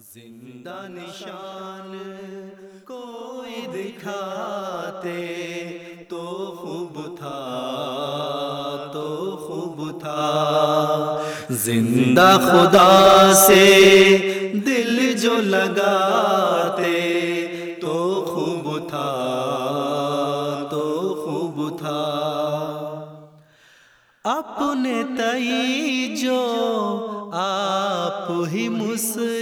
زندہ نشان کوئی دکھاتے تو خوب تھا، تو خوب تھا۔ زندہ خدا سے دل جو لگاتے تو خوب تھا، تو خوب تھا۔ اپنے تئی جو آپ ہی مسلم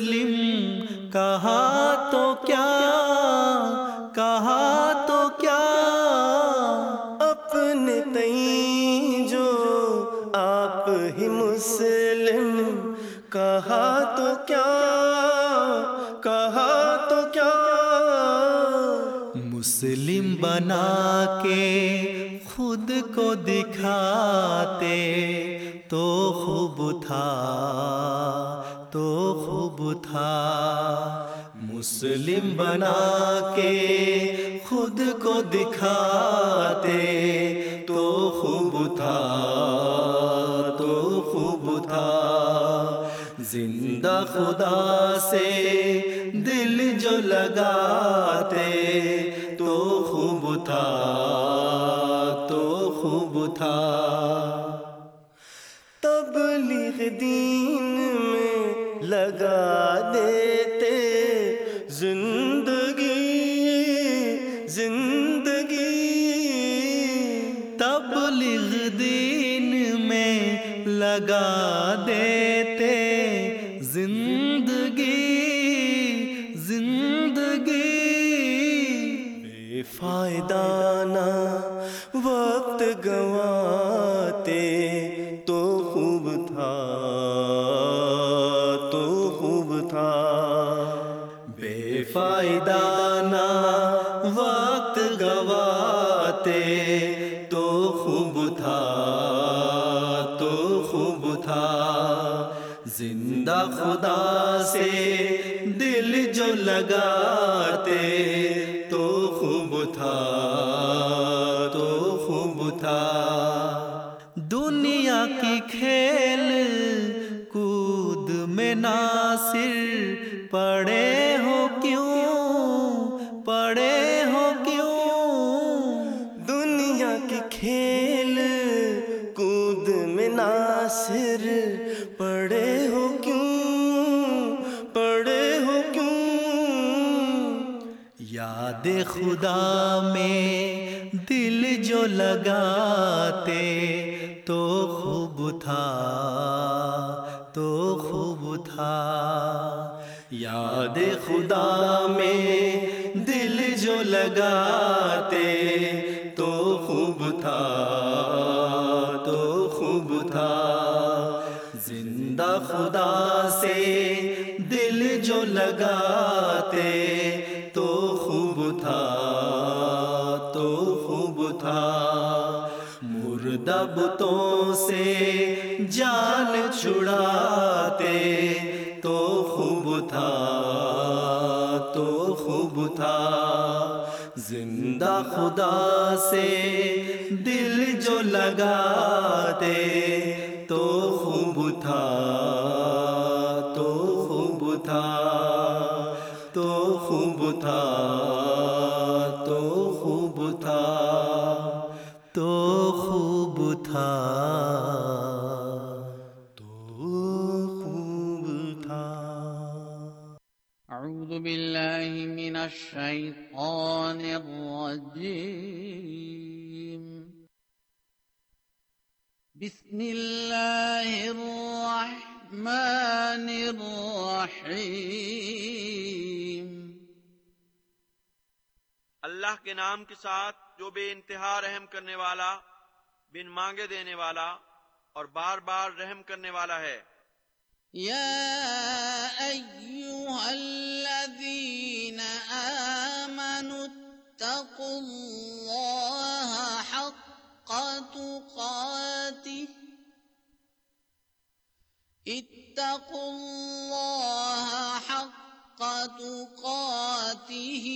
بنا کے خود کو دکھاتے تو خوب تھا، تو خوب تھا۔ مسلم بنا کے خود کو دکھاتے تو خوب تھا، تو خوب تھا۔ زندہ خدا سے دل جو لگاتے تھا تو خوب تھا۔ تبلیغ دین میں لگا دے۔ خدا سے دل جو لگاتے تو خوب تھا، تو خوب تھا۔ دنیا کی کھیل کود میں ناصر پڑے خدا میں دل جو لگاتے تو خوب تھا، تو خوب تھا۔ یاد خدا میں دل جو لگاتے دبتوں سے جان چھڑاتے، تو خوب تھا، تو خوب تھا۔ زندہ خدا سے دل جو لگاتے، تو خوب تھا۔ نام کے ساتھ جو بے انتہا رحم کرنے والا، بن مانگے دینے والا اور بار بار رحم کرنے والا ہے۔ يا أيها الذين آمنوا اتقوا الله حق تقاته اتقوا الله حق تقاته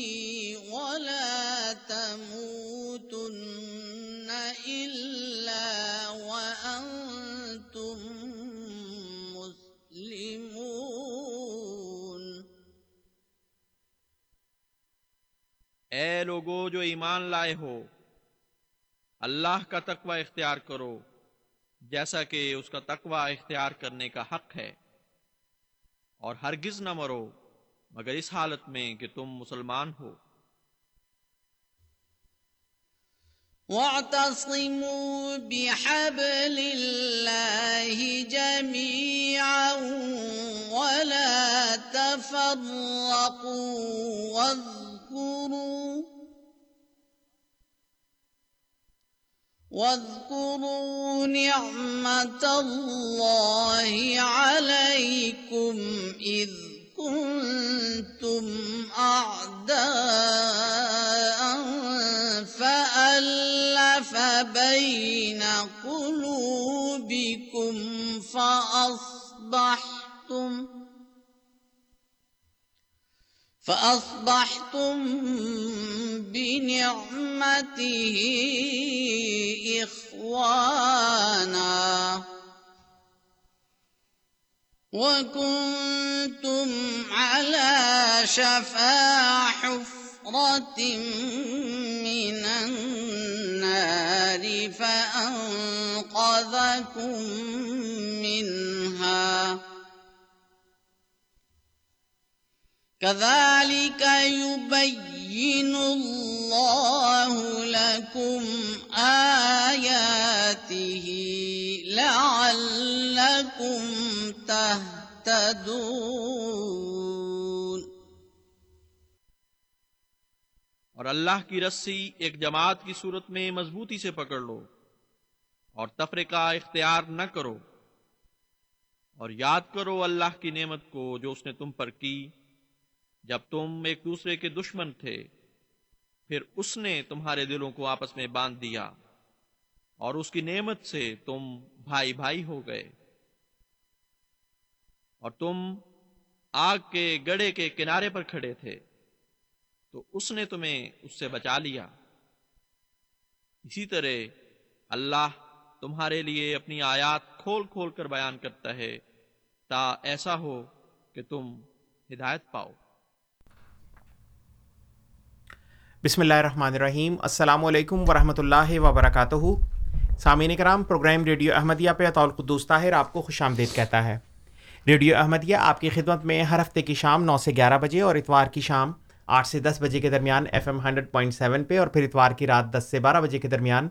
ولا تموتن إلا وأنتم مسلمون۔ اے لوگو جو ایمان لائے ہو، اللہ کا تقوی اختیار کرو، جیسا کہ اس کا تقوی اختیار کرنے کا حق ہے۔ اور ہرگز نہ مرو۔ مگر اس حالت میں کہ تم مسلمان ہو۔ واعتصموا بحبل الله جميعا ولا تفرقوا واذكروا واذكروا نعمة الله عليكم إذ كنتم أعداء فألف بين قلوبكم فأصبحتم فأصبحتم بنعمته إخوانا وكنتم على شفا حفرة من النار فأنقذكم منها كذلك يبين الله لكم آياته لعلكم تهتدون۔ اور اللہ کی رسی ایک جماعت کی صورت میں مضبوطی سے پکڑ لو اور تفرقہ اختیار نہ کرو۔ اور یاد کرو اللہ کی نعمت کو جو اس نے تم پر کی۔ جب تم ایک دوسرے کے دشمن تھے، پھر اس نے تمہارے دلوں کو آپس میں باندھ دیا اور اس کی نعمت سے تم بھائی بھائی ہو گئے۔ اور تم آگ کے گڑے کے کنارے پر کھڑے تھے، تو اس نے تمہیں اس سے بچا لیا۔ اسی طرح اللہ تمہارے لیے اپنی آیات کھول کھول کر بیان کرتا ہے، تا ایسا ہو کہ تم ہدایت پاؤ۔ بسم اللہ الرحمن الرحیم۔ السلام علیکم ورحمۃ اللہ وبرکاتہ۔ سامعین کرام پروگرام ریڈیو احمدیہ پہ اطول قدوس طاہر آپ کو خوش آمدید کہتا ہے۔ ریڈیو احمدیہ آپ کی خدمت میں ہر ہفتے کی شام نو سے گیارہ بجے اور اتوار کی شام آٹھ سے دس بجے کے درمیان F M hundred point seven پہ اور پھر اتوار کی رات دس سے بارہ بجے کے درمیان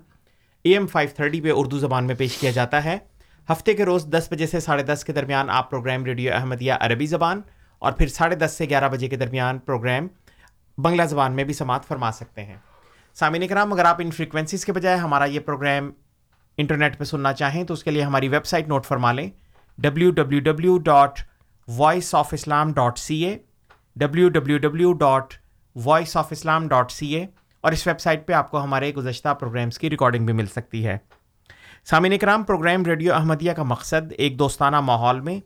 اے ایم فائیو تھرٹی پہ اردو زبان میں پیش کیا جاتا ہے۔ ہفتے کے روز دس بجے سے ساڑھے دس کے درمیان آپ پروگرام ریڈیو احمدیہ عربی زبان اور پھر ساڑھے دس سے گیارہ بجے کے درمیان پروگرام بنگلہ زبان میں بھی سماعت فرما سکتے ہیں۔ سامعین کرام اگر آپ ان فریکوینسیز کے بجائے ہمارا یہ پروگرام انٹرنیٹ پہ سننا چاہیں تو اس کے لیے ہماری ویب سائٹ نوٹ فرما لیں۔ W W W dot voice of Islam dot C A W W W dot voice of Islam dot C A اور اس ویب سائٹ پہ آپ کو ہمارے گزشتہ پروگرامس کی ریکارڈنگ بھی مل سکتی ہے۔ سامعین کرام پروگرام ریڈیو احمدیہ کا مقصد ایک دوستانہ ماحول میں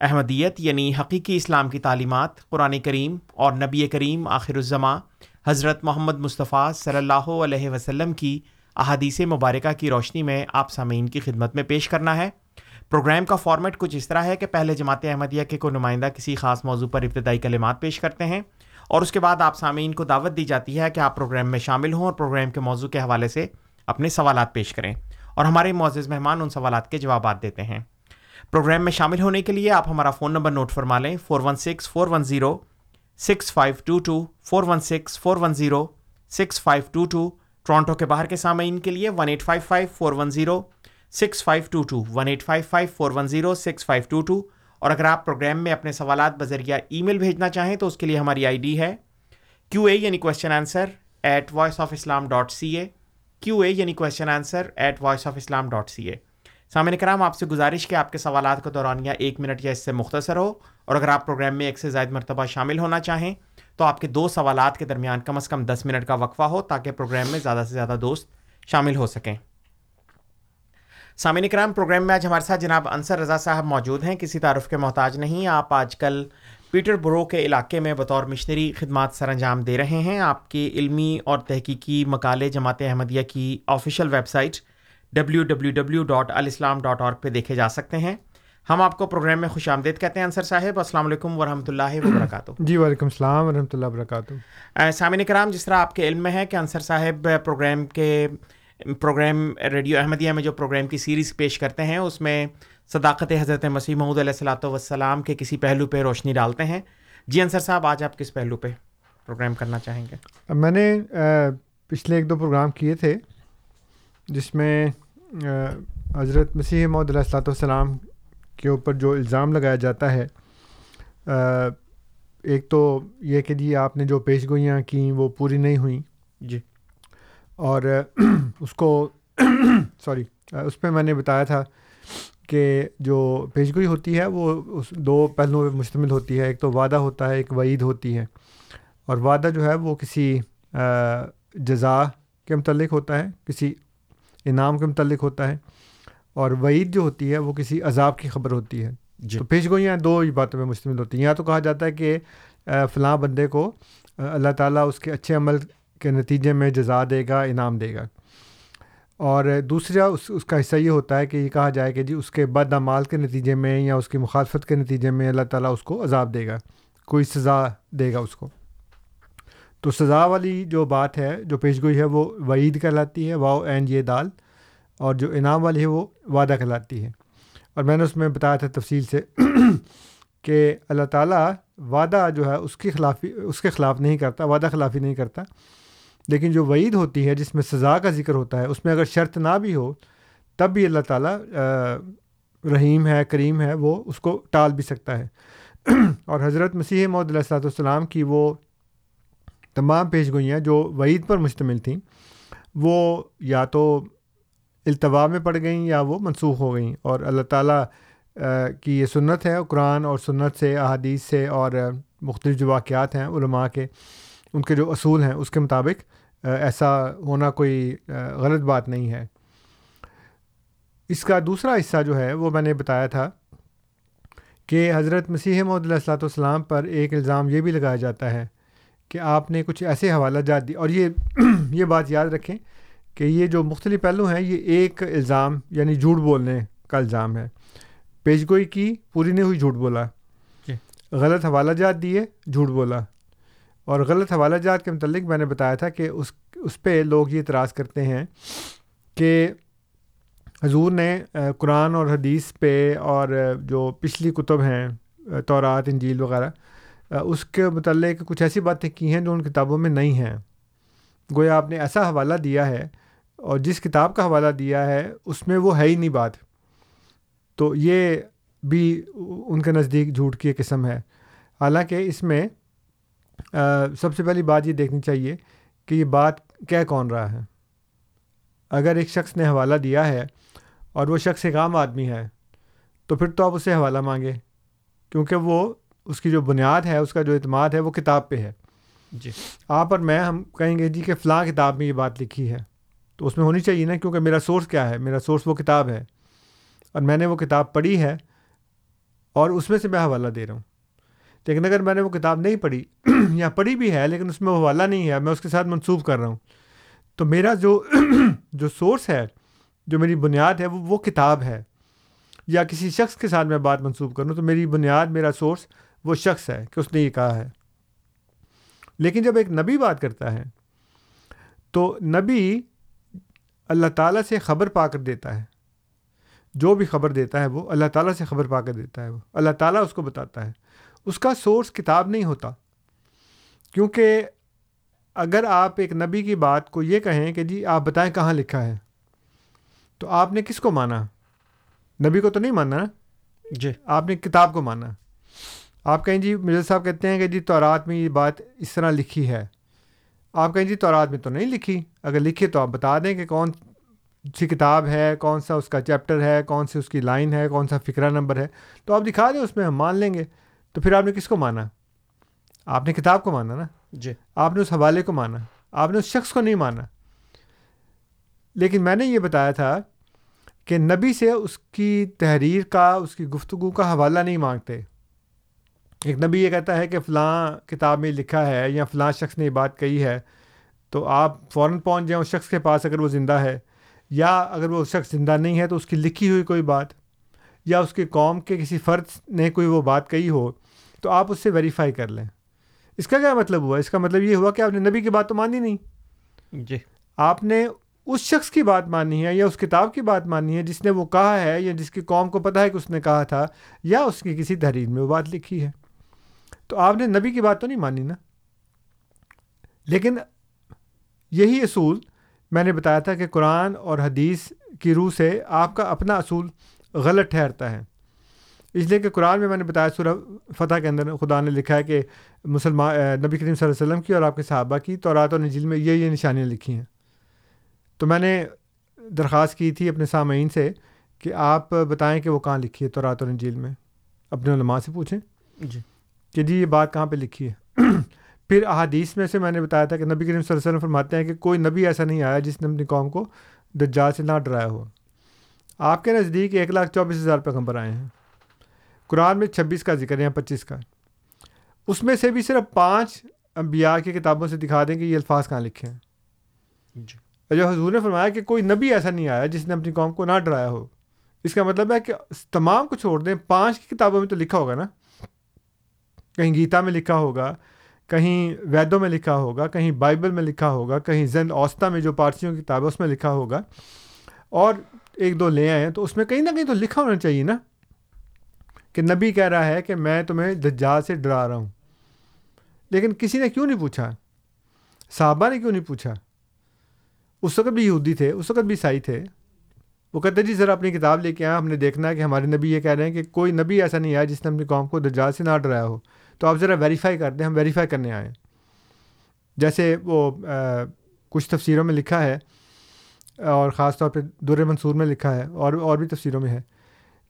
احمدیت یعنی حقیقی اسلام کی تعلیمات، قرآن کریم اور نبی کریم آخر الزماں حضرت محمد مصطفیٰ صلی اللہ علیہ وسلم کی احادیث مبارکہ کی روشنی میں آپ سامعین کی خدمت میں پیش کرنا ہے۔ پروگرام کا فارمیٹ کچھ اس طرح ہے کہ پہلے جماعت احمدیہ کے کوئی نمائندہ کسی خاص موضوع پر ابتدائی کلمات پیش کرتے ہیں اور اس کے بعد آپ سامعین کو دعوت دی جاتی ہے کہ آپ پروگرام میں شامل ہوں اور پروگرام کے موضوع کے حوالے سے اپنے سوالات پیش کریں اور ہمارے معزز مہمان ان سوالات کے جوابات دیتے ہیں۔ پروگرام میں شامل ہونے کے لیے آپ ہمارا فون نمبر نوٹ فرما لیں four one six four one zero six five two two, four one six four one zero six five two two, Toronto کے باہر کے سامعین کے لیے one eight five five four one zero six five two two, one eight five five four one zero six five two two. اور اگر آپ programme میں اپنے سوالات بذریعہ ای میل بھیجنا چاہیں تو اس کے لیے ہماری آئی ڈی ہے کیو اے یعنی question answer at voice of Islam dot C A Q A یعنی question answer at voice of Islam dot C A سامعین کرام، آپ سے گزارش کہ آپ کے سوالات کا دوران یا ایک منٹ یا اس سے مختصر ہو، اور اگر آپ پروگرام میں ایک سے زائد مرتبہ شامل ہونا چاہیں تو آپ کے دو سوالات کے درمیان کم از کم دس منٹ کا وقفہ ہو تاکہ پروگرام میں زیادہ سے زیادہ دوست شامل ہو سکیں۔ سامعین کرام، پروگرام میں آج ہمارے ساتھ جناب انصر رضا صاحب موجود ہیں۔ کسی تعارف کے محتاج نہیں، آپ آج کل پیٹر برو کے علاقے میں بطور مشنری خدمات سر انجام دے رہے ہیں۔ آپ کے علمی اور تحقیقی مقالے جماعت احمدیہ کی official website W W W dot alislam dot org پہ دیکھے جا سکتے ہیں۔ ہم آپ کو پروگرام میں خوش آمدید کہتے ہیں انصر صاحب۔ السلام علیکم ورحمۃ اللہ وبرکاتہ۔ جی وعلیکم السلام ورحمۃ اللہ وبرکاتہ۔ سامعین کرام جس طرح آپ کے علم میں ہے کہ انصر صاحب پروگرام کے پروگرام ریڈیو احمدیہ میں جو پروگرام کی سیریز پیش کرتے ہیں اس میں صداقت حضرت مسیح محمود علیہ السلاۃ والسلام کے کسی پہلو پہ روشنی ڈالتے ہیں۔ جی انصر صاحب آج آپ کس پہلو پہ پروگرام کرنا چاہیں گے؟ میں نے پچھلے ایک دو پروگرام کیے تھے جس میں حضرت مسیح محمد علیہ السلاۃ والسلام کے اوپر جو الزام لگایا جاتا ہے ایک تو یہ کہ جی آپ نے جو پیش گوئیاں کیں وہ پوری نہیں ہوئیں۔ جی۔ اور اس کو سوری اس پہ میں نے بتایا تھا کہ جو پیش گوئی ہوتی ہے وہ اس دو پہلوؤں پہ مشتمل ہوتی ہے۔ ایک تو وعدہ ہوتا ہے ایک وعید ہوتی ہے۔ اور وعدہ جو ہے وہ کسی جزا کے متعلق ہوتا ہے کسی انعام کے متعلق ہوتا ہے اور وعید جو ہوتی ہے وہ کسی عذاب کی خبر ہوتی ہے۔ جی۔ تو پیش گوئیاں دو ہی باتوں میں مشتمل ہوتی ہیں۔ یا تو کہا جاتا ہے کہ فلاں بندے کو اللہ تعالیٰ اس کے اچھے عمل کے نتیجے میں جزا دے گا انعام دے گا۔ اور دوسرا اس اس کا حصہ یہ ہوتا ہے کہ یہ کہا جائے کہ جی اس کے بد اعمال کے نتیجے میں یا اس کی مخالفت کے نتیجے میں اللہ تعالیٰ اس کو عذاب دے گا۔ کوئی سزا دے گا اس کو۔ تو سزا والی جو بات ہے، جو پیش گوئی ہے، وہ وعید کہلاتی ہے، واؤ این یہ دال، اور جو انعام والی ہے، وہ وعدہ کہلاتی ہے۔ اور میں نے اس میں بتایا تھا تفصیل سے کہ اللہ تعالیٰ وعدہ جو ہے، اس کی خلافی، اس کے خلاف نہیں کرتا، وعدہ خلافی نہیں کرتا۔ لیکن جو وعید ہوتی ہے، جس میں سزا کا ذکر ہوتا ہے، اس میں اگر شرط نہ بھی ہو، تب بھی اللہ تعالیٰ رحیم ہے، کریم ہے، وہ اس کو ٹال بھی سکتا ہے۔ اور حضرت مسیح محدود علیہ السلاۃ والسلام کی وہ تمام پیش گوئیاں جو وعید پر مشتمل تھیں، وہ یا تو التوا میں پڑ گئیں یا وہ منسوخ ہو گئیں۔ اور اللہ تعالیٰ کی یہ سنت ہے، قرآن اور سنت سے، احادیث سے اور مختلف جو واقعات ہیں علماء کے، ان کے جو اصول ہیں، اس کے مطابق ایسا ہونا کوئی غلط بات نہیں ہے۔ اس کا دوسرا حصہ جو ہے، وہ میں نے بتایا تھا کہ حضرت مسیح محدود علیہ والسلام پر ایک الزام یہ بھی لگایا جاتا ہے کہ آپ نے کچھ ایسے حوالہ جات دی۔ اور یہ یہ بات یاد رکھیں کہ یہ جو مختلف پہلو ہیں یہ ایک الزام یعنی جھوٹ بولنے کا الزام ہے۔ پیش گوئی کی پوری نہیں ہوئی جھوٹ بولا۔ جی۔ غلط حوالہ جات دیے جھوٹ بولا۔ اور غلط حوالہ جات کے متعلق میں نے بتایا تھا کہ اس اس پہ لوگ یہ اعتراض کرتے ہیں کہ حضور نے قرآن اور حدیث پہ اور جو پچھلی کتب ہیں تورات انجیل وغیرہ اس کے متعلق کچھ ایسی باتیں کی ہیں جو ان کتابوں میں نہیں ہیں۔ گویا آپ نے ایسا حوالہ دیا ہے اور جس کتاب کا حوالہ دیا ہے، اس میں وہ ہے ہی نہیں بات۔ تو یہ بھی ان کے نزدیک جھوٹ کی قسم ہے۔ حالانکہ اس میں سب سے پہلی بات یہ دیکھنی چاہیے کہ یہ بات کہہ کون رہا ہے۔ اگر ایک شخص نے حوالہ دیا ہے اور وہ شخص ایک عام آدمی ہے، تو پھر تو آپ اسے حوالہ مانگے، کیونکہ وہ اس کی جو بنیاد ہے اس کا جو اعتماد ہے وہ کتاب پہ ہے۔ جی۔ آپ اور میں ہم کہیں گے جی کہ فلاں کتاب میں یہ بات لکھی ہے۔ تو اس میں ہونی چاہیے نا کیونکہ میرا سورس کیا ہے؟ میرا سورس وہ کتاب ہے۔ اور میں نے وہ کتاب پڑھی ہے۔ اور اس میں سے میں حوالہ دے رہا ہوں۔ لیکن اگر میں نے وہ کتاب نہیں پڑھی یا پڑھی بھی ہے لیکن اس میں وہ حوالہ نہیں ہے میں اس کے ساتھ منسوخ کر رہا ہوں۔ تو میرا جو جو سورس ہے جو میری بنیاد ہے وہ وہ کتاب ہے۔ یا کسی شخص کے ساتھ میں بات منسوخ کروں تو میری بنیاد میرا سورس وہ شخص ہے کہ اس نے یہ کہا ہے۔ لیکن جب ایک نبی بات کرتا ہے تو نبی اللہ تعالیٰ سے خبر پا کر دیتا ہے۔ جو بھی خبر دیتا ہے وہ اللہ تعالیٰ سے خبر پا کر دیتا ہے۔ وہ اللہ تعالیٰ اس کو بتاتا ہے۔ اس کا سورس کتاب نہیں ہوتا۔ کیونکہ اگر آپ ایک نبی کی بات کو یہ کہیں کہ جی آپ بتائیں کہاں لکھا ہے تو آپ نے کس کو مانا؟ نبی کو تو نہیں ماننا جی۔ آپ نے کتاب کو مانا۔ آپ کہیں جی مرزا صاحب کہتے ہیں کہ جی تورات میں یہ بات اس طرح لکھی ہے۔ آپ کہیں جی تورات میں تو نہیں لکھی؟ اگر لکھی تو آپ بتا دیں کہ کون سی کتاب ہے کون سا اس کا چیپٹر ہے کون سی اس کی لائن ہے کون سا فکرہ نمبر ہے۔ تو آپ دکھا دیں اس میں ہم مان لیں گے۔ تو پھر آپ نے کس کو مانا؟ آپ نے کتاب کو مانا نا؟ جی۔ آپ نے اس حوالے کو مانا۔ آپ نے اس شخص کو نہیں مانا۔ لیکن میں نے یہ بتایا تھا کہ نبی سے اس کی تحریر کا اس کی گفتگو کا حوالہ نہیں مانگتے۔ ایک نبی یہ کہتا ہے کہ فلاں کتاب میں لکھا ہے یا فلاں شخص نے یہ بات کہی ہے تو آپ فوراً پہنچ جائیں اس شخص کے پاس اگر وہ زندہ ہے یا اگر وہ شخص زندہ نہیں ہے تو اس کی لکھی ہوئی کوئی بات یا اس کے قوم کے کسی فرد نے کوئی وہ بات کہی ہو تو آپ اس سے ویریفائی کر لیں۔ اس کا کیا مطلب ہوا؟ اس کا مطلب یہ ہوا کہ آپ نے نبی کی بات تو مانی نہیں۔ جی۔ آپ نے اس شخص کی بات ماننی ہے یا اس کتاب کی بات ماننی ہے جس نے وہ کہا ہے یا جس کی قوم کو پتہ ہے کہ اس نے کہا تھا یا اس کی کسی تحریر میں وہ بات لکھی ہے۔ تو آپ نے نبی کی بات تو نہیں مانی نا؟ لیکن یہی اصول میں نے بتایا تھا کہ قرآن اور حدیث کی روح سے آپ کا اپنا اصول غلط ٹھہرتا ہے۔ اس لیے کہ قرآن میں میں نے بتایا سورہ فتح کے اندر خدا نے لکھا ہے کہ مسلمان نبی کریم صلی اللہ علیہ وسلم کی اور آپ کے صحابہ کی تورات اور نجیل میں یہ یہ نشانیاں لکھی ہیں۔ تو میں نے درخواست کی تھی اپنے سامعین سے کہ آپ بتائیں کہ وہ کہاں لکھی ہے تورات اور نجیل میں۔ اپنے علماء سے پوچھیں۔ جی۔ کہ جی یہ بات کہاں پہ لکھی ہے؟ پھر احادیث میں سے میں نے بتایا تھا کہ نبی کریم صلی اللہ علیہ وسلم فرماتے ہیں کہ کوئی نبی ایسا نہیں آیا جس نے اپنی قوم کو دجال سے نہ ڈرایا ہو۔ آپ کے نزدیک ایک لاکھ چوبیس ہزار پیغمبر آئے ہیں۔ قرآن میں چھبیس کا ذکر ہے یا پچیس کا۔ اس میں سے بھی صرف پانچ انبیاء کی کتابوں سے دکھا دیں کہ یہ الفاظ کہاں لکھے ہیں۔ جی۔ جو حضور نے فرمایا کہ کوئی نبی ایسا نہیں آیا جس نے اپنی قوم کو نہ ڈرایا ہو۔ اس کا مطلب ہے کہ تمام کو چھوڑ دیں۔ پانچ کی کتابوں میں تو لکھا ہوگا نا۔ کہیں گیتا میں لکھا ہوگا، کہیں ویدوں میں لکھا ہوگا، کہیں بائبل میں لکھا ہوگا، کہیں زند اوستا میں جو پارسیوں کی کتاب ہے اس میں لکھا ہوگا۔ اور ایک دو لے آئے ہیں، تو اس میں کہیں نہ کہیں تو لکھا ہونا چاہیے نا کہ نبی کہہ رہا ہے کہ میں تمہیں دجال سے ڈرا رہا ہوں۔ لیکن کسی نے کیوں نہیں پوچھا؟ صحابہ نے کیوں نہیں پوچھا؟ اس وقت بھی یہودی تھے، اس وقت بھی عیسائی تھے۔ وہ کہتے جی ذرا اپنی کتاب لے کے آئے ہم نے دیکھنا ہے کہ ہمارے نبی یہ کہہ رہے ہیں کہ کوئی نبی ایسا نہیں آیا جس نے اپنی قوم کو دجال سے نہ ڈرایا ہو۔ تو آپ ذرا ویریفائی کر دیں، ہم ویریفائی کرنے آئے جیسے وہ کچھ تفسیروں میں لکھا ہے، اور خاص طور پہ دور منصور میں لکھا ہے، اور اور بھی تفسیروں میں ہے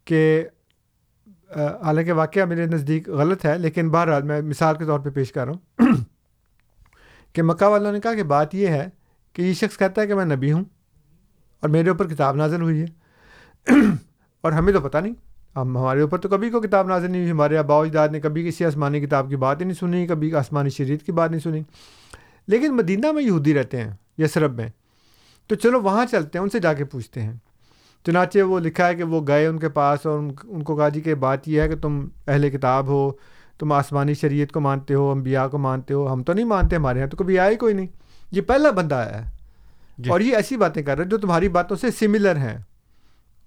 کہ حالانکہ واقعہ میرے نزدیک غلط ہے، لیکن بہرحال میں مثال کے طور پہ پیش کر رہا ہوں۔ کہ مکہ والوں نے کہا کہ بات یہ ہے کہ یہ شخص کہتا ہے کہ میں نبی ہوں اور میرے اوپر کتاب نازل ہوئی ہے۔ اور ہمیں تو پتہ نہیں۔ ہم ہمارے اوپر تو کبھی کو کتاب نازل نہیں ہوئی ہمارے آبا اجداد نے کبھی کسی آسمانی کتاب کی بات ہی نہیں سنی کبھی آسمانی شریعت کی بات نہیں سنی۔ لیکن مدینہ میں یہودی رہتے ہیں یسرب میں۔ تو چلو وہاں چلتے ہیں ان سے جا کے پوچھتے ہیں۔ چنانچہ وہ لکھا ہے کہ وہ گئے ان کے پاس اور ان کو کہا جی کہ بات یہ ہے کہ تم اہل کتاب ہو تم آسمانی شریعت کو مانتے ہو انبیاء کو مانتے ہو۔ ہم تو نہیں مانتے ہمارے یہاں تو کبھی آیا ہی کوئی نہیں۔ یہ پہلا بندہ آیا ہے۔ جی۔ اور یہ ایسی باتیں کر رہے ہیں جو تمہاری باتوں سے سملر ہیں۔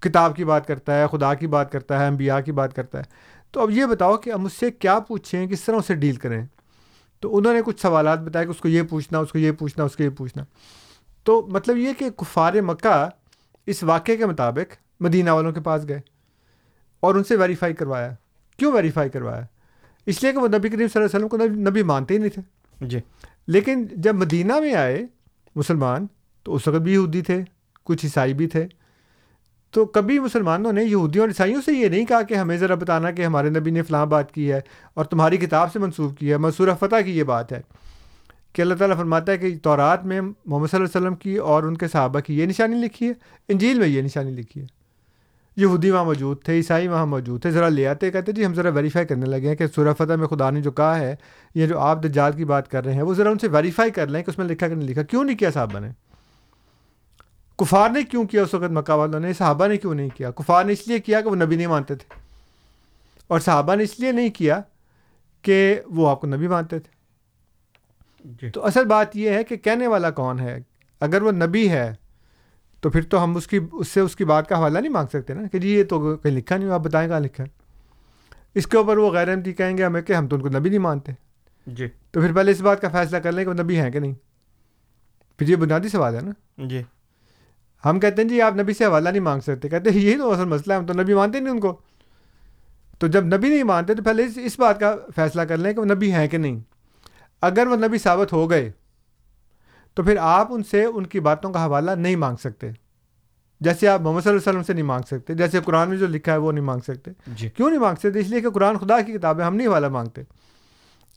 کتاب کی بات کرتا ہے خدا کی بات کرتا ہے انبیاء کی بات کرتا ہے۔ تو اب یہ بتاؤ کہ ہم اس سے کیا پوچھیں کس طرح اسے ڈیل کریں؟ تو انہوں نے کچھ سوالات بتایا کہ اس کو یہ پوچھنا اس کو یہ پوچھنا اس کو یہ پوچھنا۔ تو مطلب یہ کہ کفار مکہ اس واقعے کے مطابق مدینہ والوں کے پاس گئے اور ان سے ویریفائی کروایا۔ کیوں ویریفائی کروایا؟ اس لیے کہ وہ نبی کریم صلی اللہ علیہ وسلم کو نبی مانتے ہی نہیں تھے۔ جی۔ لیکن جب مدینہ میں آئے مسلمان تو اس وقت بھی یہودی تھے کچھ عیسائی بھی تھے۔ تو کبھی مسلمانوں نے یہودیوں اور عیسائیوں سے یہ نہیں کہا کہ ہمیں ذرا بتانا کہ ہمارے نبی نے فلاں بات کی ہے اور تمہاری کتاب سے منسوخ کی ہے منصورہ فتح کی یہ بات ہے کہ اللہ تعالیٰ فرماتا ہے کہ تورات میں محمد صلی اللہ علیہ وسلم کی اور ان کے صحابہ کی یہ نشانی لکھی ہے، انجیل میں یہ نشانی لکھی ہے۔ یہودی وہاں موجود تھے، عیسائی وہاں موجود تھے، ذرا لے آتے کہتے جی ہم ذرا ویریفائی کرنے لگے ہیں کہ سورہ فتح میں خدا نے جو کہا ہے، یہ جو آپ دجال کی بات کر رہے ہیں، وہ ذرا ان سے ویریفائی کر لیں کہ اس میں لکھا کہ نہیں لکھا، کیوں نہیں کیا صحابہ نے؟ کفار نے کیوں کیا اس وقت مکہ والوں نے؟ صحابہ نے کیوں نہیں کیا؟ کفار نے اس لیے کیا کہ وہ نبی نہیں مانتے تھے۔ اور صحابہ نے اس لیے نہیں کیا کہ وہ آپ کو نبی مانتے تھے۔ جی۔ تو اصل بات یہ ہے کہ کہنے والا کون ہے؟ اگر وہ نبی ہے تو پھر تو ہم اس کی اس سے اس کی بات کا حوالہ نہیں مانگ سکتے نا کہ جی یہ تو کہیں لکھا نہیں ہو آپ بتائیں کہاں لکھا اس کے اوپر وہ غیر احمدی کہیں گے ہمیں کہ ہم تو ان کو نبی نہیں مانتے۔ جی۔ تو پھر پہلے اس بات کا فیصلہ کر لیں کہ وہ نبی ہیں کہ نہیں؟ پھر یہ بنیادی سوال ہے نا۔ جی۔ ہم کہتے ہیں جی آپ نبی سے حوالہ نہیں مانگ سکتے۔ کہتے ہیں یہی تو اصل مسئلہ ہے ہم تو نبی مانتے نہیں ان کو۔ تو جب نبی نہیں مانتے تو پہلے اس اس بات کا فیصلہ کر لیں کہ وہ نبی ہیں کہ نہیں۔ اگر وہ نبی ثابت ہو گئے تو پھر آپ ان سے ان کی باتوں کا حوالہ نہیں مانگ سکتے۔ جیسے آپ محمد صلی اللہ علیہ وسلم سے نہیں مانگ سکتے جیسے قرآن میں جو لکھا ہے وہ نہیں مانگ سکتے۔ جی۔ کیوں نہیں مانگ سکتے؟ اس لیے کہ قرآن خدا کی کتاب ہے ہم نہیں حوالہ مانگتے۔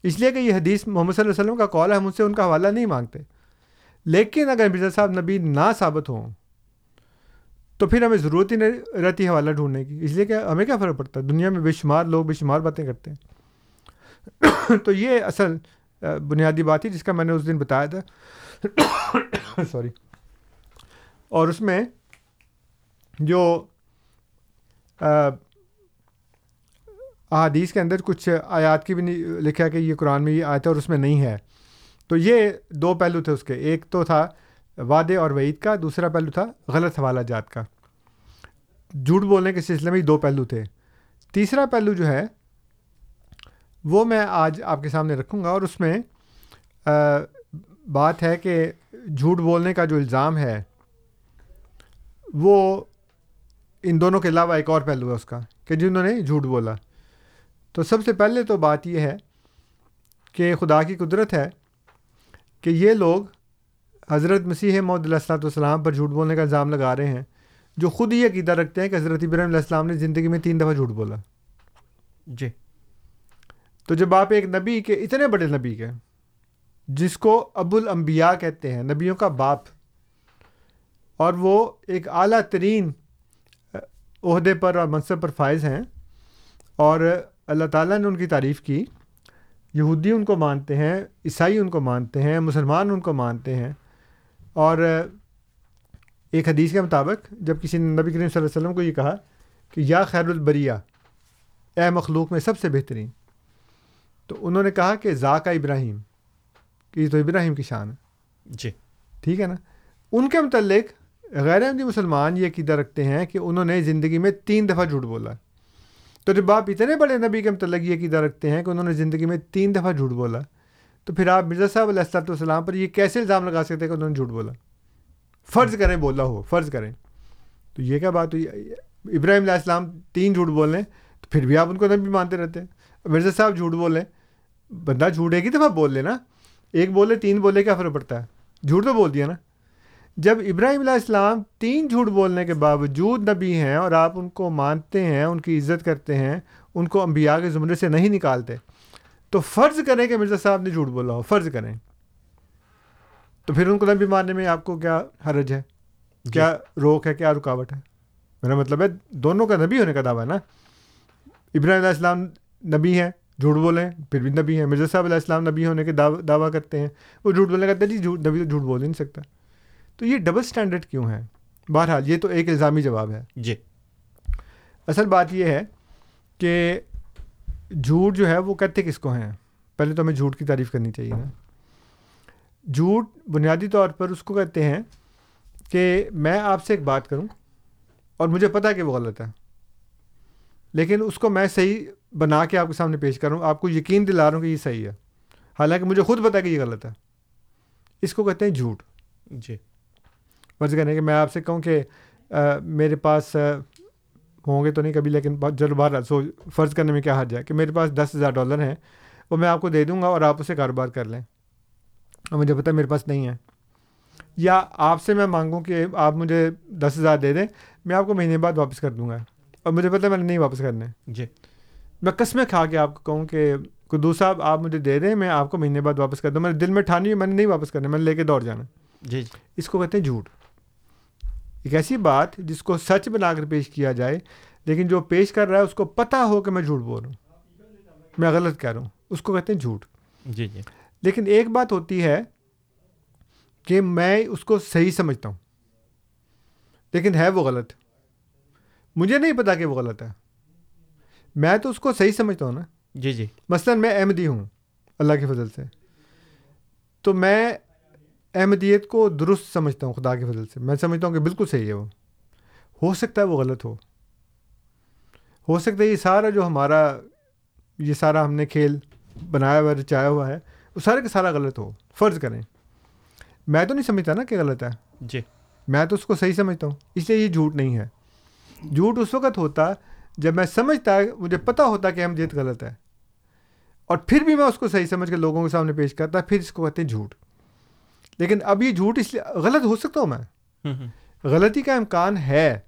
اس لیے کہ یہ حدیث محمد صلی اللہ علیہ وسلم کا کال ہے ہم ان سے ان کا حوالہ نہیں مانگتے۔ لیکن اگر مرزا صاحب نبی نہ ثابت ہوں تو پھر ہمیں ضرورت ہی نہیں رہتی حوالہ ڈھونڈنے کی۔ اس لیے کہ ہمیں کیا فرق پڑتا ہے؟ دنیا میں بے شمار لوگ بے شمار باتیں کرتے ہیں۔ تو یہ اصل بنیادی بات تھی جس کا میں نے اس دن بتایا تھا۔ سوری اور اس میں جو احادیث کے اندر کچھ آیات کی بھی نہیں، لکھا کہ یہ قرآن میں یہ آیت ہے اور اس میں نہیں ہے۔ تو یہ دو پہلو تھے اس کے۔ ایک تو تھا وعدے اور وعید کا، دوسرا پہلو تھا غلط حوالہ جات کا۔ جھوٹ بولنے کے سلسلے میں دو پہلو تھے۔ تیسرا پہلو جو ہے، وہ میں آج آپ کے سامنے رکھوں گا اور اس میں بات ہے کہ جھوٹ بولنے کا جو الزام ہے، وہ ان دونوں کے علاوہ ایک اور پہلو ہے اس کا کہ جنہوں نے جھوٹ بولا۔ تو سب سے پہلے تو بات یہ ہے کہ خدا کی قدرت ہے کہ یہ لوگ حضرت مسیح محدود علیہ السلام والسلام پر جھوٹ بولنے کا الزام لگا رہے ہیں۔ جو خود ہی عقیدہ رکھتے ہیں کہ حضرت ابراہیم علیہ السلام نے زندگی میں تین دفعہ جھوٹ بولا۔ جی۔ تو جب آپ ایک نبی کے اتنے بڑے نبی کے جس کو ابو الانبیاء کہتے ہیں نبیوں کا باپ اور وہ ایک اعلیٰ ترین عہدے پر اور منصب پر فائز ہیں اور اللہ تعالیٰ نے ان کی تعریف کی۔ یہودی ان کو مانتے ہیں عیسائی ان کو مانتے ہیں مسلمان ان کو مانتے ہیں اور ایک حدیث کے مطابق جب کسی نے نبی کریم صلی اللہ علیہ وسلم کو یہ کہا کہ یا خیر البریہ اے مخلوق میں سب سے بہترین۔ تو انہوں نے کہا کہ ذاکہ ابراہیم کہ یہ تو ابراہیم کی شان ہے۔ جی۔ ٹھیک ہے نا؟ ان کے متعلق غیر احمدی مسلمان یہ عقیدہ رکھتے ہیں کہ انہوں نے زندگی میں تین دفعہ جھوٹ بولا تو جب آپ اتنے بڑے نبی کے متعلق یہ عقیدہ رکھتے ہیں کہ انہوں نے زندگی میں تین دفعہ جھوٹ بولا تو پھر آپ مرزا صاحب علیہ السلط والسلام پر یہ کیسے الزام لگا سکتے ہیں کہ انہوں نے جھوٹ بولا؟ فرض کریں بولا ہو، فرض کریں۔ تو یہ کیا بات ہوئی؟ ابراہیم علیہ السلام تین جھوٹ بول لیں تو پھر بھی آپ ان کو نبی مانتے رہتے ہیں۔ مرزا صاحب جھوٹ بولیں بندہ جھوٹ ایک ہی دفعہ بول لینا ایک بولے، تین بولے، کیا فرق پڑتا ہے؟ جھوٹ تو بول دیا نا۔ جب ابراہیم علیہ السلام تین جھوٹ بولنے کے باوجود نبی ہیں اور آپ ان کو مانتے ہیں، ان کی عزت کرتے ہیں، ان کو انبیاء کے زمرے سے نہیں نکالتے، تو فرض کریں کہ مرزا صاحب نے جھوٹ بولا ہو، فرض کریں۔ تو پھر ان کو نبی ماننے میں آپ کو کیا حرج ہے؟ کیا روک ہے کیا رکاوٹ ہے؟ میرا مطلب ہے دونوں کا نبی ہونے کا دعویٰ ہے نا؟ ابراہیم علیہ السلام نبی ہیں جھوٹ بولیں پھر بھی نبی ہیں۔ مرزا صاحب علیہ السلام نبی ہونے کے دعویٰ کرتے ہیں۔ وہ جھوٹ بولنے کا جی جھوٹ نبی تو جھوٹ بول ہی نہیں سکتا۔ تو یہ ڈبل اسٹینڈرڈ کیوں ہے بہرحال یہ تو ایک الزامی جواب ہے۔ جی۔ اصل بات یہ ہے کہ جھوٹ جو ہے وہ کہتے کس کو ہیں؟ پہلے تو ہمیں جھوٹ کی تعریف کرنی چاہیے نا۔ جھوٹ بنیادی طور پر اس کو کہتے ہیں کہ میں آپ سے ایک بات کروں اور مجھے پتہ کہ وہ غلط ہے۔ لیکن اس کو میں صحیح بنا کے آپ کے سامنے پیش کروں آپ کو یقین دلا رہا ہوں کہ یہ صحیح ہے۔ حالانکہ مجھے خود پتہ کہ یہ غلط ہے۔ اس کو کہتے ہیں جھوٹ۔ جی۔ فرض کریں کہ میں آپ سے کہوں کہ میرے پاس ہوں گے تو نہیں کبھی لیکن جلد بار سو فرض کرنے میں کیا حرج ہے کہ میرے پاس دس ہزار ڈالر ہیں وہ میں آپ کو دے دوں گا اور آپ اسے کاروبار کر لیں۔ اور مجھے پتہ میرے پاس نہیں ہے۔ یا آپ سے میں مانگوں کہ آپ مجھے دس ہزار دے دیں میں آپ کو مہینے بعد واپس کر دوں گا۔ اور مجھے پتہ میں نے نہیں واپس کرنے۔ جی۔ میں قسمیں کھا کے آپ کو کہوں کہ قدو صاحب آپ مجھے دے دیں میں آپ کو مہینے بعد واپس کر دوں۔ میں دل میں ٹھانی میں نے نہیں واپس کرنا میں نے لے کے دوڑ جانا۔ جی جی۔ اس کو کہتے ہیں جھوٹ۔ ایک ایسی بات جس کو سچ بنا کر پیش کیا جائے لیکن جو پیش کر رہا ہے اس کو پتہ ہو کہ میں جھوٹ بول رہا ہوں۔ میں غلط کہہ رہا ہوں۔ اس کو کہتے ہیں جھوٹ۔ جی جی۔ لیکن ایک بات ہوتی ہے کہ میں اس کو صحیح سمجھتا ہوں لیکن ہے وہ غلط۔ مجھے نہیں پتا کہ وہ غلط ہے۔ میں تو اس کو صحیح سمجھتا ہوں نا۔ جی جی۔ مثلاً میں احمدی ہوں اللہ کے فضل سے۔ تو میں احمدیت کو درست سمجھتا ہوں خدا کے فضل سے۔ میں سمجھتا ہوں کہ بالکل صحیح ہے وہ۔ ہو سکتا ہے وہ غلط ہو۔ ہو سکتا ہے یہ سارا جو ہمارا یہ سارا ہم نے کھیل بنایا ہوا رچایا ہوا ہے وہ سارا کا سارا غلط ہو۔ فرض کریں۔ میں تو نہیں سمجھتا نا کہ غلط ہے۔ جی۔ میں تو اس کو صحیح سمجھتا ہوں۔ اس لیے یہ جھوٹ نہیں ہے۔ جھوٹ اس وقت ہوتا جب میں سمجھتا مجھے پتہ ہوتا کہ ہم جیت غلط ہے۔ اور پھر بھی میں اس کو صحیح سمجھ کے لوگوں کے سامنے پیش کرتا پھر اس کو کہتے ہیں جھوٹ۔ لیکن اب یہ جھوٹ اس لیے غلط ہو سکتا ہوں میں۔ غلطی کا امکان ہے۔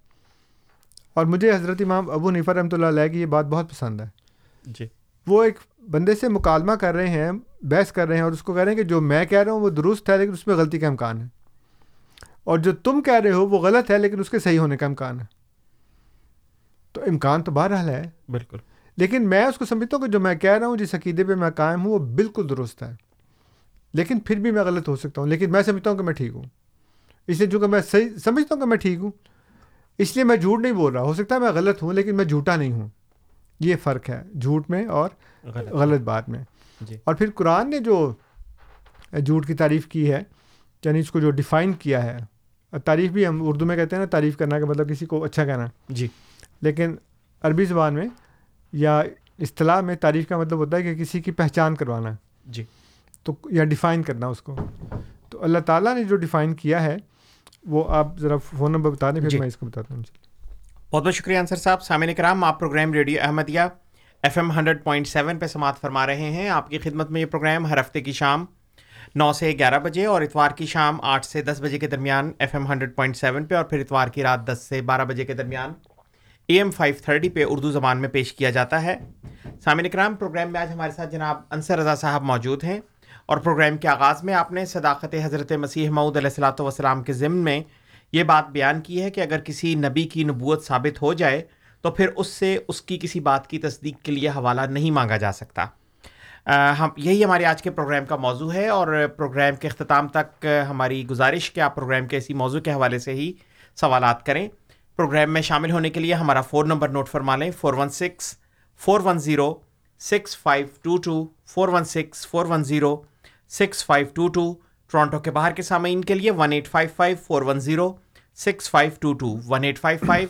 اور مجھے حضرت امام ابو نفر رحمۃ اللہ علیہ کی یہ بات بہت پسند ہے۔ جی۔ وہ ایک بندے سے مکالمہ کر رہے ہیں بحث کر رہے ہیں اور اس کو کہہ رہے ہیں کہ جو میں کہہ رہا ہوں وہ درست ہے لیکن اس میں غلطی کا امکان ہے۔ اور جو تم کہہ رہے ہو وہ غلط ہے لیکن اس کے صحیح ہونے کا امکان ہے۔ تو امکان تو بہرحال ہے۔ بالکل۔ لیکن میں اس کو سمجھتا ہوں کہ جو میں کہہ رہا ہوں جس عقیدے پہ میں قائم ہوں وہ بالکل درست ہے۔ لیکن پھر بھی میں غلط ہو سکتا ہوں۔ لیکن میں سمجھتا ہوں کہ میں ٹھیک ہوں۔ اس لیے چونکہ میں صحیح سمجھتا ہوں کہ میں ٹھیک ہوں اس لیے میں جھوٹ نہیں بول رہا۔ ہو سکتا ہے میں غلط ہوں لیکن میں جھوٹا نہیں ہوں۔ یہ فرق ہے۔ جھوٹ میں اور غلط۔ غلط بات میں۔ جی۔ اور پھر قرآن نے جو جھوٹ کی تعریف کی ہے یعنی اس کو جو ڈیفائن کیا ہے تعریف بھی ہم اردو میں کہتے ہیں نا تعریف کرنا کا مطلب کسی کو اچھا کہنا۔ جی۔ لیکن عربی زبان میں یا اصطلاح میں تعریف کا مطلب ہوتا ہے کہ کسی کی پہچان کروانا۔ جی۔ تو یا ڈیفائن کرنا اس کو۔ تو اللہ تعالیٰ نے جو ڈیفائن کیا ہے وہ آپ ذرا فون نمبر بتا دیں پھر جی. میں اس کو بتاتا ہوں بہت بہت شکریہ انصر صاحب سامعین کرام آپ programme radio Ahmadiyya F M hundred point seven پہ سماعت فرما رہے ہیں۔ آپ کی خدمت میں یہ پروگرام ہر ہفتے کی شام نو سے گیارہ بجے اور اتوار کی شام آٹھ سے دس بجے کے درمیان F M hundred point seven پہ اور پھر اتوار کی رات دس سے بارہ بجے کے درمیان اے ایم فائیو تھرٹی پہ اردو زبان میں پیش کیا جاتا ہے۔ سامعین کرام پروگرام میں آج ہمارے ساتھ جناب انصر رضا صاحب موجود ہیں اور پروگرام کے آغاز میں آپ نے صداقت حضرت مسیح معود علیہ السلاۃ والسلام کے ضمن میں یہ بات بیان کی ہے کہ اگر کسی نبی کی نبوت ثابت ہو جائے تو پھر اس سے اس کی کسی بات کی تصدیق کے لیے حوالہ نہیں مانگا جا سکتا۔ ہم، یہی ہمارے آج کے پروگرام کا موضوع ہے اور پروگرام کے اختتام تک ہماری گزارش کہ آپ پروگرام کے اسی موضوع کے حوالے سے ہی سوالات کریں۔ پروگرام میں شامل ہونے کے لیے ہمارا فون نمبر نوٹ فرما لیں، four one six, four one zero, six five two two, four one six, four one zero, six five two two, Toronto کے باہر کے سامعین کے لیے one eight five five, four one zero, six five two two, one eight five five.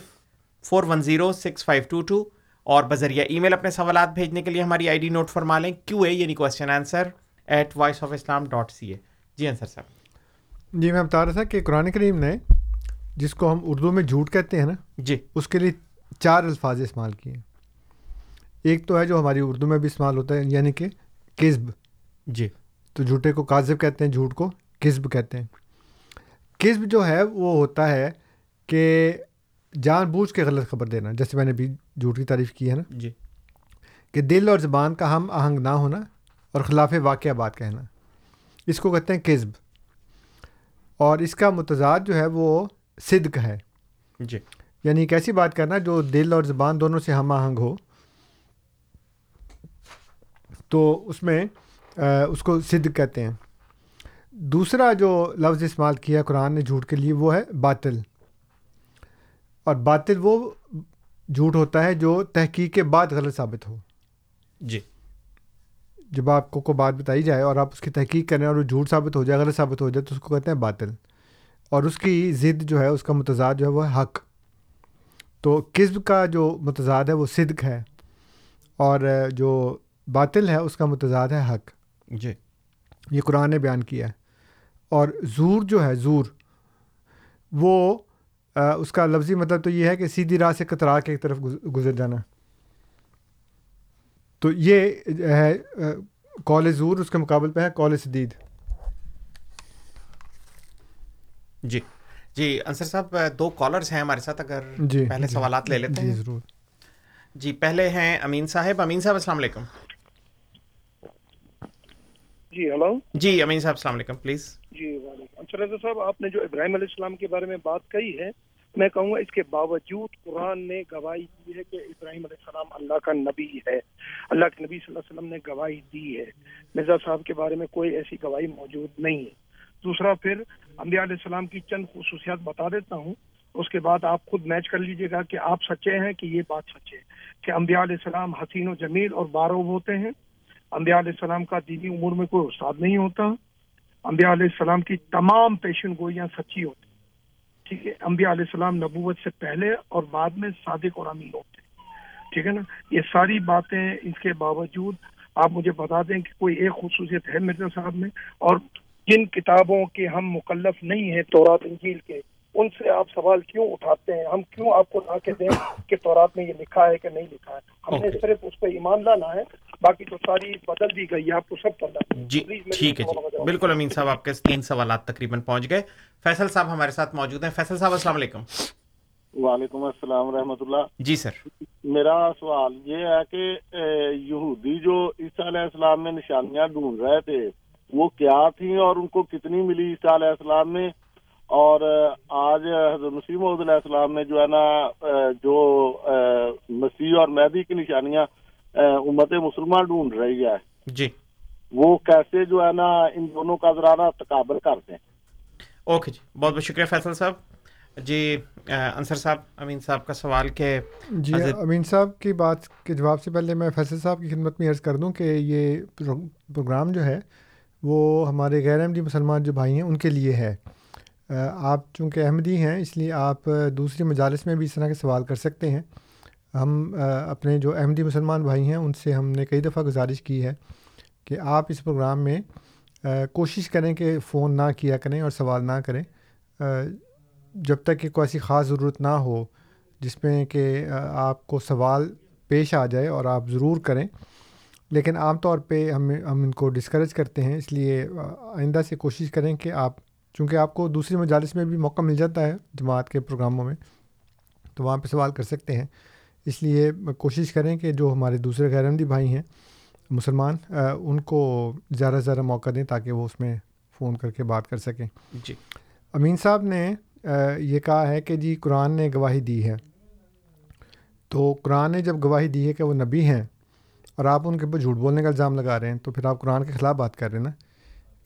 Four one zero six five two two اور بذریعہ ای میل اپنے سوالات بھیجنے کے لیے ہماری آئی ڈی نوٹ فرما لیں کیو اے یعنی question answer at voice of Islam dot C A جی آنسر صاحب۔ جی میں بتا رہا تھا کہ قرآن کریم نے جس کو ہم اردو میں جھوٹ کہتے ہیں نا جی۔ اس کے لیے چار الفاظ استعمال کیے ہیں۔ ایک تو ہے جو ہماری اردو میں بھی استعمال ہوتا ہے یعنی کہ قزب جی۔ تو جھوٹے کو کاذب کہتے ہیں جھوٹ کو قزب کہتے ہیں۔ قزب جو ہے وہ ہوتا ہے کہ جان بوجھ کے غلط خبر دینا جیسے میں نے بھی جھوٹ کی تعریف کی ہے نا؟ جی۔ کہ دل اور زبان کا ہم آہنگ نہ ہونا اور خلاف واقعہ بات کہنا۔ اس کو کہتے ہیں قزب۔ اور اس کا متضاد جو ہے وہ صدق ہے۔ جی۔ یعنی ایک ایسی بات کرنا جو دل اور زبان دونوں سے ہم آہنگ ہو۔ تو اس میں اس کو صدق کہتے ہیں۔ دوسرا جو لفظ استعمال کیا قرآن نے جھوٹ کے لیے وہ ہے باطل۔ اور باطل وہ جھوٹ ہوتا ہے جو تحقیق کے بعد غلط ثابت ہو۔ جی۔ جب آپ کو کوئی بات بتائی جائے اور آپ اس کی تحقیق کریں اور وہ جھوٹ ثابت ہو جائے غلط ثابت ہو جائے تو اس کو کہتے ہیں باطل۔ اور اس کی ضد جو ہے اس کا متضاد جو ہے وہ ہے حق۔ تو قزب کا جو متضاد ہے وہ صدق ہے۔ اور جو باطل ہے اس کا متضاد ہے حق۔ جی۔ یہ قرآن نے بیان کیا ہے۔ اور زور جو ہے زور وہ اس کا لفظی مطلب تو یہ ہے کہ سیدھی راہ سے کترا کے ایک طرف گزر جانا۔ تو یہ ہے کال زور اس کے مقابل پہ ہے کال سدید۔ جی۔ جی انصر صاحب دو کالرز ہیں ہمارے ساتھ اگر جی پہلے سوالات لے لیتے جی ہیں ضرور۔ جی پہلے ہیں امین صاحب۔ امین صاحب السلام علیکم۔ جی ہلو۔ جی امین صاحب السلام علیکم پلیز۔ جی وعلیکم اچھا رضا صاحب، آپ نے جو ابراہیم علیہ السلام کے بارے میں بات کہی ہے، میں کہوں گا اس کے باوجود قرآن نے گواہی دی ہے کہ ابراہیم علیہ السلام اللہ کا نبی ہے۔ اللہ کے نبی صلی اللہ علیہ وسلم نے گواہی دی ہے۔ مرزا صاحب کے بارے میں کوئی ایسی گواہی موجود نہیں ہے۔ دوسرا، پھر انبیاء علیہ السلام کی چند خصوصیات بتا دیتا ہوں۔ اس کے بعد آپ خود میچ کر لیجیے گا کہ آپ سچے ہیں کہ یہ بات سچے کہ انبیاء علیہ السلام حسین و جمیل اور باروب ہوتے ہیں۔ انبیاء علیہ السلام کا دینی امور میں کوئی استاد نہیں ہوتا۔ انبیاء علیہ السلام کی تمام پیشن گوئیاں سچی ہوتی ٹھیک ہے؟ انبیاء علیہ السلام نبوت سے پہلے اور بعد میں صادق اور امین ہوتے ٹھیک ہے نا؟ یہ ساری باتیں اس کے باوجود آپ مجھے بتا دیں کہ کوئی ایک خصوصیت ہے مرزا صاحب میں اور جن کتابوں کے ہم مکلف نہیں ہیں تورات انجیل کے ان سے آپ سوال کیوں اٹھاتے ہیں؟ ہم کیوں آپ کو لا کے دیں کہ تورات میں یہ لکھا ہے کہ نہیں لکھا ہے؟ ہم نے صرف اس پہ ایمان لانا ہے باقی تو ساری بدل دی گئی ہے آپ کو سب پتہ جی ٹھیک ہے جی۔ بالکل امین صاحب آپ کے تین سوالات تقریباً پہنچ گئے۔ فیصل صاحب ہمارے ساتھ موجود ہیں۔ فیصل صاحب السلام علیکم۔ وعلیکم السلام رحمۃ اللہ۔ جی سر۔ میرا سوال یہ ہے کہ یہودی جو عیسیٰ علیہ السلام میں نشانیاں ڈھونڈ رہے تھے وہ کیا تھیں اور ان کو کتنی ملی عیسیٰ علیہ السلام میں؟ اور آج حضرت مسیم علیہ السلام میں جو ہے نا جو مسیح اور مہدی کی نشانیاں امت مسلمان ڈھونڈ رہی ہے جی۔ وہ کیسے جو ہے نا ان دونوں کا ذرا تقابل کرتے ہیں۔ اوکے جی بہت بہت شکریہ فیصل صاحب۔ جی انصر صاحب امین صاحب کا سوال کہ جی امین صاحب کی بات کے جواب سے پہلے میں فیصل صاحب کی خدمت میں عرض کر دوں کہ یہ پروگرام جو ہے وہ ہمارے غیر احمدی مسلمان جو بھائی ہیں ان کے لیے ہے۔ آپ چونکہ احمدی ہیں، اس لیے آپ دوسری مجالس میں بھی اس طرح کے سوال کر سکتے ہیں۔ ہم اپنے جو احمدی مسلمان بھائی ہیں، ان سے ہم نے کئی دفعہ گزارش کی ہے کہ آپ اس پروگرام میں کوشش کریں کہ فون نہ کیا کریں اور سوال نہ کریں۔ جب تک کہ کوئی ایسی خاص ضرورت نہ ہو، جس میں کہ آپ کو سوال پیش آ جائے اور آپ ضرور کریں۔ لیکن عام طور پہ ہم ہم ان کو ڈسکریج کرتے ہیں، اس لیے آئندہ سے کوشش کریں کہ آپ چونکہ آپ کو دوسری مجالس میں بھی موقع مل جاتا ہے جماعت کے پروگراموں میں تو وہاں پہ سوال کر سکتے ہیں۔ اس لیے کوشش کریں کہ جو ہمارے دوسرے غیر احمدی بھائی ہیں مسلمان ان کو زیادہ سے زیادہ موقع دیں تاکہ وہ اس میں فون کر کے بات کر سکیں۔ جی۔ امین صاحب نے یہ کہا ہے کہ جی قرآن نے گواہی دی ہے۔ تو قرآن نے جب گواہی دی ہے کہ وہ نبی ہیں اور آپ ان کے اوپر جھوٹ بولنے کا الزام لگا رہے ہیں تو پھر آپ قرآن کے خلاف بات کر رہے ہیں نا؟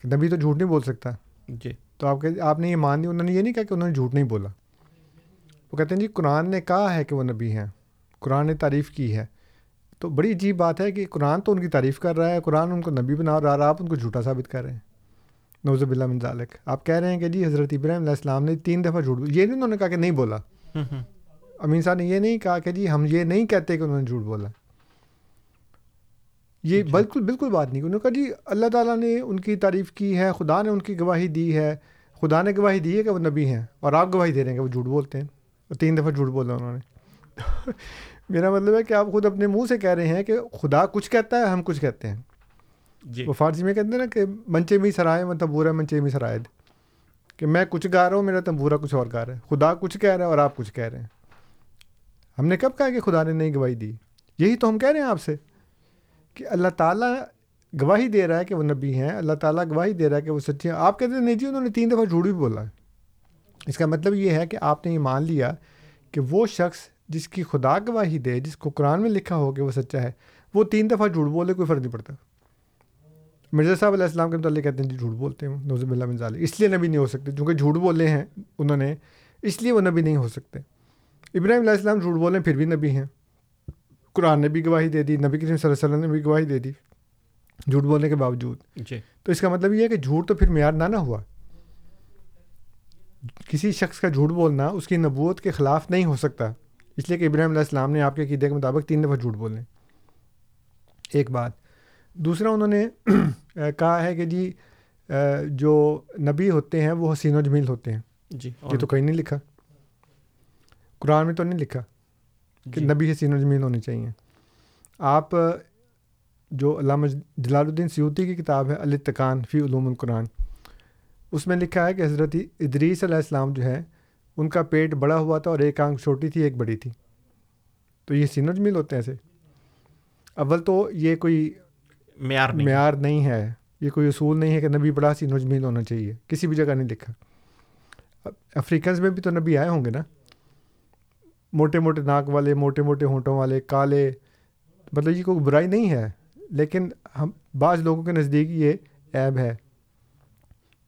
کہ نبی تو جھوٹ نہیں بول سکتا۔ جی۔ تو آپ کہ آپ نے یہ مان لی انہوں نے یہ نہیں کہا کہ انہوں نے جھوٹ نہیں بولا۔ وہ کہتے ہیں جی قرآن نے کہا ہے کہ وہ نبی ہیں قرآن نے تعریف کی ہے۔ تو بڑی عجیب بات ہے کہ قرآن تو ان کی تعریف کر رہا ہے قرآن ان کو نبی بنا رہا ہے آپ ان کو جھوٹا ثابت کر رہے ہیں۔ نوزب اللہ ذالک۔ آپ کہہ رہے ہیں کہ جی حضرت ابراہیم علیہ السلام نے تین دفعہ جھوٹ یہ نہیں انہوں نے کہا کہ نہیں بولا۔ امین صاحب نے یہ نہیں کہا کہ جی ہم یہ نہیں کہتے کہ انہوں نے جھوٹ بولا۔ یہ بالکل بالکل بات نہیں انہوں نے کہا جی اللہ تعالیٰ نے ان کی تعریف کی ہے خدا نے ان کی گواہی دی ہے۔ خدا نے گواہی دی ہے کہ وہ نبی ہیں اور آپ گواہی دے رہے ہیں کہ وہ جھوٹ بولتے ہیں۔ اور تین دفعہ جھوٹ بولا انہوں نے۔ میرا مطلب ہے کہ آپ خود اپنے منہ سے کہہ رہے ہیں کہ خدا کچھ کہتا ہے ہم کچھ کہتے ہیں۔ جی۔ وہ فارسی میں کہتے ہیں نا کہ منچے میں سرائے میں تبورا منچے میں سرائے۔ کہ میں کچھ گا رہا ہوں میرا تمبورا کچھ اور گا رہا ہے۔ خدا کچھ کہہ رہا ہے اور آپ کچھ کہہ رہے ہیں۔ ہم نے کب کہا کہ خدا نے نہیں گواہی دی؟ یہی تو ہم کہہ رہے ہیں آپ سے کہ اللہ تعالیٰ گواہی دے رہا ہے کہ وہ نبی ہیں، اللہ تعالیٰ گواہی دے رہا ہے کہ وہ سچے ہیں۔ آپ کہتے ہیں نہیں جی انہوں نے تین دفعہ جھوٹ بھی بولا اس کا مطلب یہ ہے کہ آپ نے یہ مان لیا کہ وہ شخص جس کی خدا گواہی دے، جس کو قرآن میں لکھا ہو کہ وہ سچا ہے، وہ تین دفعہ جھوٹ بولے، کوئی فرق نہیں پڑتا۔ مرزا صاحب علیہ السلام کے متعلق کہتے ہیں جی جھوٹ بولتے ہیں نوزب اللہ منظال اس لیے نبی نہیں ہو سکتے، چونکہ جھوٹ بولے ہیں انہوں نے، اس لیے وہ نبی نہیں ہو سکتے۔ ابراہیم علیہ السلام جھوٹ بولے پھر بھی نبی ہیں۔ قرآن نے بھی گواہی دے دی، نبی کریم صلی اللہ علیہ وسلم نے بھی گواہی دے دی۔ جھوٹ بولنے کے باوجود۔ جی۔ تو اس کا مطلب یہ ہے کہ جھوٹ تو پھر معیار نہ نہ ہوا۔ کسی شخص کا جھوٹ بولنا اس کی نبوت کے خلاف نہیں ہو سکتا۔ اس لیے کہ ابراہیم علیہ السلام نے آپ کے عقیدے کے مطابق تین دفعہ جھوٹ بولنے ایک بات۔ دوسرا انہوں نے کہا ہے کہ جی جو نبی ہوتے ہیں وہ حسین و جمیل ہوتے ہیں۔ جی یہ تو کہیں نہیں لکھا۔ قرآن میں تو نہیں لکھا کہ جی۔ نبی حسین و جمیل ہونی چاہیے۔ آپ جو علامہ جلال الدین سیوتی کی کتاب ہے التقان فی علوم القرآن اس میں لکھا ہے کہ حضرت ادریس علیہ السلام جو ہے ان کا پیٹ بڑا ہوا تھا اور ایک آنکھ چھوٹی تھی ایک بڑی تھی۔ تو یہ حسین و جمیل ہوتے ہیں ایسے۔ اول تو یہ کوئی معیار نہیں معیار نہیں ہے۔ یہ کوئی اصول نہیں ہے کہ نبی بڑا سی نجمیل ہونا چاہیے۔ کسی بھی جگہ نہیں لکھا۔ افریقنز میں بھی تو نبی آئے ہوں گے نا؟ موٹے موٹے ناک والے موٹے موٹے ہونٹوں والے کالے مطلب یہ کوئی برائی نہیں ہے۔ لیکن ہم بعض لوگوں کے نزدیک یہ عیب ہے۔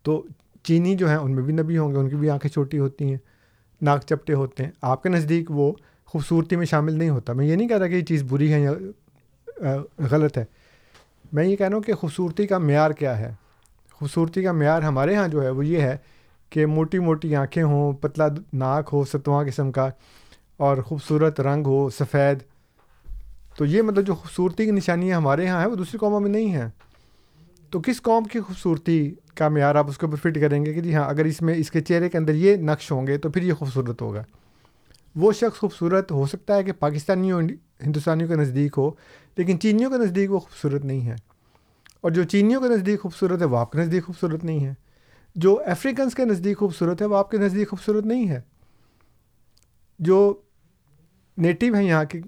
تو چینی جو ہیں، ان میں بھی نبی ہوں گے، ان کی بھی آنکھیں چھوٹی ہوتی ہیں، ناک چپٹے ہوتے ہیں۔ آپ کے نزدیک وہ خوبصورتی میں شامل نہیں ہوتا۔ میں یہ نہیں کہہ رہا کہ یہ چیز بری ہے یا غلط ہے۔ میں یہ کہہ رہا ہوں کہ خوبصورتی کا معیار کیا ہے۔ خوبصورتی کا معیار ہمارے ہاں جو ہے، وہ یہ ہے کہ موٹی موٹی آنکھیں ہوں، پتلا ناک ہو، ستواں قسم کا، اور خوبصورت رنگ ہو، سفید تو یہ مطلب جو خوبصورتی کی نشانیاں ہمارے یہاں ہیں وہ دوسری قوموں میں نہیں ہیں تو کس قوم کی خوبصورتی کا معیار آپ اس کے اوپر فٹ کریں گے کہ جی ہاں اگر اس میں اس کے چہرے کے اندر یہ نقش ہوں گے تو پھر یہ خوبصورت ہوگا۔ وہ شخص خوبصورت ہو سکتا ہے کہ پاکستانیوں، ہندوستانیوں کے نزدیک ہو، لیکن چینیوں کے نزدیک وہ خوبصورت نہیں ہے۔ اور جو چینیوں کے نزدیک خوبصورت ہے، وہ آپ کے نزدیک خوبصورت نہیں ہے۔ جو افریقنس کے نزدیک خوبصورت ہے، وہ آپ کے نزدیک خوبصورت نہیں ہے۔ جو نیٹیو ہیں یہاں کے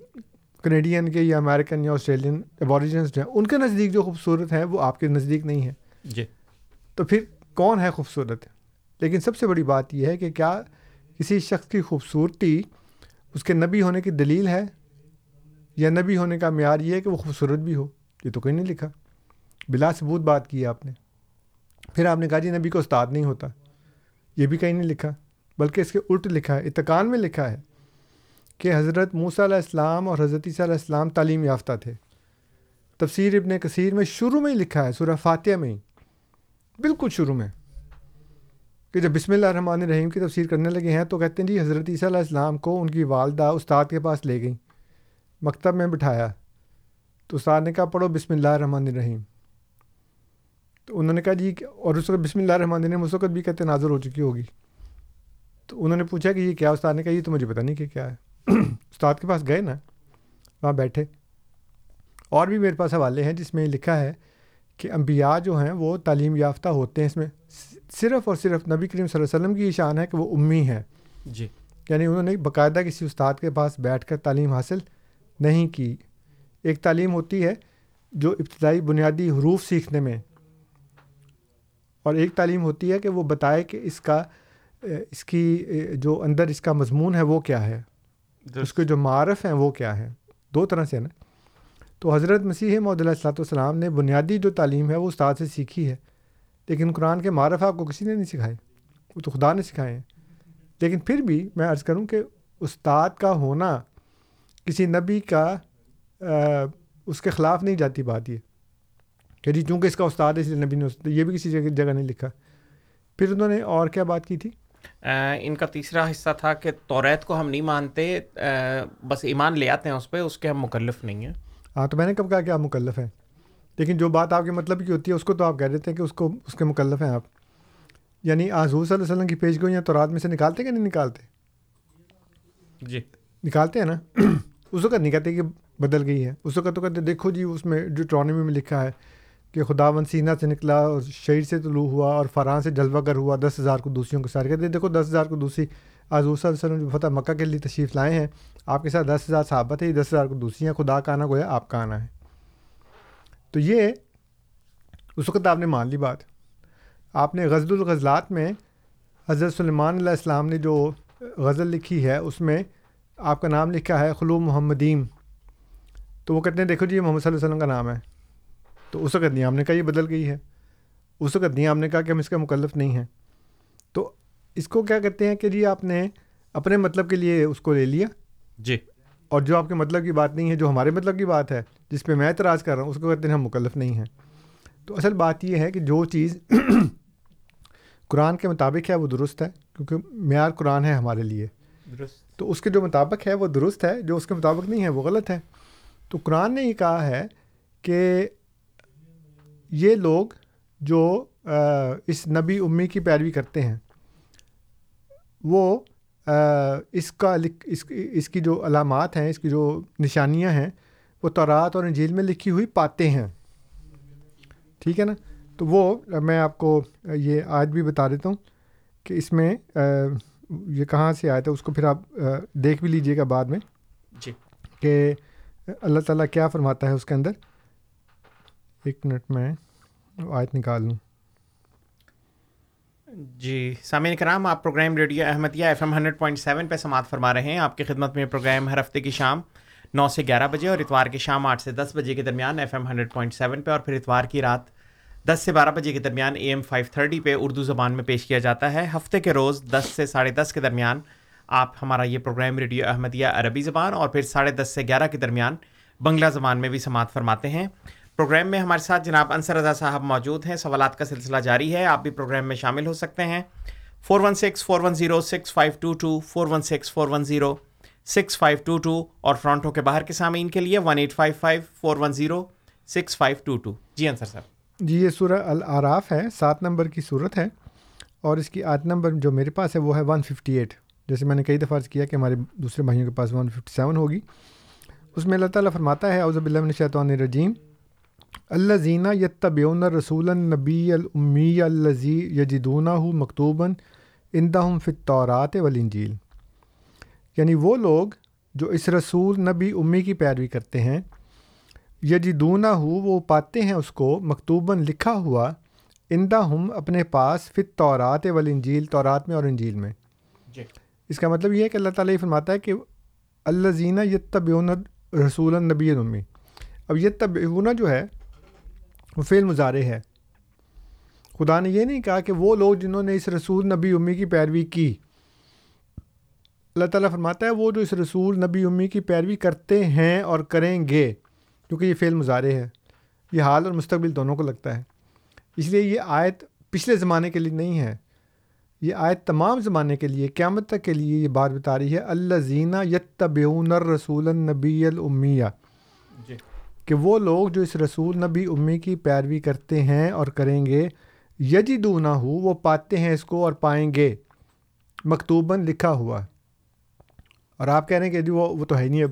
کینیڈین کے یا امیریکن یا آسٹریلین ایبوریجنس جو ہیں ان کے نزدیک جو خوبصورت ہیں وہ آپ کے نزدیک نہیں ہے جی۔ تو پھر کون ہے خوبصورت؟ لیکن سب سے بڑی بات یہ ہے کہ کیا کسی شخص کی خوبصورتی اس کے نبی ہونے کی دلیل ہے؟ یا نبی ہونے کا معیار یہ ہے کہ وہ خوبصورت بھی ہو؟ یہ تو کوئی نہیں لکھا۔ بلا ثبوت بات کی آپ نے۔ پھر آپ نے کہا جی نبی کو استاد نہیں ہوتا۔ یہ بھی کہیں نہیں لکھا بلکہ اس کے الٹ لکھا ہے اتقان میں لکھا ہے۔ کہ حضرت موسیٰ علیہ السلام اور حضرت عیسیٰ علیہ السلام تعلیم یافتہ تھے۔ تفسیر ابن کثیر میں شروع میں ہی لکھا ہے، سورہ فاتحہ میں ہی۔ بالکل شروع میں۔ کہ جب بسم اللہ الرحمن الرحیم کی تفسیر کرنے لگے ہیں تو کہتے ہیں جی حضرت عیسیٰ علیہ السلام کو ان کی والدہ استاد کے پاس لے گئیں، مکتب میں بٹھایا۔ تو استاد نے کہا، پڑھو بسم اللہ الرحمن الرحیم۔ تو انہوں نے کہا جی اور اس وقت بسم اللہ الرحمن الرحیم اس وقت بھی کہتے نازر ہو چکی ہوگی۔ تو انہوں نے پوچھا کہ یہ کیا؟ استاد نے کہا، یہ تو مجھے پتہ نہیں کہ کیا ہے۔ استاد کے پاس گئے نا وہاں بیٹھے۔ اور بھی میرے پاس حوالے ہیں جس میں لکھا ہے کہ انبیاء جو ہیں وہ تعلیم یافتہ ہوتے ہیں۔ اس میں صرف اور صرف نبی کریم صلی اللہ علیہ وسلم کی شان ہے کہ وہ امی ہیں۔ جی۔ یعنی انہوں نے باقاعدہ کسی استاد کے پاس بیٹھ کر تعلیم حاصل نہیں کی۔ ایک تعلیم ہوتی ہے جو ابتدائی بنیادی حروف سیکھنے میں اور ایک تعلیم ہوتی ہے کہ وہ بتائے کہ اس کا اس کی جو اندر اس کا مضمون ہے وہ کیا ہے۔ اس کے جو معرف ہیں وہ کیا ہے دو طرح سے نا۔ تو حضرت مسیح محدود علیہ السلاۃ والسلام نے بنیادی جو تعلیم ہے وہ استاد سے سیکھی ہے، لیکن قرآن کے معرف آپ کو کسی نے نہیں سکھائے، وہ تو خدا نے سکھائے ہیں۔ لیکن پھر بھی میں عرض کروں کہ استاد کا ہونا کسی نبی کا اس کے خلاف نہیں جاتی بات یہ کہ جی چونکہ اس کا استاد ہے اس لیے نبی نے یہ بھی کسی جگہ جگہ نہیں لکھا۔ پھر انہوں نے اور کیا بات کی تھی؟ ان کا تیسرا حصہ تھا کہ توریت کو ہم نہیں مانتے بس ایمان لے آتے ہیں اس پہ اس کے ہم مکلف نہیں ہیں۔ ہاں تو میں نے کب کہا کہ آپ مکلف ہیں؟ لیکن جو بات آپ کے مطلب کی ہوتی ہے اس کو تو آپ کہہ دیتے ہیں کہ اس کو اس کے مکلف ہیں آپ۔ یعنی حضور صلی اللہ علیہ وسلم کی پیش گوئیاں تو رات میں سے نکالتے کہ نہیں نکالتے؟ جی۔ نکالتے ہیں نا؟ اس وقت نہیں کہتے کہ بدل گئی ہے۔ اس وقت تو کہتے دیکھو جی اس میں ڈیٹرانمی میں لکھا ہے کہ خدا ون سینہ سے نکلا، اور شہر سے طلوع ہوا، اور فران سے جلوہ گر ہوا، دس ہزار کو دوسریوں کے سارے کہتے ہیں دیکھو، دس ہزار کو دوسری حضور صلی اللہ علیہ وسلم جو فتح مکہ کے لیے تشریف لائے ہیں، آپ کے ساتھ دس ہزار صحابت ہے یہ دس ہزار کو دوسری ہیں، خدا کا آنا گویا آپ کا آنا ہے۔ تو یہ اس وقت آپ نے مان لی بات۔ آپ نے غزل الغزلات میں حضرت سلمان علیہ السلام نے جو غزل لکھی ہے، اس میں آپ کا نام لکھا ہے، خلو محمدیم۔ تو وہ کہتے ہیں، دیکھو جی محمد صلی اللہ علیہ وسلم کا نام ہے۔ تو اس وقت نہیں آپ نے کہا یہ بدل گئی ہے۔ اس وقت نہیں آپ نے کہا کہ ہم اس کا مکلف نہیں ہیں۔ تو اس کو کیا کہتے ہیں کہ جی آپ نے اپنے مطلب کے لیے اس کو لے لیا۔ جی۔ اور جو آپ کے مطلب کی بات نہیں ہے جو ہمارے مطلب کی بات ہے جس پہ میں اعتراض کر رہا ہوں اس کو کہتے ہیں ہم مکلف نہیں ہیں۔ تو اصل بات یہ ہے کہ جو چیز قرآن کے مطابق ہے وہ درست ہے کیونکہ معیار قرآن ہے ہمارے لیے۔ تو اس کے جو مطابق ہے وہ درست ہے جو اس کے مطابق نہیں ہے وہ غلط ہے۔ تو قرآن نے یہ کہا ہے کہ یہ لوگ جو اس نبی امی کی پیروی کرتے ہیں وہ اس کا اس اس کی جو علامات ہیں اس کی جو نشانیاں ہیں وہ تورات اور انجیل میں لکھی ہوئی پاتے ہیں۔ ٹھیک ہے نا؟ تو وہ میں آپ کو یہ آج بھی بتا دیتا ہوں کہ اس میں یہ کہاں سے آیا تھا اس کو پھر آپ دیکھ بھی لیجیے گا بعد میں۔ جی۔ کہ اللہ تعالیٰ کیا فرماتا ہے اس کے اندر۔ ایک منٹ میں آیت نکال لوں جی سامعین کرام، آپ programme radio Ahmadiyya F M hundred point seven پہ سماعت فرما رہے ہیں۔ آپ کی خدمت میں پروگرام ہر ہفتے کی شام نو سے گیارہ بجے اور اتوار کی شام آٹھ سے دس بجے کے درمیان F M hundred point seven پہ اور پھر اتوار کی رات دس سے بارہ بجے کے درمیان اے ایم فائیو تھرٹی پہ اردو زبان میں پیش کیا جاتا ہے۔ ہفتے کے روز دس سے ساڑھے دس کے درمیان آپ ہمارا یہ پروگرام ریڈیو احمدیہ عربی زبان اور پھر ساڑھے دس سے گیارہ کے درمیان بنگلہ زبان میں بھی سماعت فرماتے ہیں۔ پروگرام میں ہمارے ساتھ جناب انصر رضا صاحب موجود ہیں۔ سوالات کا سلسلہ جاری ہے۔ آپ بھی پروگرام میں شامل ہو سکتے ہیں۔ Four one six four one zero six five two two, four one six four one zero six five two two اور فرانٹو کے باہر کے سامعین کے لیے one eight five five four one zero six five two two. جی انصر صاحب۔ جی یہ سورہ العراف ہے۔ سات نمبر کی صورت ہے اور اس کی آٹھ نمبر جو میرے پاس ہے وہ ہے ون ففٹی ایٹ۔ جیسے میں نے کئی دفعہ کیا کہ ہمارے دوسرے بھائیوں کے پاس ون ففٹی سیون ہوگی۔ اس میں اللہ تعالیٰ فرماتا ہے اوزب اللہ شیطان الرجیم۔ اللہ زینہ یتبیون رسول نبی المی الزی یجدونہ مکتوباً اندہم فطورات ولنجیل یعنی وہ لوگ جو اس رسول نبی امی کی پیروی کرتے ہیں یجدونہ ہو وہ پاتے ہیں اس کو مکتوباً لکھا ہوا اندہ ہم اپنے پاس فت طورات ولنجیل تورات میں اور انجیل میں۔ جی۔ اس کا مطلب یہ ہے کہ اللہ تعالیٰ یہ فرماتا ہے کہ اللہ زینہ یتبیون رسول النبی امی اب یہ تبعونہ جو ہے وہ فعل مظاہرے ہے خدا نے یہ نہیں کہا کہ وہ لوگ جنہوں نے اس رسول نبی امی کی پیروی کی۔ اللہ تعالیٰ فرماتا ہے وہ جو اس رسول نبی امی کی پیروی کرتے ہیں اور کریں گے، کیونکہ یہ فعل مظاہرے ہے یہ حال اور مستقبل دونوں کو لگتا ہے۔ اس لیے یہ آیت پچھلے زمانے کے لیے نہیں ہے۔ یہ آیت تمام زمانے کے لیے، قیامت تک کے لیے یہ بات بتا رہی ہے۔ اللہ زینہ یتبعون الرسول النبی الامیہ۔ جی۔ کہ وہ لوگ جو اس رسول نبی امی کی پیروی کرتے ہیں اور کریں گے یجدو نہ ہو وہ پاتے ہیں اس کو اور پائیں گے۔ مکتوباً لکھا ہوا۔ اور آپ کہہ رہے ہیں کہ جی وہ وہ تو ہے نہیں اب۔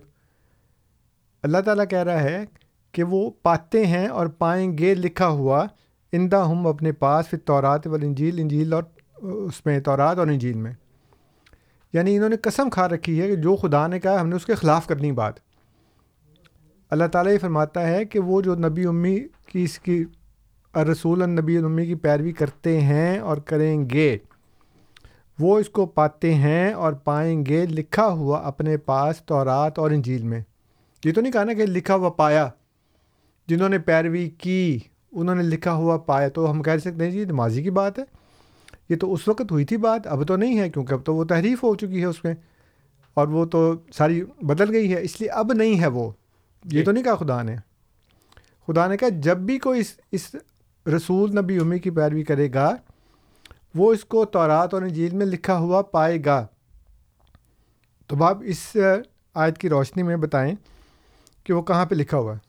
اللہ تعالیٰ کہہ رہا ہے کہ وہ پاتے ہیں اور پائیں گے لکھا ہوا۔ اندہ ہم اپنے پاس پھر تورات والانجیل، انجیل اور اس میں، تورات اور انجیل میں۔ یعنی انہوں نے قسم کھا رکھی ہے کہ جو خدا نے کہا ہم نے اس کے خلاف کرنی بات۔ اللہ تعالیٰ یہ فرماتا ہے کہ وہ جو نبی امی کی اس کی رسول النبی امی کی پیروی کرتے ہیں اور کریں گے، وہ اس کو پاتے ہیں اور پائیں گے لکھا ہوا اپنے پاس تورات اور انجیل میں۔ یہ تو نہیں کہا نا کہ لکھا ہوا پایا، جنہوں نے پیروی کی، انہوں نے لکھا ہوا پایا۔ تو ہم کہہ سکتے ہیں جی ماضی کی بات ہے۔ یہ تو اس وقت ہوئی تھی بات، اب تو نہیں ہے، کیونکہ اب تو وہ تحریف ہو چکی ہے اس میں اور وہ تو ساری بدل گئی ہے، اس لیے اب نہیں ہے وہ۔ یہ تو نہیں کہا خدا نے۔ خدا نے کہا جب بھی کوئی اس اس رسول نبی امی کی پیروی کرے گا وہ اس کو تورات اور انجیل میں لکھا ہوا پائے گا۔ تو آپ اس آیت کی روشنی میں بتائیں کہ وہ کہاں پہ لکھا ہوا ہے۔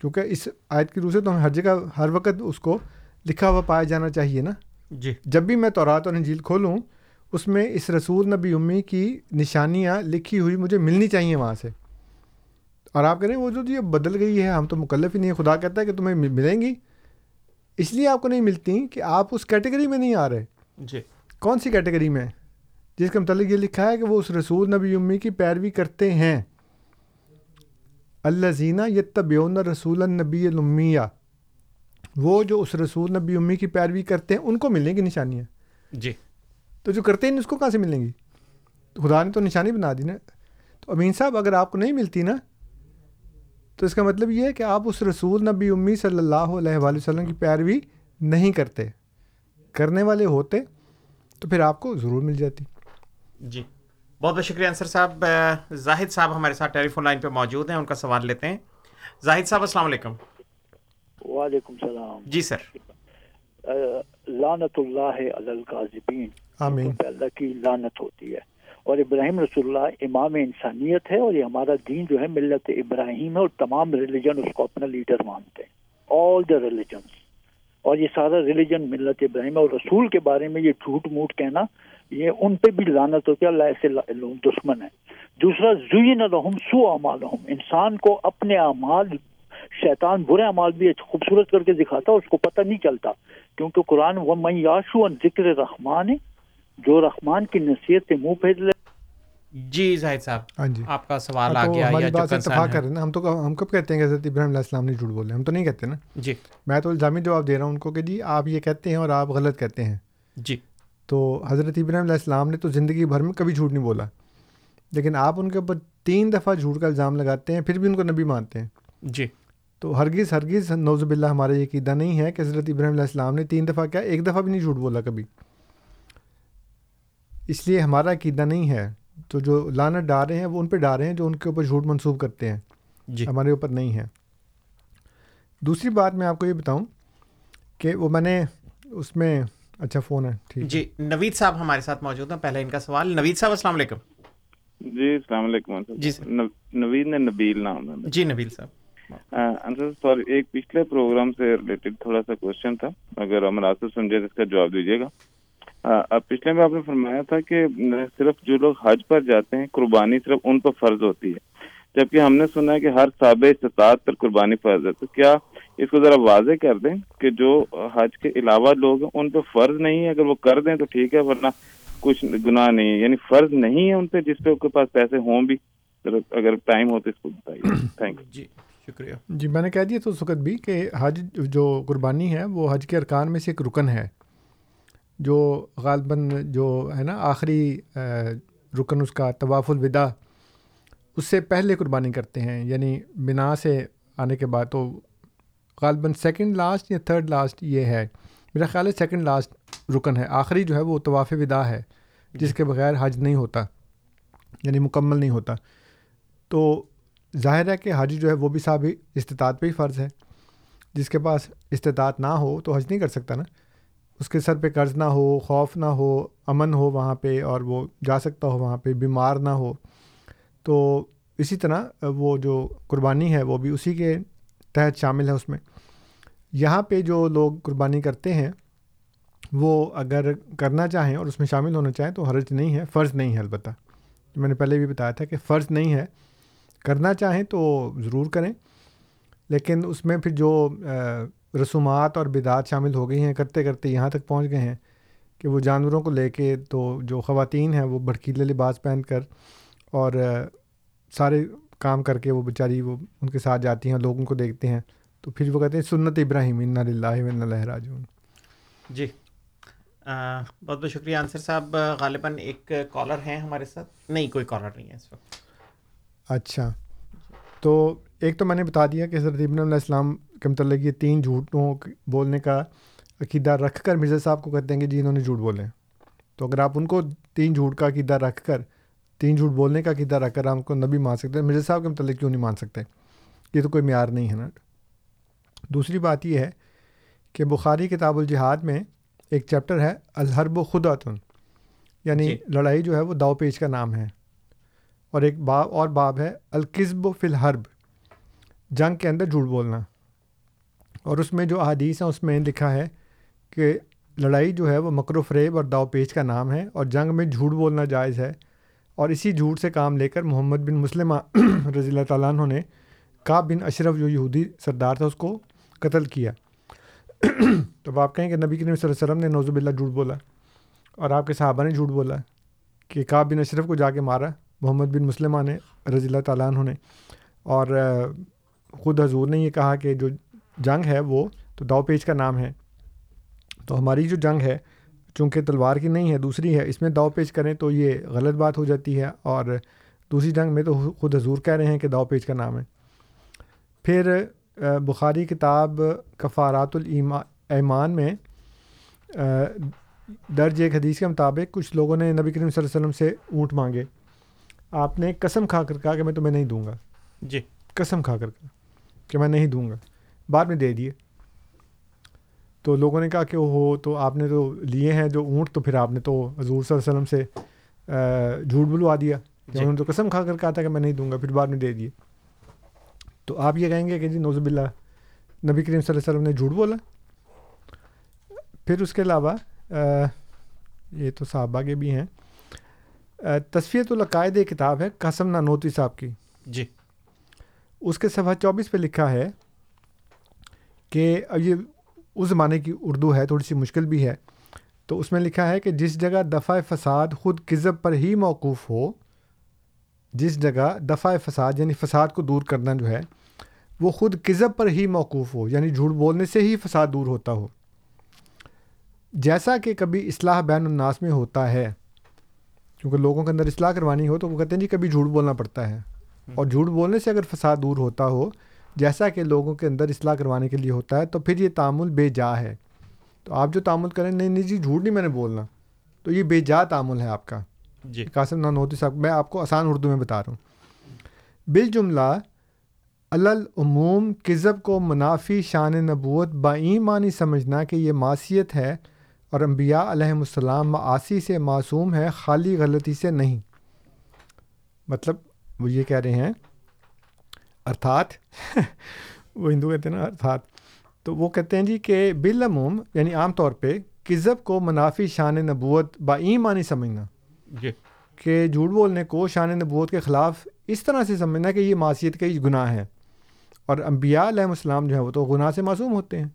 کیونکہ اس آیت کی روح سے تو ہم ہر جگہ ہر وقت اس کو لکھا ہوا پایا جانا چاہیے نا۔ جی۔ جب بھی میں تورات اور انجیل کھولوں اس میں اس رسول نبی امی کی نشانیاں لکھی ہوئی مجھے ملنی چاہیے وہاں سے۔ اور آپ کہہ رہے ہیں وہ جو جی بدل گئی ہے ہم تو مکلف ہی نہیں خدا کہتا ہے کہ تمہیں ملیں گی۔ اس لیے آپ کو نہیں ملتی کہ آپ اس کیٹیگری میں نہیں آ رہے۔ جی۔ کون سی کیٹیگری میں؟ جس کے متعلق یہ لکھا ہے کہ وہ اس رسول نبی امی کی پیروی کرتے ہیں۔ اللہ زینہ یتبیون رسول النبی المیہ وہ جو اس رسول نبی امی کی پیروی کرتے ہیں ان کو ملیں گی نشانیاں۔ جی۔ تو جو کرتے ہیں اس کو کہاں سے ملیں گی؟ خدا نے تو نشانی بنا دی نا۔ تو امین صاحب اگر آپ کو نہیں ملتی نا تو اس کا مطلب یہ ہے کہ آپ اس رسول نبی امی صلی اللہ علیہ وآلہ وسلم کی پیروی نہیں کرتے۔ کرنے والے ہوتے تو پھر آپ کو ضرور مل جاتی۔ جی۔ بہت بہت شکریہ انصر صاحب۔ زاہد صاحب ہمارے ساتھ ٹیلی فون لائن پہ موجود ہیں ان کا سوال لیتے ہیں۔ زاہد صاحب السلام علیکم۔ وعلیکم السلام۔ جی سر۔ لانت اللہ علی القاذبین آمین۔ اللہ کی لانت ہوتی ہے۔ اور ابراہیم رسول اللہ امام انسانیت ہے اور یہ ہمارا دین جو ہے ملت ابراہیم ہے اور تمام ریلیجن اس کو اپنا لیڈر مانتے ہیں. آل دا ریلیجنس اور یہ سارا ریلیجن ملت ابراہیم ہے اور رسول کے بارے میں یہ جھوٹ موٹ کہنا، یہ ان پہ بھی لانت ہوتی ہے، اللہ ایسے دشمن ہے. دوسرا زین الحم سو اعمال انسان کو اپنے اعمال، شیطان برے اعمال بھی خوبصورت کر کے دکھاتا، اس کو پتہ نہیں چلتا. کیونکہ قرآن وہ میں یاشو ان ذکر رحمان ہے جو رحمان کی نصیحت سے منہ پھیر لے جی زاہد صاحب ہاں جی۔ آپ کا سوال آ ہاں، گیا ہماری بات اتفاق۔ کر رہے ہیں نا ہم تو ہم کب کہتے ہیں کہ حضرت ابراہیم علیہ السلام نے جھوٹ بولے؟ ہم تو نہیں کہتے نا۔ جی۔ میں تو الزامی جواب دے رہا ہوں ان کو کہ جی آپ یہ کہتے ہیں اور آپ غلط کہتے ہیں۔ جی۔ تو حضرت ابراہیم علیہ السلام نے تو زندگی بھر میں کبھی جھوٹ نہیں بولا۔ لیکن آپ ان کے اوپر تین دفعہ جھوٹ کا الزام لگاتے ہیں پھر بھی ان کو نبی مانتے ہیں۔ جی۔ تو ہرگز ہرگز نوز باللہ ہمارا یہ عقیدہ نہیں ہے کہ حضرت ابراہیم علیہ السلام نے تین دفعہ کیا ایک دفعہ بھی نہیں جھوٹ بولا کبھی۔ اس لیے ہمارا عقیدہ نہیں ہے تو جو لانت ڈال رہے ہیں وہ ان پہ ڈال رہے ہیں جو ان کے اوپر جھوٹ منسوخ کرتے ہیں۔ جی۔ ہمارے اوپر نہیں ہے۔ دوسری بات میں آپ کو یہ بتاؤں کہ وہ میں نے اس میں اچھا فون ہے ٹھیک جی نوید صاحب ہمارے ساتھ موجود ہیں۔ پہلے ان کا سوال۔ نوید صاحب السلام علیکم۔ جی السلام علیکم۔ جی سر۔ نوید نے نبیل نام ہے۔ جی نبیل صاحب۔ سوری ایک پچھلے پروگرام سے ریلیٹڈ تھوڑا سا کوشچن تھا۔ اگر مناسب سمجھے تو اس کا جواب دیجیے گا۔ پچھلے میں آپ نے فرمایا تھا کہ صرف جو لوگ حج پر جاتے ہیں قربانی صرف ان پر فرض ہوتی ہے۔ جبکہ ہم نے سنا ہے کہ ہر صاب استطاعت پر قربانی فرض ہے۔ تو کیا اس کو ذرا واضح کر دیں کہ جو حج کے علاوہ لوگ ہیں ان پہ فرض نہیں ہے؟ اگر وہ کر دیں تو ٹھیک ہے ورنہ کچھ گناہ نہیں ہے۔ یعنی فرض نہیں ہے ان پہ جس پہ ان کے پاس پیسے ہوں بھی۔ اگر ٹائم ہو تو اس کو بتائیے۔ تھینک جی شکریہ۔ جی میں نے کہہ دیا تو اس وقت بھی کہ حج جو قربانی ہے وہ حج کے ارکان میں سے ایک رکن ہے۔ جو غالباً جو ہے نا آخری رکن اس کا طواف الوداع، اس سے پہلے قربانی کرتے ہیں یعنی بنا سے آنے کے بعد تو غالباً سیکنڈ لاسٹ یا تھرڈ لاسٹ یہ ہے۔ میرا خیال ہے سیکنڈ لاسٹ رکن ہے، آخری جو ہے وہ طواف ودا ہے، جس کے بغیر حج نہیں ہوتا یعنی مکمل نہیں ہوتا۔ تو ظاہر ہے کہ حج جو ہے وہ بھی صاحب استطاعت پہ ہی فرض ہے۔ جس کے پاس استطاعت نہ ہو تو حج نہیں کر سکتا نا۔ اس کے سر پہ قرض نہ ہو، خوف نہ ہو، امن ہو وہاں پہ اور وہ جا سکتا ہو وہاں پہ، بیمار نہ ہو۔ تو اسی طرح وہ جو قربانی ہے وہ بھی اسی کے تحت شامل ہے اس میں۔ یہاں پہ جو لوگ قربانی کرتے ہیں، وہ اگر کرنا چاہیں اور اس میں شامل ہونا چاہیں تو حرج نہیں ہے، فرض نہیں ہے البتہ۔ میں نے پہلے بھی بتایا تھا کہ فرض نہیں ہے۔ کرنا چاہیں تو ضرور کریں، لیکن اس میں پھر جو رسومات اور بدعات شامل ہو گئی ہیں کرتے کرتے یہاں تک پہنچ گئے ہیں کہ وہ جانوروں کو لے کے تو جو خواتین ہیں وہ بھڑکیلے لباس پہن کر اور سارے کام کر کے وہ بیچاری وہ ان کے ساتھ جاتی ہیں لوگ ان کو دیکھتے ہیں۔ تو پھر وہ کہتے ہیں سنت ابراہیم ان اللہ راجون جی بہت بہت شکریہ انصر صاحب۔ غالباً ایک کالر ہیں ہمارے ساتھ۔ نہیں کوئی کالر نہیں ہے اس وقت۔ اچھا۔ تو ایک تو میں نے بتا دیا کہ حضرت ابن علیہ السلام کے متعلق یہ تین جھوٹوں بولنے کا عقیدہ رکھ کر مرزا صاحب کو کہتے ہیں کہ جی انہوں نے جھوٹ بولے تو اگر آپ ان کو تین جھوٹ کا عقیدہ رکھ کر تین جھوٹ بولنے کا عقیدہ رکھ کر آپ کو نبی مان سکتے ہیں مرزا صاحب کے متعلق کیوں نہیں مان سکتے؟ یہ تو کوئی معیار نہیں ہے نا۔ دوسری بات یہ ہے کہ بخاری کتاب الجہاد میں ایک چیپٹر ہے الحرب و خداتن یعنی جی. لڑائی جو ہے وہ داؤ پیچ کا نام ہے۔ اور ایک باب اور باب ہے القزب و فی الحرب جنگ کے اندر جھوٹ بولنا۔ اور اس میں جو احادیث ہیں، اس میں لکھا ہے کہ لڑائی جو ہے وہ مکر و فریب اور داؤ پیچ کا نام ہے اور جنگ میں جھوٹ بولنا جائز ہے۔ اور اسی جھوٹ سے کام لے کر محمد بن مسلمہ رضی اللہ تعالیٰ عنہ نے کعب بن اشرف جو یہودی سردار تھا، اس کو قتل کیا۔ تو آپ کہیں کہ نبی کریم صلی اللہ علیہ وسلم نے نوزب اللہ جھوٹ بولا اور آپ کے صحابہ نے جھوٹ بولا کہ کعب بن اشرف کو جا کے مارا۔ محمد بن مسلمہ نے رضی اللہ تعالیٰ عنہ نے۔ اور خود حضور نے یہ کہا کہ جو جنگ ہے وہ تو داؤ پیچ کا نام ہے۔ تو ہماری جو جنگ ہے چونکہ تلوار کی نہیں ہے دوسری ہے اس میں داؤ پیچ کریں تو یہ غلط بات ہو جاتی ہے۔ اور دوسری جنگ میں تو خود حضور کہہ رہے ہیں کہ داؤ پیچ کا نام ہے۔ پھر بخاری کتاب کفارات الما ایمان میں درج ایک حدیث کے مطابق کچھ لوگوں نے نبی کریم صلی اللہ علیہ وسلم سے اونٹ مانگے۔ آپ نے قسم کھا کر کہا کہ میں تمہیں نہیں دوں گا۔ جی۔ قسم کھا کر کہا کہ میں نہیں دوں گا۔ بعد میں دے دیے۔ تو لوگوں نے کہا کہ ہو تو آپ نے تو لیے ہیں جو اونٹ تو پھر آپ نے تو حضور صلی اللہ علیہ وسلم سے جھوٹ بلوا دیا۔ جی۔ انہوں نے تو قسم کھا کر کہا تھا کہ میں نہیں دوں گا پھر بعد میں دے دیے۔ تو آپ یہ کہیں گے کہ جی نوزب اللہ نبی کریم صلی اللہ علیہ وسلم نے جھوٹ بولا۔ پھر اس کے علاوہ یہ تو صحابہ کے بھی ہیں۔ تصفیت العقائد ایک کتاب ہے قسم نانوتوی صاحب کی۔ جی۔ اس کے صفحہ چوبیس پہ لکھا ہے کہ اب یہ اس زمانے کی اردو ہے، تھوڑی سی مشکل بھی ہے۔ تو اس میں لکھا ہے کہ جس جگہ دفاع فساد خود کذب پر ہی موقوف ہو، جس جگہ دفاع فساد یعنی فساد کو دور کرنا جو ہے، وہ خود کذب پر ہی موقوف ہو یعنی جھوٹ بولنے سے ہی فساد دور ہوتا ہو۔ جیسا کہ کبھی اصلاح بین الناس میں ہوتا ہے، کیونکہ لوگوں کے اندر اصلاح کروانی ہو تو وہ کہتے ہیں جی کبھی جھوٹ بولنا پڑتا ہے۔ اور جھوٹ بولنے سے اگر فساد دور ہوتا ہو جیسا کہ لوگوں کے اندر اصلاح کروانے کے لیے ہوتا ہے تو پھر یہ تعامل بے جا ہے۔ تو آپ جو تعامل کریں نہیں نہیں جی جھوٹ نہیں میں نے بولنا۔ تو یہ بے جا تعامل ہے آپ کا۔ جی۔ قاسم نانوتی صاحب میں آپ کو آسان اردو میں بتا رہا ہوں۔ بال جملہ العموم کذب کو منافی شان نبوت بائیمانی سمجھنا کہ یہ معاشیت ہے اور انبیاء علیہ السلام معاشی سے معصوم ہے خالی غلطی سے نہیں۔ مطلب وہ یہ کہہ رہے ہیں ارتھات وہ ہندو کہتے ہیں نا ارتھات۔ تو وہ کہتے ہیں جی کہ بالعموم یعنی عام طور پہ کذب کو منافی شان نبوت بائیمانی سمجھنا۔ جی۔ کہ جھوٹ بولنے کو شان نبوت کے خلاف اس طرح سے سمجھنا کہ یہ معاشیت کا ہی گناہ ہے اور انبیاء علیہ السلام جو ہے وہ تو گناہ سے معصوم ہوتے ہیں۔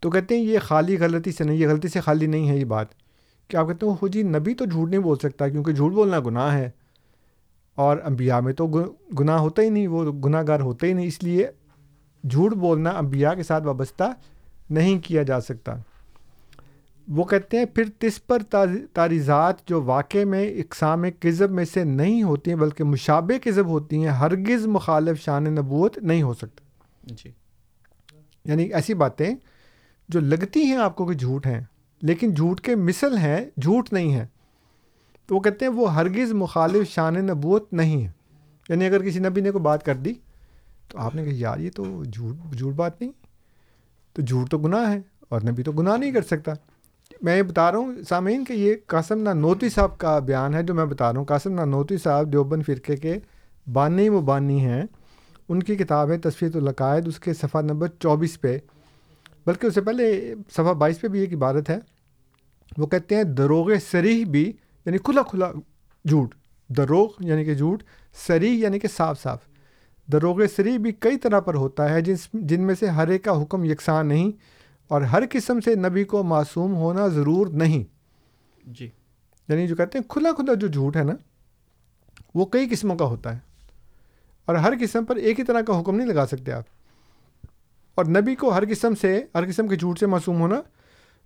تو کہتے ہیں یہ خالی غلطی سے نہیں یہ غلطی سے خالی نہیں ہے یہ بات۔ کہ آپ کہتے ہیں ہو جی نبی تو جھوٹ نہیں بول سکتا کیونکہ جھوٹ بولنا گناہ ہے۔ اور انبیاء میں تو گناہ ہوتا ہی نہیں وہ گناہ گار ہوتے ہی نہیں اس لیے جھوٹ بولنا انبیاء کے ساتھ وابستہ نہیں کیا جا سکتا۔ وہ کہتے ہیں پھر تس پر تاریزات جو واقع میں اقسام کذب میں سے نہیں ہوتی ہیں بلکہ مشابہ کذب ہوتی ہیں ہرگز مخالف شان نبوت نہیں ہو سکتا۔ جی۔ یعنی ایسی باتیں جو لگتی ہیں آپ کو کہ جھوٹ ہیں لیکن جھوٹ کے مثل ہیں جھوٹ نہیں ہیں۔ تو وہ کہتے ہیں وہ ہرگز مخالف شان نبوت نہیں ہے۔ یعنی اگر کسی نبی نے کوئی بات کر دی تو آپ نے کہا، یار، یہ تو جھوٹ جھوٹ بات نہیں۔ تو جھوٹ تو گناہ ہے اور نبی تو گناہ نہیں کر سکتا۔ میں یہ بتا رہا ہوں سامعین کہ یہ قاسم نانوتی صاحب کا بیان ہے جو میں بتا رہا ہوں۔ قاسم نانوتی صاحب دیوبند فرقے کے بانی و بانی ہیں۔ ان کی کتاب ہے تصفیت القائد اس کے صفحہ نمبر چوبیس پہ۔ بلکہ اس سے پہلے صفحہ بائیس پہ بھی ایک عبارت ہے۔ وہ کہتے ہیں، دروغ سریح بھی یعنی کھلا کھلا جھوٹ دروغ یعنی کہ جھوٹ سریح یعنی کہ صاف صاف۔ دروغ سریح بھی کئی طرح پر ہوتا ہے جس جن میں سے ہر ایک کا حکم یکساں نہیں اور ہر قسم سے نبی کو معصوم ہونا ضرور نہیں۔ جی۔ یعنی جو کہتے ہیں کھلا کھلا جو جھوٹ ہے نا وہ کئی قسموں کا ہوتا ہے۔ اور ہر قسم پر ایک ہی طرح کا حکم نہیں لگا سکتے آپ۔ اور نبی کو ہر قسم سے ہر قسم کے جھوٹ سے معصوم ہونا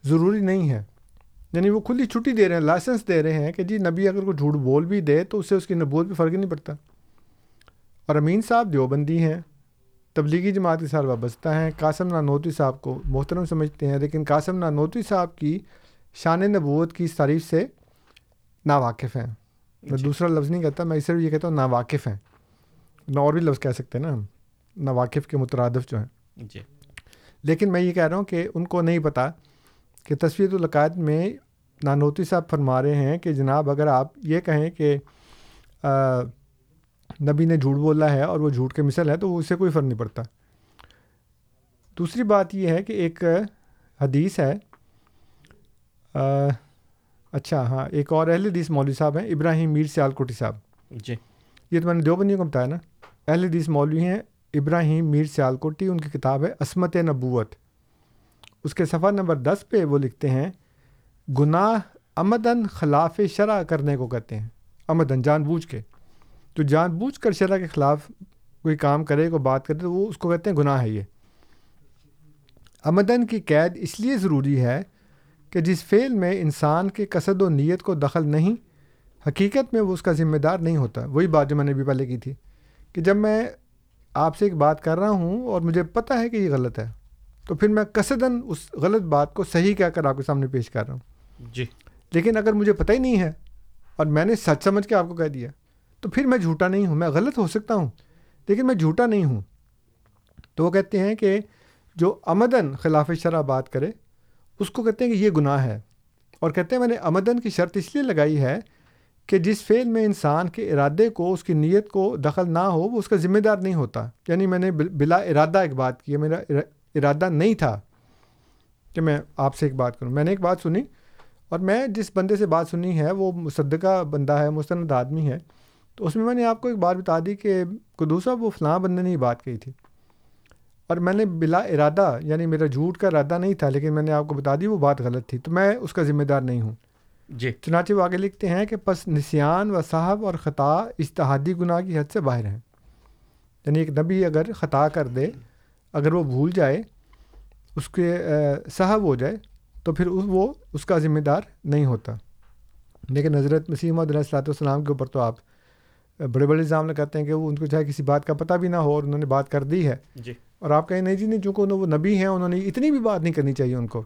ضروری نہیں ہے۔ یعنی وہ کھلی چھٹی دے رہے ہیں لائسنس دے رہے ہیں کہ جی نبی اگر کوئی جھوٹ بول بھی دے تو اس سے اس کی نبوت پہ فرق نہیں پڑتا۔ اور امین صاحب دیوبندی ہیں تبلیغی جماعت کے ساتھ وابستہ ہیں۔ قاسم نانوتی صاحب کو محترم سمجھتے ہیں لیکن قاسم نانوتی صاحب کی شان نبوت کی تعریف سے ناواقف ہیں۔ میں دوسرا لفظ نہیں کہتا میں اسے بھی یہ کہتا ہوں ناواقف ہیں۔ نہ اور بھی لفظ کہہ سکتے ہیں نا ہم۔ ناواقف کے مترادف جو ہیں۔ جی۔ لیکن میں یہ کہہ رہا ہوں کہ ان کو نہیں پتہ کہ تصویر القاعد میں نانوتی صاحب فرما رہے ہیں کہ جناب اگر آپ یہ کہیں کہ نبی نے جھوٹ بولا ہے اور وہ جھوٹ کے مثل ہے تو اس سے کوئی فرق نہیں پڑتا۔ دوسری بات یہ ہے کہ ایک حدیث ہے اچھا ہاں ایک اور اہل حدیث مولوی صاحب ہیں ابراہیم میر سیال کوٹی صاحب۔ جی۔ یہ تو میں نے دیوبندیوں کو بتایا نا۔ اہل حدیث مولوی ہیں ابراہیم میر سیال کوٹی ان کی کتاب ہے عصمت نبوت۔ اس کے صفحہ نمبر دس پہ وہ لکھتے ہیں، گناہ امدن خلاف شرح کرنے کو کہتے ہیں۔ امدن جان بوجھ کے۔ جو جان بوجھ کر شرح کے خلاف کوئی کام کرے، کوئی بات کرے، تو وہ اس کو کہتے ہیں گناہ ہے یہ۔ امدن کی قید اس لیے ضروری ہے کہ جس فعل میں انسان کے قصد و نیت کو دخل نہیں، حقیقت میں وہ اس کا ذمہ دار نہیں ہوتا۔ وہی بات جو میں نے بھی پہلے کی تھی کہ جب میں آپ سے ایک بات کر رہا ہوں اور مجھے پتہ ہے کہ یہ غلط ہے۔ تو پھر میں قصداً اس غلط بات کو صحیح کہہ کر آپ کے سامنے پیش کر رہا ہوں۔ جی۔ لیکن اگر مجھے پتہ ہی نہیں ہے اور میں نے سچ سمجھ کے آپ کو کہہ دیا تو پھر میں جھوٹا نہیں ہوں میں غلط ہو سکتا ہوں۔ لیکن میں جھوٹا نہیں ہوں۔ تو وہ کہتے ہیں کہ جو آمدن خلاف شرح بات کرے اس کو کہتے ہیں کہ یہ گناہ ہے۔ اور کہتے ہیں میں نے آمدن کی شرط اس لیے لگائی ہے کہ جس فعل میں انسان کے ارادے کو اس کی نیت کو دخل نہ ہو وہ اس کا ذمہ دار نہیں ہوتا۔ یعنی میں نے بلا ارادہ ایک بات کی ہے میرا ارادہ نہیں تھا کہ میں آپ سے ایک بات کروں۔ میں نے ایک بات سنی اور میں جس بندے سے بات سنی ہے وہ مصدقہ بندہ ہے مستند آدمی ہے تو اس میں میں نے آپ کو ایک بات بتا دی کہ دوسرا وہ فلاں بندے نے یہ بات کہی تھی۔ اور میں نے بلا ارادہ یعنی میرا جھوٹ کا ارادہ نہیں تھا لیکن میں نے آپ کو بتا دی وہ بات غلط تھی تو میں اس کا ذمہ دار نہیں ہوں۔ جی۔ چنانچہ وہ آگے لکھتے ہیں کہ پس نسیان و صاحب اور خطا اشتہادی گناہ کی حد سے باہر ہیں۔ یعنی ایک نبی اگر خطا کر دے اگر وہ بھول جائے اس کے صاحب ہو جائے تو پھر وہ اس کا ذمہ دار نہیں ہوتا۔ لیکن حضرت مسیم علیہ السلاۃ والسلام کے اوپر تو آپ بڑے بڑے الزام لگاتے ہیں کہ وہ ان کو چاہے کسی بات کا پتہ بھی نہ ہو اور انہوں نے بات کر دی ہے۔ جی۔ اور آپ کہیں نہیں جی نہیں چونکہ وہ نبی ہیں انہوں نے اتنی بھی بات نہیں کرنی چاہیے ان کو۔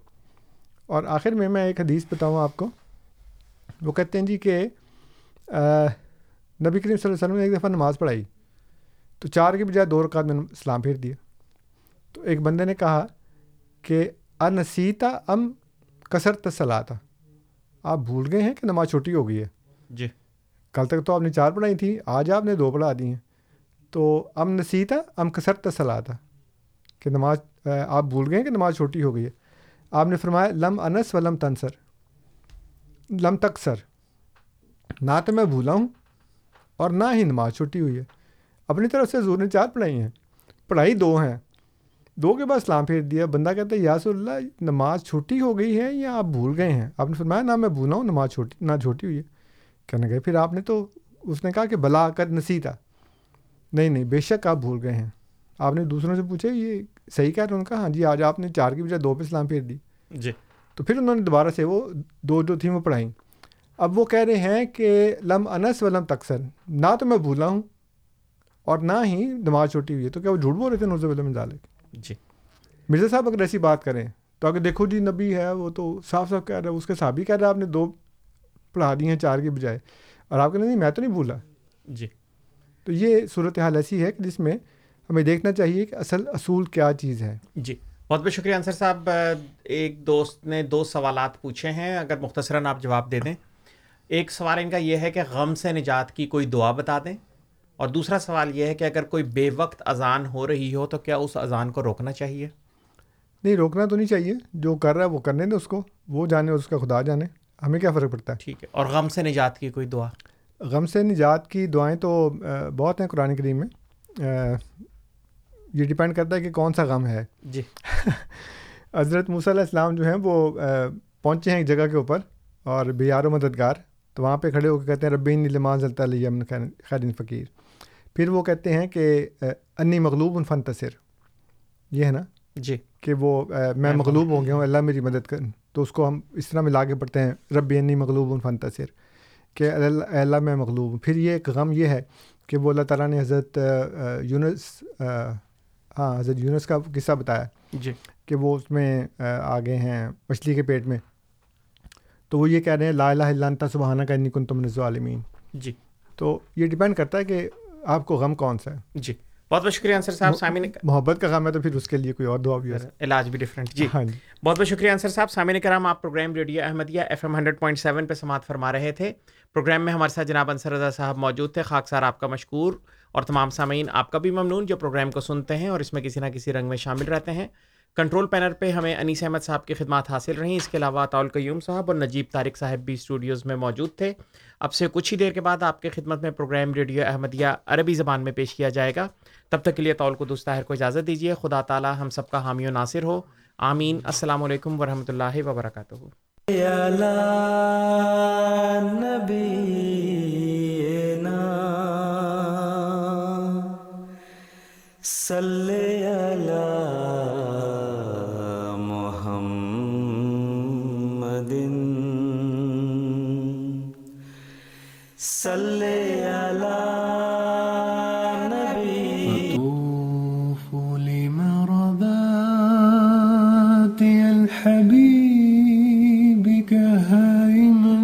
اور آخر میں میں ایک حدیث بتاؤں آپ کو۔ وہ کہتے ہیں جی کہ نبی کریم صلی اللہ علیہ وسلم نے ایک دفعہ نماز پڑھائی تو چار کے بجائے دو رکعت میں اسلام پھیر دیا۔ تو ایک بندے نے کہا کہ انسیتا ام کثر تسلا تھا آپ بھول گئے ہیں کہ نماز چھوٹی ہو گئی ہے۔ جی۔ کل تک تو آپ نے چار پڑھائی تھی آج آپ نے دو پڑھا دی ہیں۔ تو ام نسیتا ام کثر تسلا تھا کہ نماز آپ بھول گئے ہیں کہ نماز چھوٹی ہو گئی ہے۔ آپ نے فرمایا لم انس و لم تنسر۔ لم تک سر نہ تو میں بھولا ہوں اور نہ ہی نماز چھوٹی ہوئی ہے۔ اپنی طرف سے زور نے چار پڑھائی ہیں۔ پڑھائی دو ہیں۔ دو کے بعد اسلام پھیر دیا۔ بندہ کہتا ہے یاسر اللہ نماز چھوٹی ہو گئی ہے یا آپ بھول گئے ہیں؟ آپ نے فرمایا نہ میں بھولا ہوں نماز چھوٹی نہ چھوٹی ہوئی ہے۔ کہنے گئے پھر آپ نے تو اس نے کہا کہ بلا کر نصیحت نہیں نہیں بے شک آپ بھول گئے ہیں۔ آپ نے دوسروں سے پوچھے یہ صحیح کہہ رہے ان کا ہاں جی آج آپ نے چار کی بجائے دو پہ اسلام پھیر دی۔ جی۔ تو پھر انہوں نے دوبارہ سے وہ دو جو تھیں وہ پڑھائیں۔ اب وہ کہہ رہے ہیں کہ لم انس و لم تکسر نہ تو میں بھولا ہوں اور نہ ہی نماز چھوٹی ہوئی ہے۔ تو کیا وہ جھوٹ بول رہے تھے نوز علم ظالق جی۔ مرزا صاحب اگر ایسی بات کریں تو اگر دیکھو جی نبی ہے وہ تو صاف صاف کہہ رہے ہیں اس کے صحابی کہہ رہے ہیں آپ نے دو پڑھا دی ہیں چار کی بجائے۔ اور آپ کہتے ہیں نہیں میں تو نہیں بھولا۔ جی۔ تو یہ صورت حال ایسی ہے کہ جس میں ہمیں دیکھنا چاہیے کہ اصل اصول کیا چیز ہے۔ جی۔ بہت بہت شکریہ انصر صاحب۔ ایک دوست نے دو سوالات پوچھے ہیں اگر مختصراً آپ جواب دے دیں۔ ایک سوال ان کا یہ ہے کہ غم سے نجات کی کوئی دعا بتا دیں؟ اور دوسرا سوال یہ ہے کہ اگر کوئی بے وقت اذان ہو رہی ہو تو کیا اس اذان کو روکنا چاہیے؟ نہیں روکنا تو نہیں چاہیے۔ جو کر رہا ہے وہ کرنے دیں اس کو وہ جانے اس کا خدا جانے۔ ہمیں کیا فرق پڑتا ہے؟ ٹھیک ہے۔ اور غم سے نجات کی کوئی دعا؟ غم سے نجات کی دعائیں تو بہت ہیں قرآن کریم میں۔ یہ ڈپینڈ کرتا ہے کہ کون سا غم ہے۔ جی۔ حضرت موسیٰ علیہ السلام جو ہیں وہ پہنچے ہیں ایک جگہ کے اوپر اور بیار و مددگار تو وہاں پہ کھڑے ہو کے کہتے ہیں ربی نلمان ضلع علیہ خیر فقیر. پھر وہ کہتے ہیں کہ انی مغلوب فن تصر یہ ہے نا؟ جی۔ کہ وہ میں مغلوب ہو گیا ہوں اللہ میری مدد کر تو اس کو ہم اس طرح ملا کے پڑھتے ہیں ربی انی مغلوب فن تصر کہ اللہ اللہ میں مغلوب ہوں۔ پھر یہ ایک غم یہ ہے کہ وہ اللہ تعالیٰ نے حضرت یونس ہاں حضرت یونس کا قصہ بتایا۔ جی۔ کہ وہ اس میں آگے ہیں مچھلی کے پیٹ میں۔ تو وہ یہ کہہ رہے ہیں لا الہ الا انت سبحانہ کا انی کنت من الظالمین۔ جی۔ تو یہ ڈپینڈ کرتا ہے کہ آپ کو غم کون سا ہے؟ جی بہت بہت شکریہ انصر صاحب سامعین محبت کا غم ہے تو پھر اس کے لیے کوئی اور دعا بھی ہے۔ علاج بھی ڈفرینٹ جی۔ ہاں جی۔ بہت بہت شکریہ انصر صاحب سامعین کرام آپ programme radio Ahmadiyya F M hundred point seven پہ سماعت فرما رہے تھے۔ پروگرام میں ہمارے ساتھ جناب انصر رضا صاحب موجود تھے خاک سار آپ کا مشکور اور تمام سامعین آپ کا بھی ممنون جو پروگرام کو سنتے ہیں اور اس میں کسی نہ کسی رنگ میں شامل رہتے ہیں۔ کنٹرول پینر پہ ہمیں انیس احمد صاحب کی خدمات حاصل رہیں اس کے علاوہ اطول قیوم صاحب اور نجیب طارق صاحب بھی اسٹوڈیوز میں موجود تھے۔ اب سے کچھ ہی دیر کے بعد آپ کی خدمت میں پروگرام ریڈیو احمدیہ عربی زبان میں پیش کیا جائے گا۔ تب تک کے لیے طول کو دوستاہر کو اجازت دیجیے۔ خدا تعالیٰ ہم سب کا حامی و ناصر ہو۔ آمین۔ السلام علیکم ورحمۃ اللہ وبرکاتہ۔ صلی علی صلی علی نبی. أطوف لمرضات الحبيب كهائما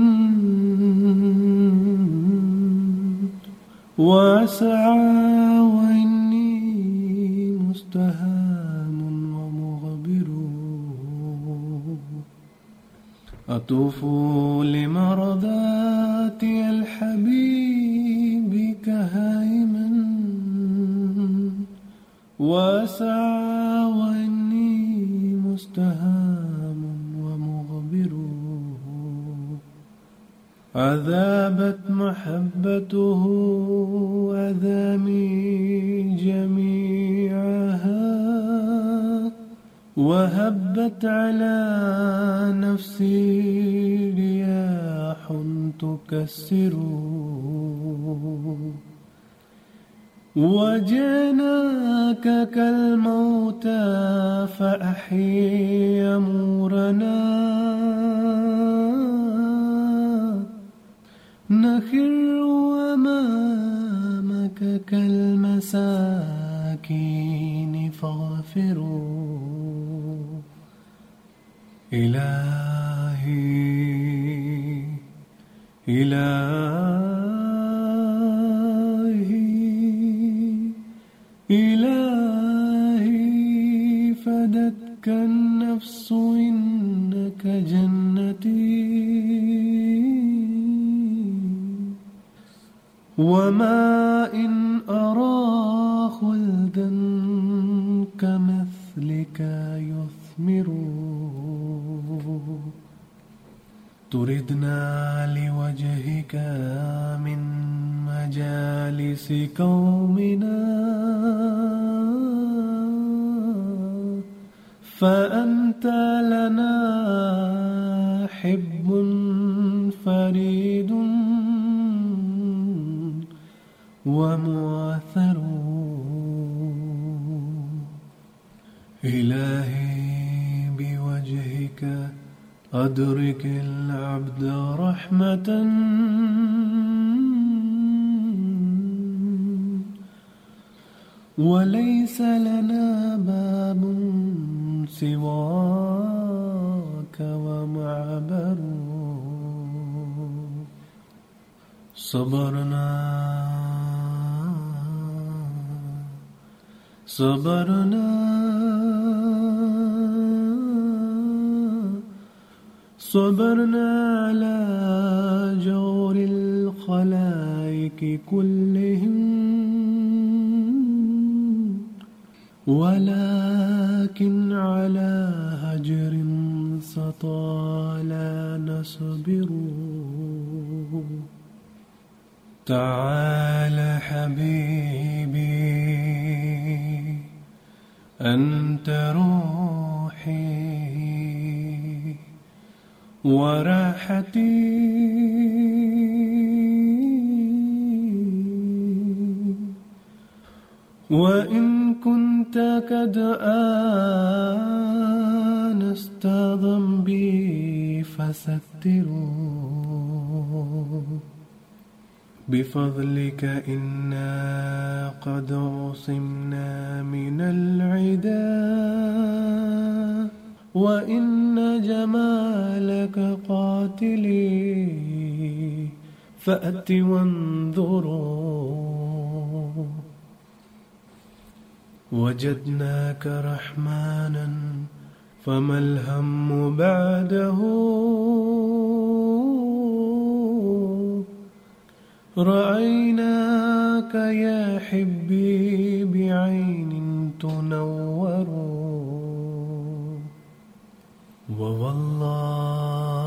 أطوف لمرضات الحبيب كهائما وأسعى وإني مستهام ومغبر. عذابت محبته أذامي وهبت على نفسي رياح تكسر وجناك كالموتى فأحيي أمورنا نخر أمامك كالمساكين فاغفروا إلهي إلهي إلهي فدتك النفس إنك جنتي. وما إن أرى خلدا كمثلك يثمر تردنا لوجهك من مجالس قومنا فأنت لنا حب فريد ومؤثر إلهي بوجهك أدرك العبد رحمة. وليس لنا باب سواك ومعبر. صبرنا. صبرنا. صبرنا على جور الخلائق كلهم ولكن على هجر سطال نصبر. تعال حبيبي أنت روحي. وراحتي. وإن كنت قد آنست ذنبي فستره بفضلك إنا قد عصمنا من العدا. وإن جمالك قاتلي فأت وانظروا. وجدناك رحمانا فما الهم بعده. رأيناك يا حبي بعين تنور. ووالله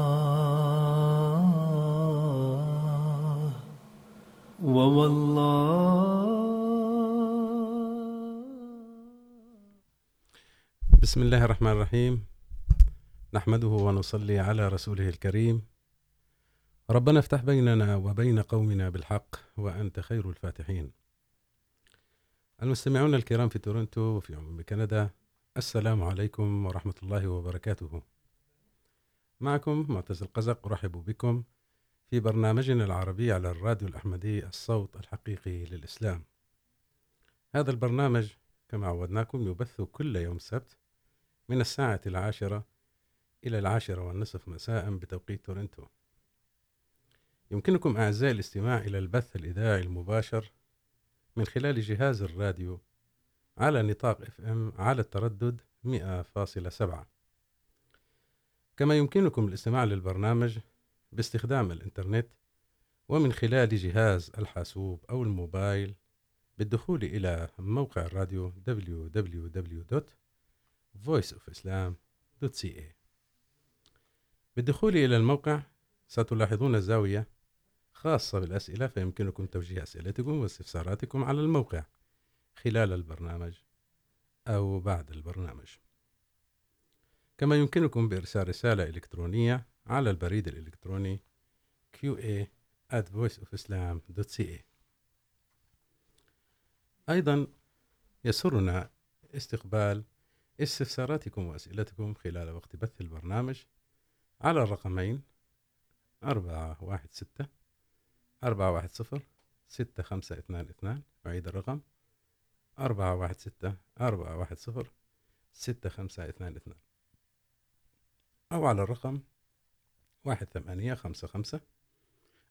ووالله بسم الله الرحمن الرحيم نحمده ونصلي على رسوله الكريم ربنا افتح بيننا وبين قومنا بالحق وأنت خير الفاتحين المستمعون الكرام في تورنتو وفي عموم كندا السلام عليكم ورحمة الله وبركاته. معكم معتز القزق أرحب بكم في برنامجنا العربي على الراديو الأحمدي الصوت الحقيقي للإسلام. هذا البرنامج كما عودناكم يبث كل يوم سبت من الساعة العاشرة إلى العاشرة والنصف مساء بتوقيت تورنتو. يمكنكم أعزائي الاستماع إلى البث الإذاعي المباشر من خلال جهاز الراديو على نطاق اف ام على التردد 100.7 كما يمكنكم الاستماع للبرنامج باستخدام الانترنت ومن خلال جهاز الحاسوب أو الموبايل بالدخول إلى موقع الراديو www.voiceofislam.ca بالدخول إلى الموقع ستلاحظون زاوية خاصة بالأسئلة، فيمكنكم توجيه أسئلتكم واستفساراتكم على الموقع خلال البرنامج أو بعد البرنامج. كما يمكنكم بإرسال رسالة إلكترونية على البريد الإلكتروني qa at voiceofislam.ca أيضا يسرنا استقبال استفساراتكم وأسئلتكم خلال وقت بث البرنامج على الرقمين 416 410 6522 أعيد الرقم 416 410 6522 أو على الرقم واحد ثمانية خمسة خمسة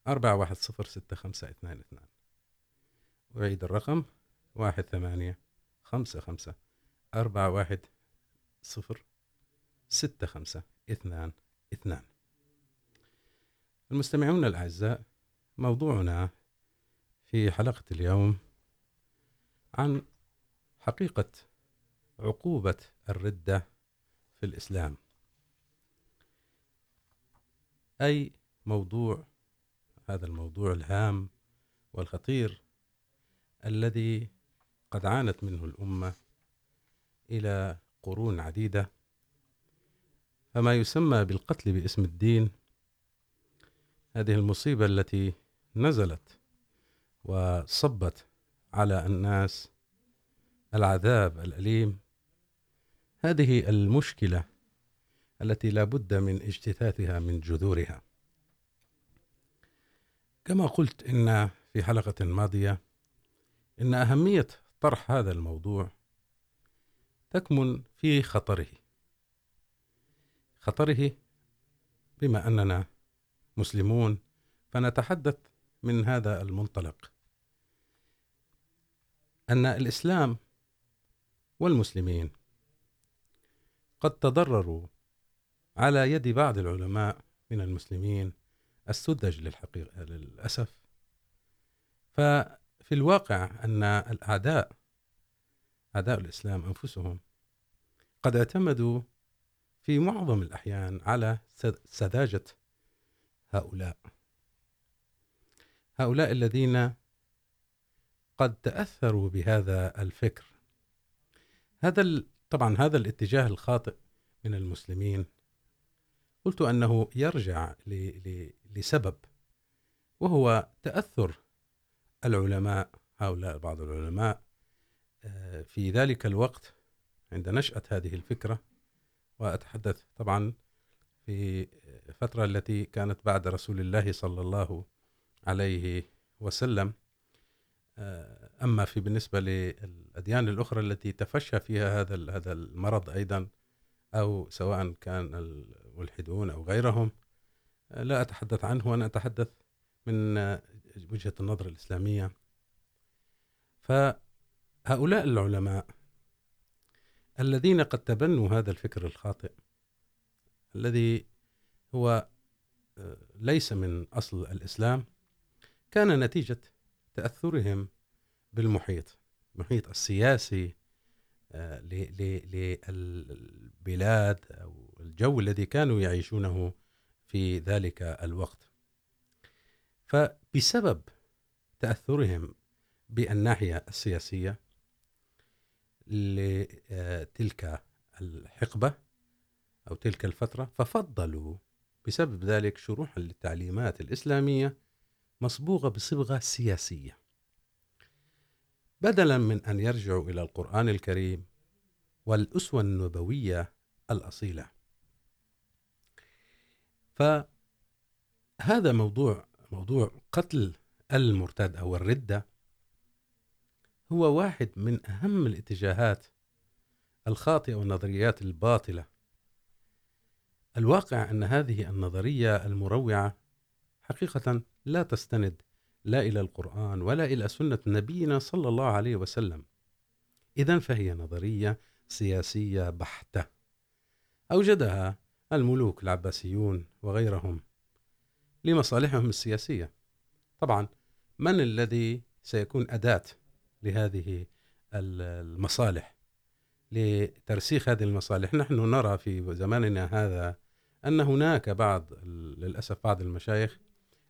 أربعة واحد صفر ستة خمسة اثنان اثنان أعيد الرقم واحد ثمانية خمسة خمسة أربعة واحد صفر ستة خمسة اثنان اثنان المستمعون الأعزاء، موضوعنا في حلقة اليوم عن حقيقة عقوبة الردة في الإسلام. أي موضوع، هذا الموضوع الهام والخطير الذي قد عانت منه الأمة إلى قرون عديدة. فما يسمى بالقتل باسم الدين، هذه المصيبة التي نزلت وصبت على الناس، العذاب الأليم، هذه المشكلة التي لا بد من اجتثاثها من جذورها. كما قلت إن في حلقة ماضية إن أهمية طرح هذا الموضوع تكمن في خطره. خطره بما أننا مسلمون فنتحدث من هذا المنطلق. أن الإسلام والمسلمين قد تضرروا على يد بعض العلماء من المسلمين السذج للحقيقة، للأسف. ففي الواقع أن الأعداء، أعداء الإسلام أنفسهم قد اعتمدوا في معظم الأحيان على سذاجة هؤلاء. هؤلاء الذين قد تأثروا بهذا الفكر. هذا طبعا هذا الاتجاه الخاطئ من المسلمين قلت أنه يرجع لسبب، وهو تأثر العلماء، هؤلاء بعض العلماء في ذلك الوقت عند نشأة هذه الفكرة. وأتحدث طبعا في الفترة التي كانت بعد رسول الله صلى الله عليه وسلم. أما في بالنسبة للأديان الأخرى التي تفشى فيها هذا هذا المرض أيضا أو سواء كان الملحدون أو غيرهم لا أتحدث عنه وأنا أتحدث من وجهة النظر الإسلامية. فهؤلاء العلماء الذين قد تبنوا هذا الفكر الخاطئ، الذي هو ليس من أصل الإسلام، كان نتيجة تأثرهم بالمحيط المحيط السياسي للبلاد أو الجو الذي كانوا يعيشونه في ذلك الوقت. فبسبب تأثرهم بالناحية السياسية لتلك الحقبة أو تلك الفترة، ففضلوا بسبب ذلك شروحا للتعليمات الإسلامية مصبوغة بصبغة سياسية. بدلا من أن يرجعوا إلى القرآن الكريم والأسوة النبوية الأصيلة. فهذا موضوع موضوع قتل المرتد أو الردة هو واحد من أهم الاتجاهات الخاطئة والنظريات الباطلة. الواقع أن هذه النظرية المروعة حقيقة لا تستند لا إلى القرآن ولا إلى سنة نبينا صلى الله عليه وسلم. إذن فهي نظرية سياسية بحتة. أوجدها الملوك العباسيون وغيرهم لمصالحهم السياسية. طبعا من الذي سيكون أداة لهذه المصالح؟ لترسيخ هذه المصالح. نحن نرى في زماننا هذا أن هناك بعض، للأسف بعض المشايخ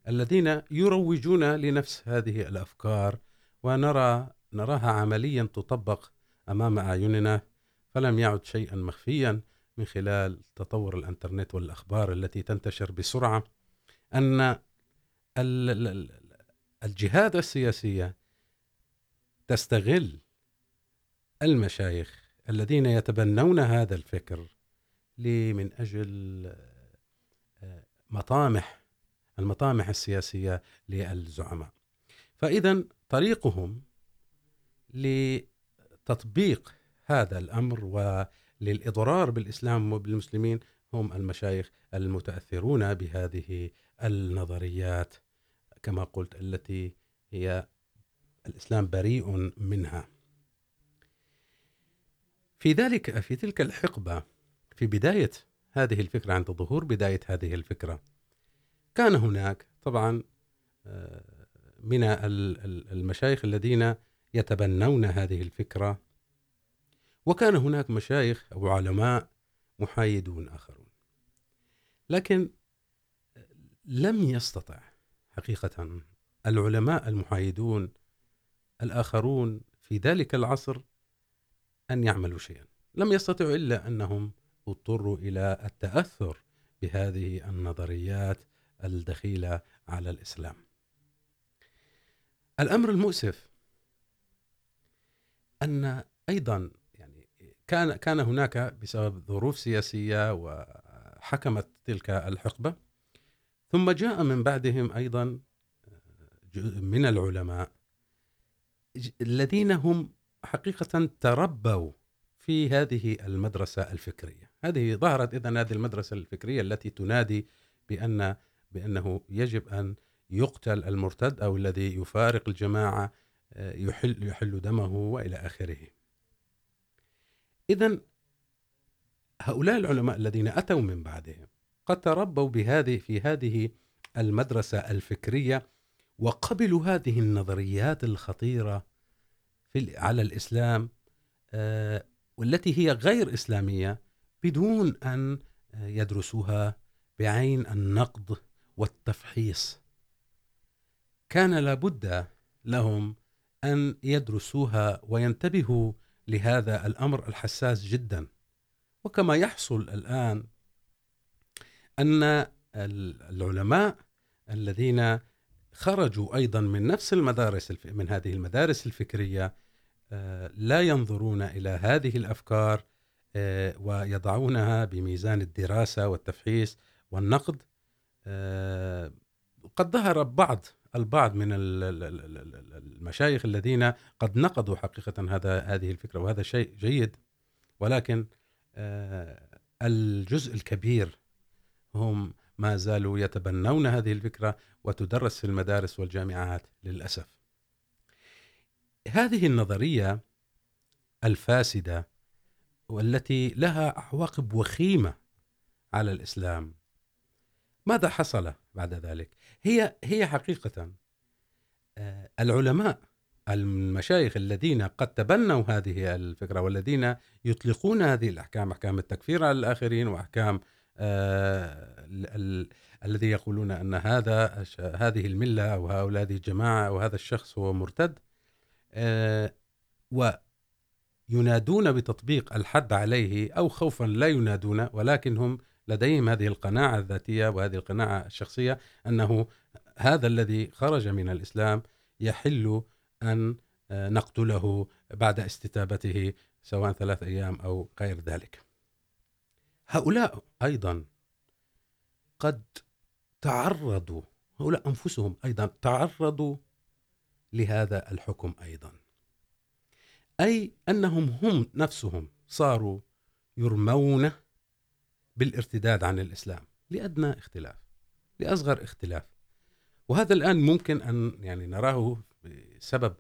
الذين يروجون لنفس هذه الأفكار ونرى نراها عمليا تطبق أمام أعيننا، فلم يعد شيئا مخفيا من خلال تطور الانترنت والأخبار التي تنتشر بسرعة، أن الجهات السياسية تستغل المشايخ الذين يتبنون هذا الفكر من أجل مطامح المطامح السياسية للزعماء. فإذا طريقهم لتطبيق هذا الأمر وللإضرار بالإسلام وبالمسلمين هم المشايخ المتأثرون بهذه النظريات، كما قلت، التي هي الإسلام بريء منها. في ذلك، في تلك الحقبة، في بداية هذه الفكرة، عند ظهور بداية هذه الفكرة كان هناك طبعا من المشايخ الذين يتبنون هذه الفكرة، وكان هناك مشايخ أو علماء محايدون آخرون. لكن لم يستطع حقيقة العلماء المحايدون الآخرون في ذلك العصر أن يعملوا شيئا. لم يستطيعوا إلا أنهم اضطروا إلى التأثر بهذه النظريات الدخيلة على الإسلام. الأمر المؤسف أن أيضا يعني كان كان هناك بسبب ظروف سياسية وحكمت تلك الحقبة، ثم جاء من بعدهم أيضا من العلماء الذين هم حقيقة تربوا في هذه المدرسة الفكرية. هذه ظهرت إذن هذه المدرسة الفكرية التي تنادي بأن بأنه يجب أن يقتل المرتد أو الذي يفارق الجماعة يحل, يحل دمه وإلى آخره. إذا هؤلاء العلماء الذين أتوا من بعدهم قد تربوا بهذه في هذه المدرسة الفكرية وقبلوا هذه النظريات الخطيرة في على الإسلام والتي هي غير إسلامية بدون أن يدرسوها بعين النقد والتفحيص. كان لابد لهم أن يدرسوها وينتبهوا لهذا الأمر الحساس جدا. وكما يحصل الآن أن العلماء الذين خرجوا أيضا من نفس المدارس من هذه المدارس الفكرية لا ينظرون إلى هذه الأفكار ويضعونها بميزان الدراسة والتفحيص والنقد. قد ظهر بعض، البعض من المشايخ الذين قد نقضوا حقيقة هذا هذه الفكرة، وهذا شيء جيد. ولكن الجزء الكبير هم ما زالوا يتبنون هذه الفكرة وتدرس في المدارس والجامعات للأسف. هذه النظرية الفاسدة والتي لها عواقب وخيمة على الإسلام ماذا حصل بعد ذلك؟ هي هي حقيقة العلماء، المشايخ الذين قد تبنوا هذه الفكرة والذين يطلقون هذه الأحكام، أحكام التكفير على الآخرين وأحكام الذي يقولون أن هذا، هذه الملة أو هؤلاء، هذه الجماعة أو هذا الشخص هو مرتد وينادون بتطبيق الحد عليه أو خوفا لا ينادون ولكن هم لديهم هذه القناعة الذاتية وهذه القناعة الشخصية أنه هذا الذي خرج من الإسلام يحل أن نقتله بعد استتابته، سواء ثلاث أيام أو غير ذلك. هؤلاء أيضا قد تعرضوا، هؤلاء أنفسهم أيضا تعرضوا لهذا الحكم أيضا. أي أنهم هم نفسهم صاروا يرمون بالارتداد عن الإسلام، لأدنى اختلاف، لأصغر اختلاف. وهذا الآن ممكن أن يعني نراه بسبب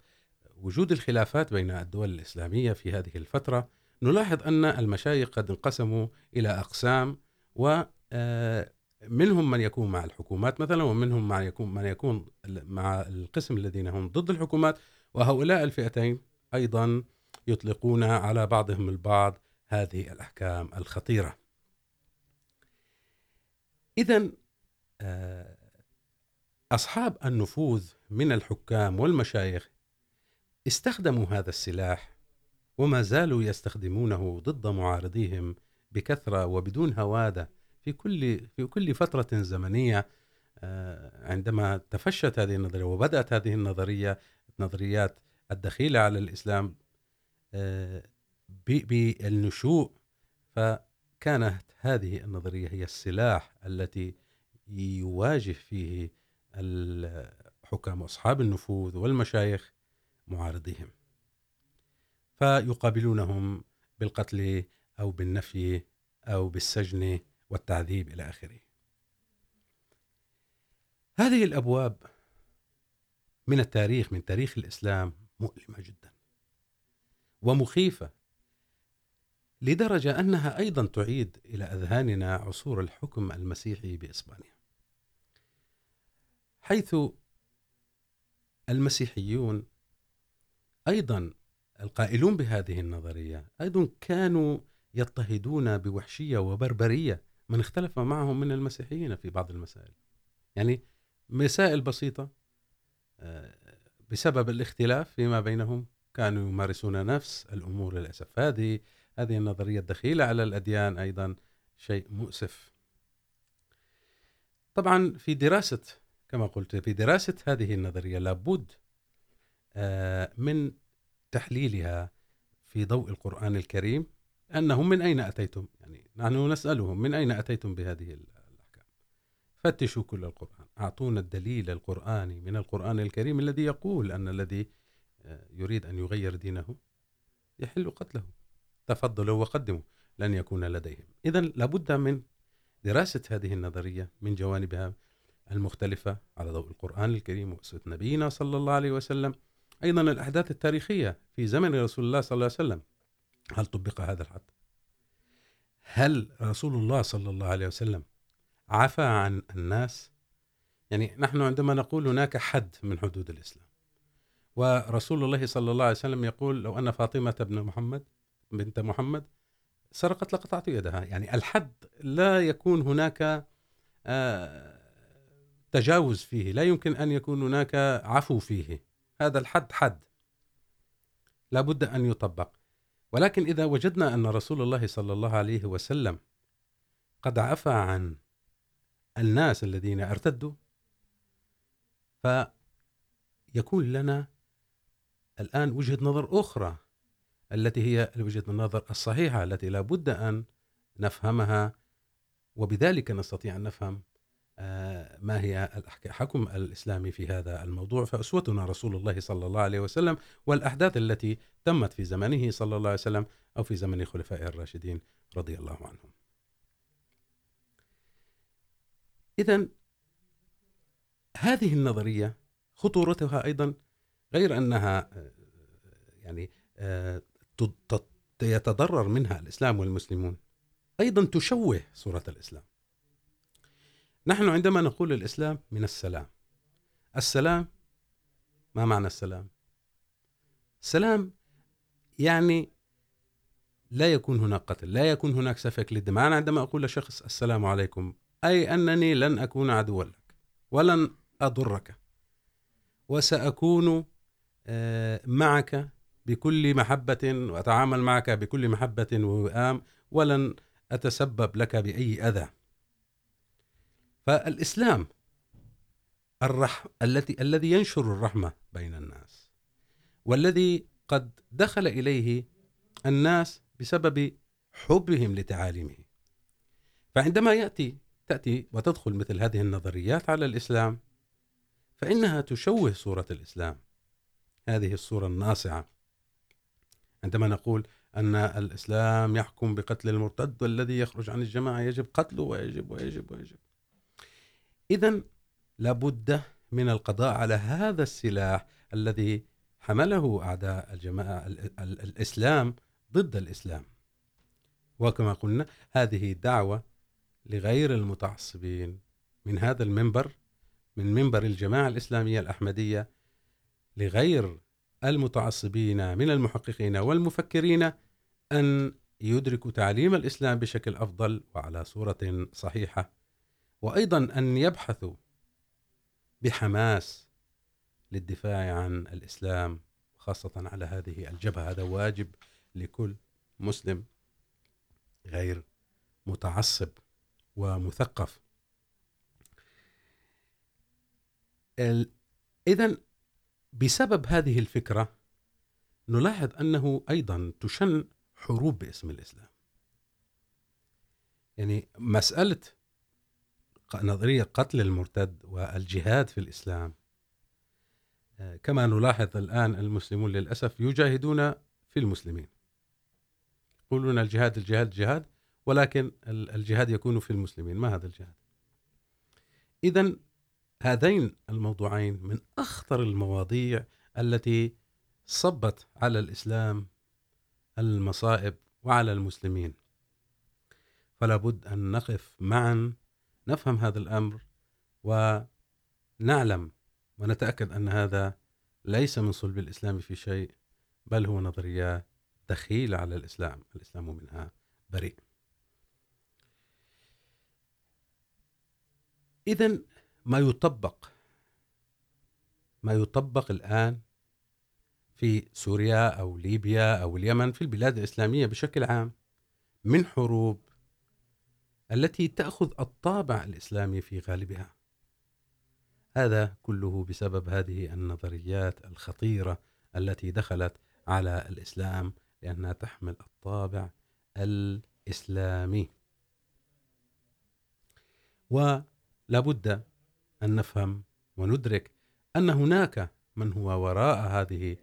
وجود الخلافات بين الدول الإسلامية في هذه الفترة. نلاحظ أن المشايخ قد انقسموا إلى أقسام ومنهم من يكون مع الحكومات مثلا، ومنهم من يكون من يكون مع القسم الذين هم ضد الحكومات. وهؤلاء الفئتين أيضا يطلقون على بعضهم البعض هذه الأحكام الخطيرة. إذا أصحاب النفوذ من الحكام والمشايخ استخدموا هذا السلاح وما زالوا يستخدمونه ضد معارضيهم بكثرة وبدون هوادة في كل في كل فترة زمنية عندما تفشت هذه النظرية وبدأت هذه النظرية، نظريات الدخيلة على الإسلام بالنشوء. ف فكانت هذه النظرية هي السلاح التي يواجه فيه الحكام وأصحاب النفوذ والمشايخ معارضيهم. فيقابلونهم بالقتل أو بالنفي أو بالسجن والتعذيب إلى آخره. هذه الأبواب من التاريخ، من تاريخ الإسلام مؤلمة جدا ومخيفة لدرجة أنها أيضا تعيد إلى أذهاننا عصور الحكم المسيحي بإسبانيا. حيث المسيحيون أيضا القائلون بهذه النظرية أيضا كانوا يضطهدون بوحشية وبربرية من اختلف معهم من المسيحيين في بعض المسائل. يعني مسائل بسيطة بسبب الاختلاف فيما بينهم كانوا يمارسون نفس الأمور للأسف هذه هذه النظرية الدخيلة على الأديان أيضا شيء مؤسف. طبعا في دراسة، كما قلت، في دراسة هذه النظرية لابد من تحليلها في ضوء القرآن الكريم، أنهم من أين أتيتم؟ يعني نحن نسألهم، من أين أتيتم بهذه الأحكام؟ فتشوا كل القرآن، أعطونا الدليل القرآني من القرآن الكريم الذي يقول أن الذي يريد أن يغير دينه يحل قتله. تفضلوا وقدموا، لن يكون لديهم. إذا لابد من دراسة هذه النظرية من جوانبها المختلفة على ضوء القرآن الكريم وأسوة نبينا صلى الله عليه وسلم. أيضا الأحداث التاريخية في زمن رسول الله صلى الله عليه وسلم، هل طبق هذا الحد؟ هل رسول الله صلى الله عليه وسلم عفى عن الناس؟ يعني نحن عندما نقول هناك حد من حدود الإسلام، ورسول الله صلى الله عليه وسلم يقول لو أن فاطمة بن محمد بنت محمد، سرقت لقطعت يدها. يعني الحد لا يكون هناك تجاوز فيه. لا يمكن أن يكون هناك عفو فيه. هذا الحد حد. لا بد أن يطبق. ولكن إذا وجدنا أن رسول الله صلى الله عليه وسلم قد عفى عن الناس الذين ارتدوا، فيكون لنا الآن وجهة نظر أخرى. التي هي وجهة النظر الصحيحة التي لا بد أن نفهمها، وبذلك نستطيع أن نفهم ما هي الحكم الإسلامي في هذا الموضوع. فأسوتنا رسول الله صلى الله عليه وسلم والأحداث التي تمت في زمنه صلى الله عليه وسلم أو في زمن خلفاء الراشدين رضي الله عنهم. إذا هذه النظرية خطورتها أيضا غير أنها يعني يتضرر منها الإسلام والمسلمون. أيضا تشوه صورة الإسلام. نحن عندما نقول الإسلام من السلام. السلام، ما معنى السلام؟ السلام يعني لا يكون هناك قتل، لا يكون هناك سفك للدماء. أنا عندما أقول لشخص السلام عليكم، أي أنني لن أكون عدوا لك، ولن أضرك، وسأكون معك بكل محبة، وأتعامل معك بكل محبة ووئام، ولن أتسبب لك بأي أذى. فالإسلام الرح... التي، الذي ينشر الرحمة بين الناس، والذي قد دخل إليه الناس بسبب حبهم لتعاليمه. فعندما يأتي، تأتي وتدخل مثل هذه النظريات على الإسلام، فإنها تشوه صورة الإسلام. هذه الصورة الناصعة. عندما نقول أن الإسلام يحكم بقتل المرتد والذي يخرج عن الجماعة يجب قتله ويجب ويجب ويجب. إذا لابد من القضاء على هذا السلاح الذي حمله أعداء الجماعة الإسلام ضد الإسلام. وكما قلنا هذه دعوة لغير المتعصبين من هذا المنبر، من منبر الجماعة الإسلامية الأحمدية لغير المتعصبين من المحققين والمفكرين أن يدركوا تعليم الإسلام بشكل أفضل وعلى صورة صحيحة. وأيضا أن يبحثوا بحماس للدفاع عن الإسلام، خاصة على هذه الجبهة. هذا واجب لكل مسلم غير متعصب ومثقف. إذن بسبب هذه الفكرة، نلاحظ أنه أيضا تشن حروب باسم الإسلام. يعني مسألة نظرية قتل المرتد والجهاد في الإسلام كما نلاحظ الآن المسلمون للأسف يجاهدون في المسلمين. يقولون الجهاد الجهاد الجهاد، ولكن الجهاد يكون في المسلمين. ما هذا الجهاد؟ إذن هذين الموضوعين من أخطر المواضيع التي صبت على الإسلام، المصائب وعلى المسلمين. فلا بد أن نقف معا، نفهم هذا الأمر ونعلم ونتأكد أن هذا ليس من صلب الإسلام في شيء، بل هو نظرية دخيلة على الإسلام. الإسلام منها بريء. إذن ما يطبق. ما يطبق الآن في سوريا أو ليبيا أو اليمن في البلاد الإسلامية بشكل عام من حروب التي تأخذ الطابع الإسلامي في غالبها. هذا كله بسبب هذه النظريات الخطيرة التي دخلت على الإسلام لأنها تحمل الطابع الإسلامي. ولا بد أن نفهم وندرك أن هناك من هو وراء هذه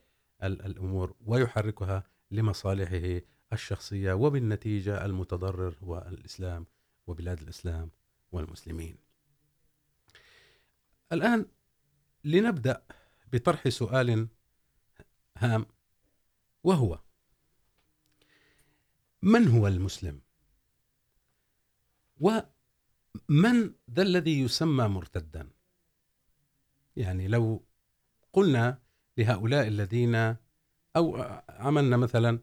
الأمور ويحركها لمصالحه الشخصية وبالنتيجة المتضرر هو الإسلام وبلاد الإسلام والمسلمين. الآن لنبدأ بطرح سؤال هام، وهو من هو المسلم؟ ومن ذا الذي يسمى مرتدا؟ يعني لو قلنا لهؤلاء الذين أو عملنا مثلا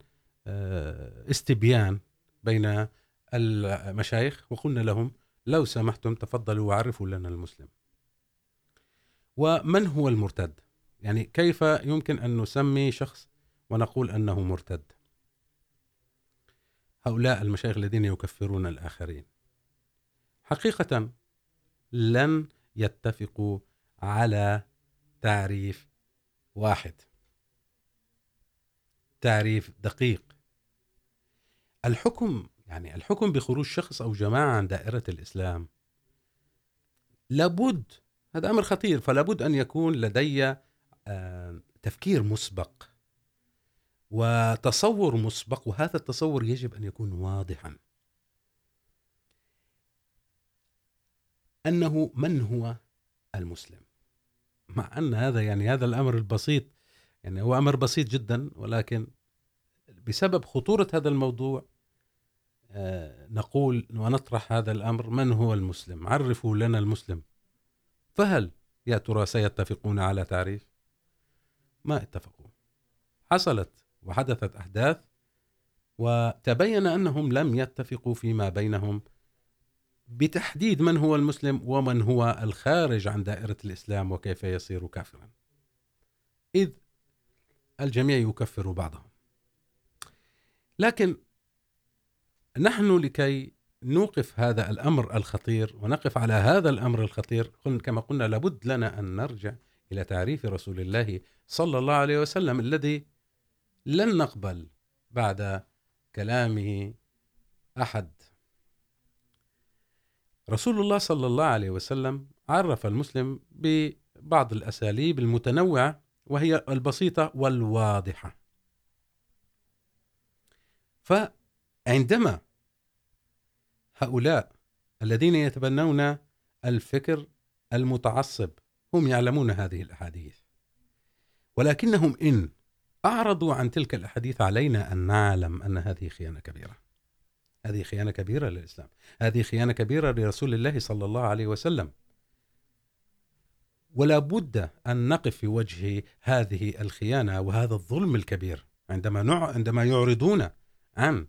استبيان بين المشايخ وقلنا لهم لو سمحتم تفضلوا وعرفوا لنا المسلم. ومن هو المرتد؟ يعني كيف يمكن أن نسمي شخص ونقول أنه مرتد؟ هؤلاء المشايخ الذين يكفرون الآخرين. حقيقة لن يتفقوا على تعريف واحد. تعريف دقيق. الحكم، يعني الحكم بخروج شخص أو جماعة عن دائرة الإسلام لابد، هذا أمر خطير، فلابد أن يكون لدي تفكير مسبق وتصور مسبق، وهذا التصور يجب أن يكون واضحا. أنه من هو المسلم. مع أن هذا يعني هذا الأمر البسيط، يعني هو أمر بسيط جدا، ولكن بسبب خطورة هذا الموضوع نقول ونطرح هذا الأمر، من هو المسلم؟ عرفوا لنا المسلم. فهل يا ترى سيتفقون على تعريف؟ ما اتفقوا. حصلت وحدثت أحداث، وتبين أنهم لم يتفقوا فيما بينهم بتحديد من هو المسلم ومن هو الخارج عن دائرة الإسلام وكيف يصير كافرا. إذ الجميع يكفر بعضهم. لكن نحن لكي نوقف هذا الأمر الخطير ونقف على هذا الأمر الخطير كما قلنا لابد لنا أن نرجع إلى تعريف رسول الله صلى الله عليه وسلم الذي لن نقبل بعد كلامه أحد رسول الله صلى الله عليه وسلم عرف المسلم ببعض الأساليب المتنوعة وهي البسيطة والواضحة. فعندما هؤلاء الذين يتبنون الفكر المتعصب هم يعلمون هذه الأحاديث، ولكنهم إن أعرضوا عن تلك الأحاديث علينا أن نعلم أن هذه خيانة كبيرة. هذه خيانة كبيرة للإسلام. هذه خيانة كبيرة لرسول الله صلى الله عليه وسلم. ولا بد أن نقف في وجه هذه الخيانة وهذا الظلم الكبير عندما نع... عندما يعرضون عن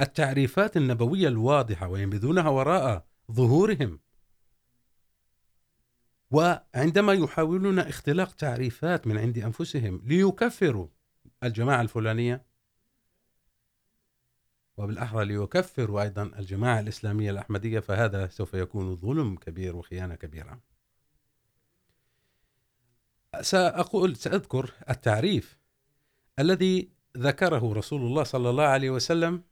التعريفات النبوية الواضحة وينبذونها وراء ظهورهم. وعندما يحاولون اختلاق تعريفات من عند أنفسهم ليكفروا الجماعة الفلانية وبالأحرى ليكفروا أيضا الجماعة الإسلامية الأحمدية، فهذا سوف يكون ظلم كبير وخيانة كبيرة. سأقول، سأذكر التعريف الذي ذكره رسول الله صلى الله عليه وسلم،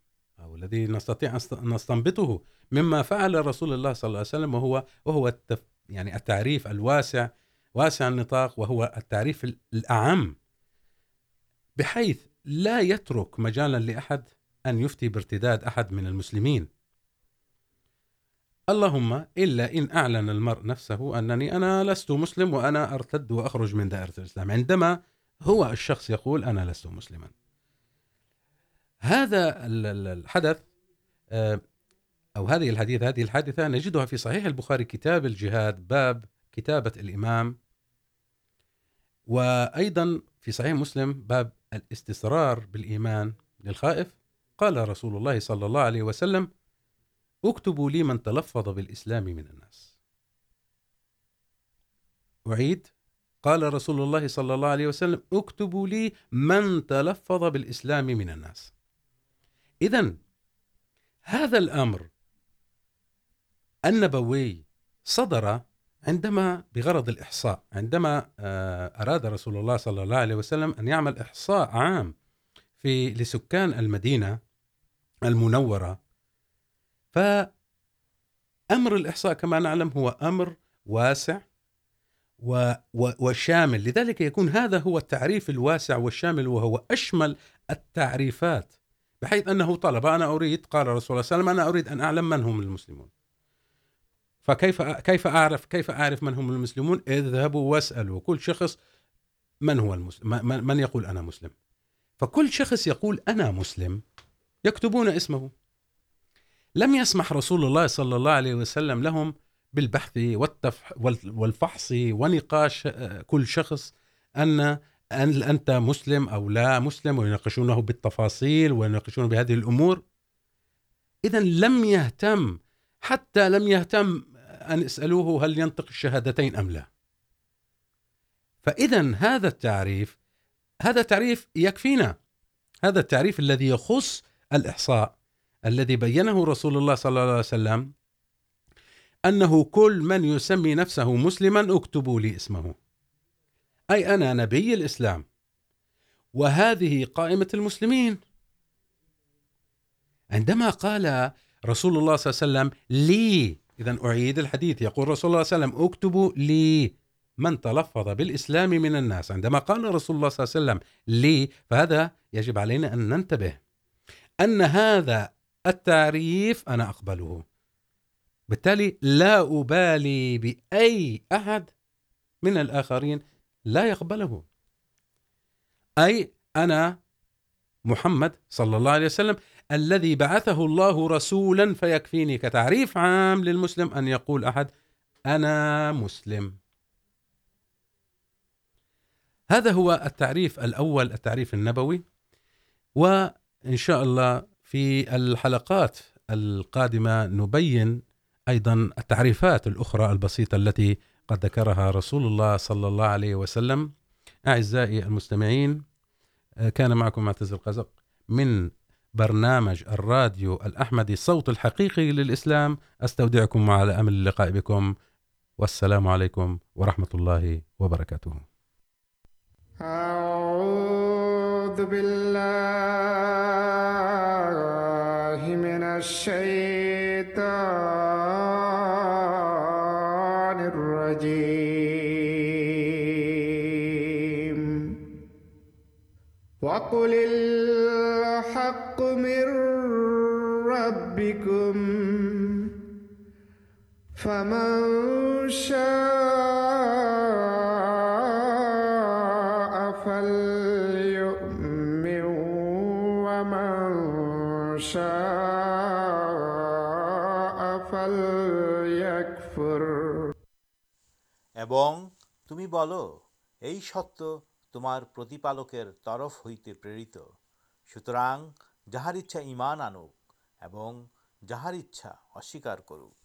أو الذي نستطيع أن نستنبطه مما فعل رسول الله صلى الله عليه وسلم، وهو وهو التف، يعني التعريف الواسع، واسع النطاق، وهو التعريف الأعم، بحيث لا يترك مجالا لأحد أن يفتي بارتداد أحد من المسلمين. اللهم إلا إن أعلن المرء نفسه أنني أنا لست مسلم وأنا أرتد وأخرج من دائرة الإسلام. عندما هو الشخص يقول أنا لست مسلما. هذا الحدث أو هذه الحديث، هذه الحادثة نجدها في صحيح البخاري، كتاب الجهاد، باب كتابة الإمام، وأيضا في صحيح مسلم باب الاستسرار بالإيمان للخائف. قال رسول الله صلى الله عليه وسلم، اكتبوا لي من تلفظ بالإسلام من الناس. أعيد قال رسول الله صلى الله عليه وسلم، اكتبوا لي من تلفظ بالإسلام من الناس. إذن، هذا الأمر النبوي صدر عندما، بغرض الإحصاء، عندما أراد رسول الله صلى الله عليه وسلم أن يعمل إحصاء عام في، لسكان المدينة المنورة. فأمر الإحصاء كما نعلم هو أمر واسع و و وشامل. لذلك يكون هذا هو التعريف الواسع والشامل، وهو أشمل التعريفات، بحيث أنه طلب. أنا أريد، قال رسول الله صلى الله عليه وسلم، أنا أريد أن أعلم من هم المسلمون. فكيف كيف اعرف كيف اعرف من هم المسلمون؟ اذهبوا واسالوا كل شخص، من هو المسلم من يقول انا مسلم؟ فكل شخص يقول انا مسلم. يكتبون اسمه. لم يسمح رسول الله صلى الله عليه وسلم لهم بالبحث والتف والفحص ونقاش كل شخص ان ان انت مسلم او لا مسلم ويناقشونه بالتفاصيل ويناقشونه بهذه الامور اذا لم يهتم، حتى لم يهتم ان يسالوه هل ينطق الشهادتين ام لا. فاذا هذا التعريف، هذا تعريف يكفينا. هذا التعريف الذي يخص الاحصاء الذي بينه رسول الله صلى الله عليه وسلم انه كل من يسمي نفسه مسلما اكتبوا لي اسمه. اي انا نبي الاسلام وهذه قائمه المسلمين. عندما قال رسول الله صلى الله عليه وسلم لي اذا اعيد الحديث، يقول رسول الله صلى الله عليه وسلم اكتبوا لي. من تلفظ بالاسلام من الناس. عندما قال رسول الله صلى الله عليه وسلم لي، فهذا يجب علينا ان ننتبه. ان هذا التعريف انا اقبله بالتالي لا ابالي باي احد من الاخرين لا يقبله. اي انا محمد صلى الله عليه وسلم الذي بعثه الله رسولا فيكفيني كتعريف عام للمسلم ان يقول احد انا مسلم. هذا هو التعريف الاول التعريف النبوي. و وان شاء الله في الحلقات القادمه نبين ايضا التعريفات الاخرى البسيطه التي قد ذكرها رسول الله صلى الله عليه وسلم. اعزائي المستمعين كان معكم معتز القزق من برنامج الراديو الاحمدي صوت الحقيقي للاسلام استودعكم وعلى امل اللقاء بكم. والسلام عليكم ورحمه الله وبركاته. أعوذ بالله من الشيطان الرجيم. وقل الحق من ربكم فمن شاء تمی بول سبالک سوتر جہار آنکار کرویرا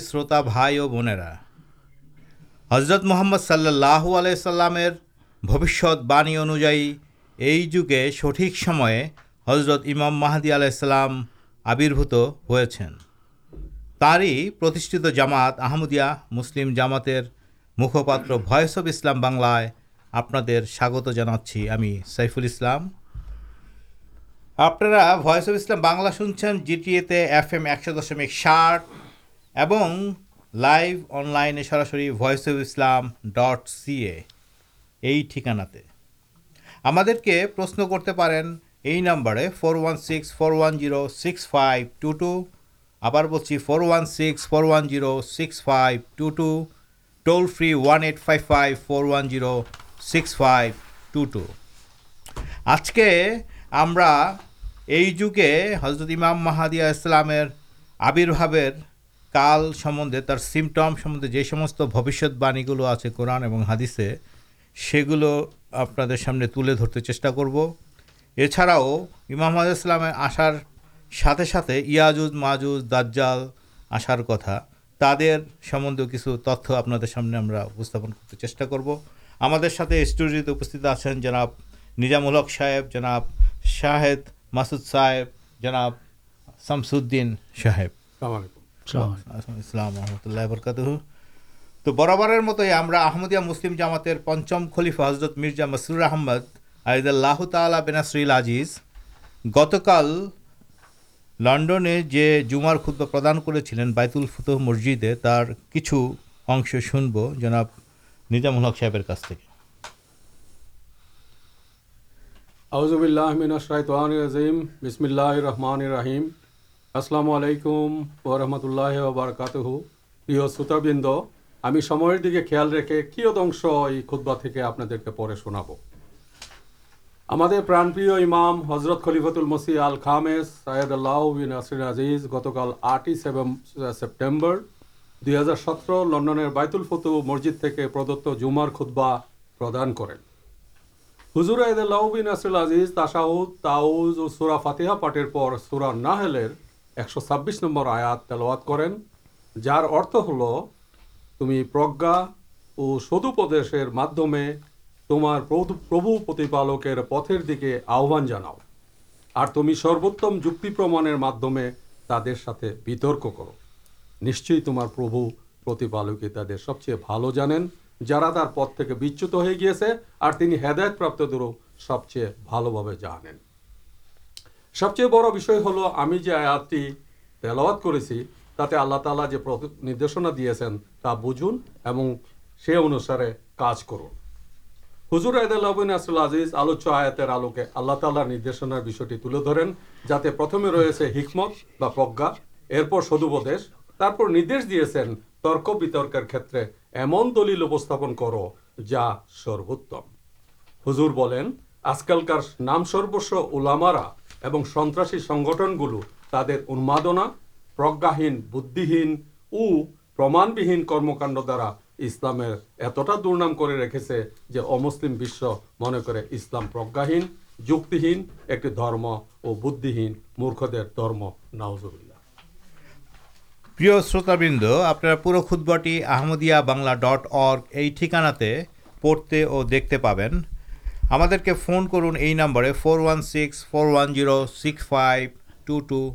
شروتا بنیرا حضرت محمد صلی اللہ علیہ السلام باعی ان یہ جگہ سٹھک حضرت امام محدود آبربوت ہوئی جامات آمدیہ مسلم جامات مکھپاتر وس اف اسلام بنائے آپ سیفل اسلام آپس اف اسلام بنلا سنچن جی ٹی ایف ایکش دشمک ثاٹن لائف ان لائن سراس of Islam dot C A ٹھکانا ہمشن کرتے پی نمبر فور و six four one six five two two آپ four Vicks four one six five two two toll free one eight five five four one six five two two آج کے ہمگے حضرت امام محدود اسلام آبرباب کال سمندے تر سیمٹم سمندے جوسمس بوشت باعی گلو آپ قورن اور ہادثے سے گلو آپ ترتے چیٹا کرو یہ چاڑاؤ امام اسلام آسار ساتھے ساتھ ماجز دجال آسار کتا تعدے کچھ تتدر سامنے چار ساتھ اسٹوڈیوست آن جناب نیجام الحق صاحب جناب شاہیت مسود صاحب جناب شمسین صاحب السلام و رحمۃ اللہ وبرکاتہ تو জনাব নিজামুল হক پنچم কাছ حضرت مرزا باللہ اللہ الشیطان الرجیم بسم اللہ الرحمن الرحیم السلام علیکم اللہ وبرکاتہ ہمیں دیکھ کے خیال رکھے کینس یہ کھدبا تھی آپ شناب ہمضرت خلیفت ال مسی آل خام سید اللہؤ بین اصر اعزیز گتکال آٹھ سپٹے دو ہزار ستر لنڈن بائت الفتو مسجد کے پردت زومار خودبا پردان کریں ہزر عائد اللہؤ بین اصر آزیز تاشاؤد تاؤز فاتحا پاٹر پر سورا نہلیر ایک سو چھب نمبر آیا تلواد کر جار ارتھ ہل تمہیں پرجا اور سدوپد تمہاربالک آحان جانا اور تم سروتم جماعر مدمے ترقی بھیترک تمہارتی تعداد سب چیز بالین جا تر پتہ گیسے اور تین ہدایت پر سب چیزیں جانیں سب چیز بڑی ہل ہمیں جتنی تلاوت کر ترک بترکر کھیت ایمن دلستن کر جا سر ہزر بولیں آج کلکار نام سروس اولامارا سنسی گلو ترماد پرجاہی بنکاڈ درا اسلام ایک شروط بند آپ پور خود ڈٹ اور ٹھکانا پڑھتے اور دیکھتے پا phone کرمبر four one six four zero six five two two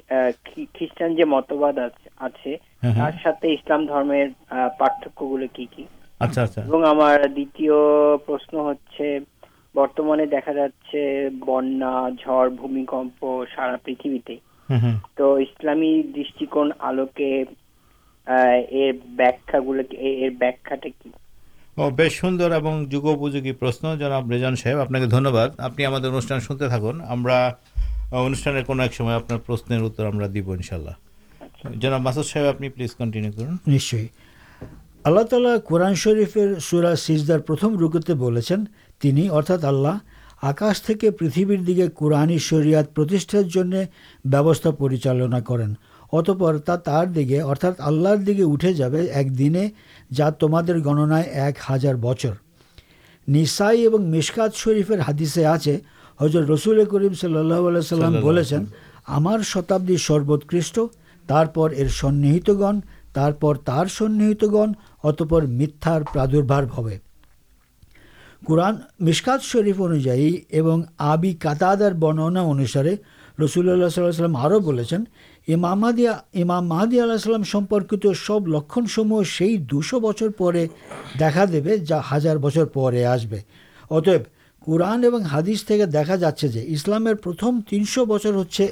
خیسٹان تو اسلام دلوکا گلوکھا کی بہت سوندر دن تم گن ہزار بچر نسائی مسکاد شریفر ہادثے آپ حضر رسول کریم صلی اللہ علیہ السلام نے ہمار شدی سروتک سنی گنپ سنہت گن اتپر میتاربار قرآن مسکات شریف انوائن آبی کتادر برننا انوسارے رسول اللہ سلام اور اللہکت سب لکھنسموہ سی دو بچپر دیکھا دیے جا ہزار بچر پہ آسے اتب اڑان اور ہادث تینش بچر ہوتی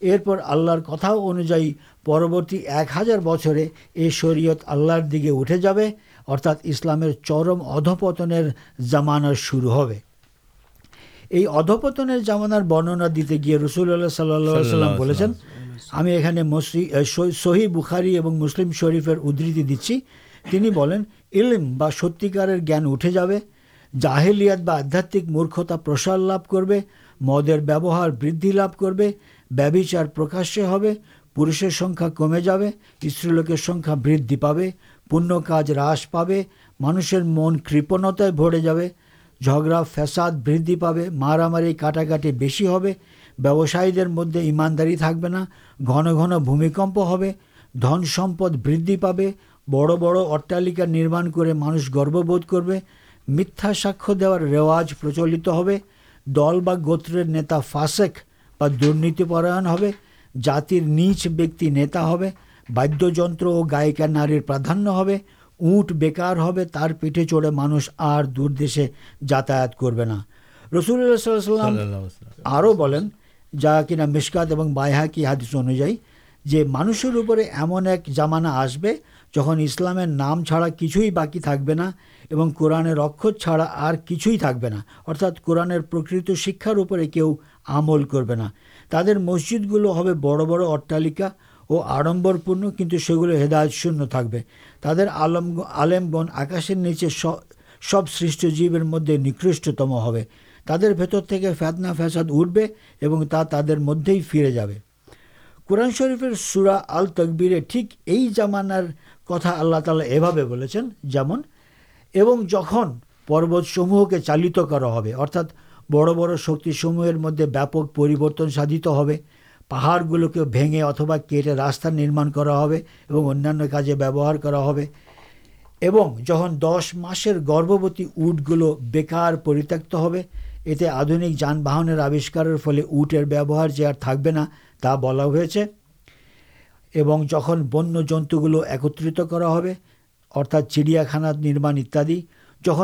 جگلر کتھا انوجائ پرورتی ایک ہزار بچر یہ شرعت آللہ دیکھے اٹھے جاتے چرم ادپت جامانا شروع ہوئی ادپت جامان برننا دیتے گیا رسول اللہ صلی اللہ ہمیں یہ سہی بوخاری اور مسلم شریفر ادتی د علمم ستار اٹھے جا جاہد آدھات مورکھتا پرسار لب کر مدر بدھلاچارکاشے ہو پشیا کمے جی لوکر سنکھا بدھ پہ پنیہ کارج ہاش پہ مانشر من کپڑت بڑھے جائے جھگڑا فیساد بدھ پا مارے کاٹا کاٹی بس مدد ایمانداری تک گن بھوکمپ ہون سمپ بدھ پا بڑ بڑ اٹالا نما کر مانس گرو بوتھ کر میتھا ساکارچلت ہو دل بوتر نتا فاسیک نیچ بیک نے بادا نار پرا اٹھ بےکار پیٹے چڑھے مانس آر دور جاتا کروا کی مسکات اور بائح کی ہادث انوائن مانشرپر ایمن ایک جمانا آسب جہاں اسلام نام چڑا کچھ باقی تک اور قورنہ رکت چھڑا اور کچھ نہ قورنہ پرکت شکار کیوں ہمل کرنا تر مسجد گلو بڑ بڑا اور آڈمبرپول ہدایت شنم آم بن آکاشن نیچے سب سرش جیبر مدد نکشتم ہودنا فیساد اٹھے اور تا تر مدے ہی فرے جا قرآن شروف سورا آل تقبیرے ٹھیک یہ جمان کتا اللہ تال یہ جن پروتسموہ کے چالت کروہر مدد ویاپکن ساد پہاڑ گلوکیو بھیتوا کٹے راستہ نرما کارجارا جہاں دس مسرت اوٹ گلو بےکار اتنے آدھے جان باہن آوشکر فل اٹرار جو تھکے نہ جن بن جنوگ لوگ ایکترت کرا ارتھا چڑیاخان اتنی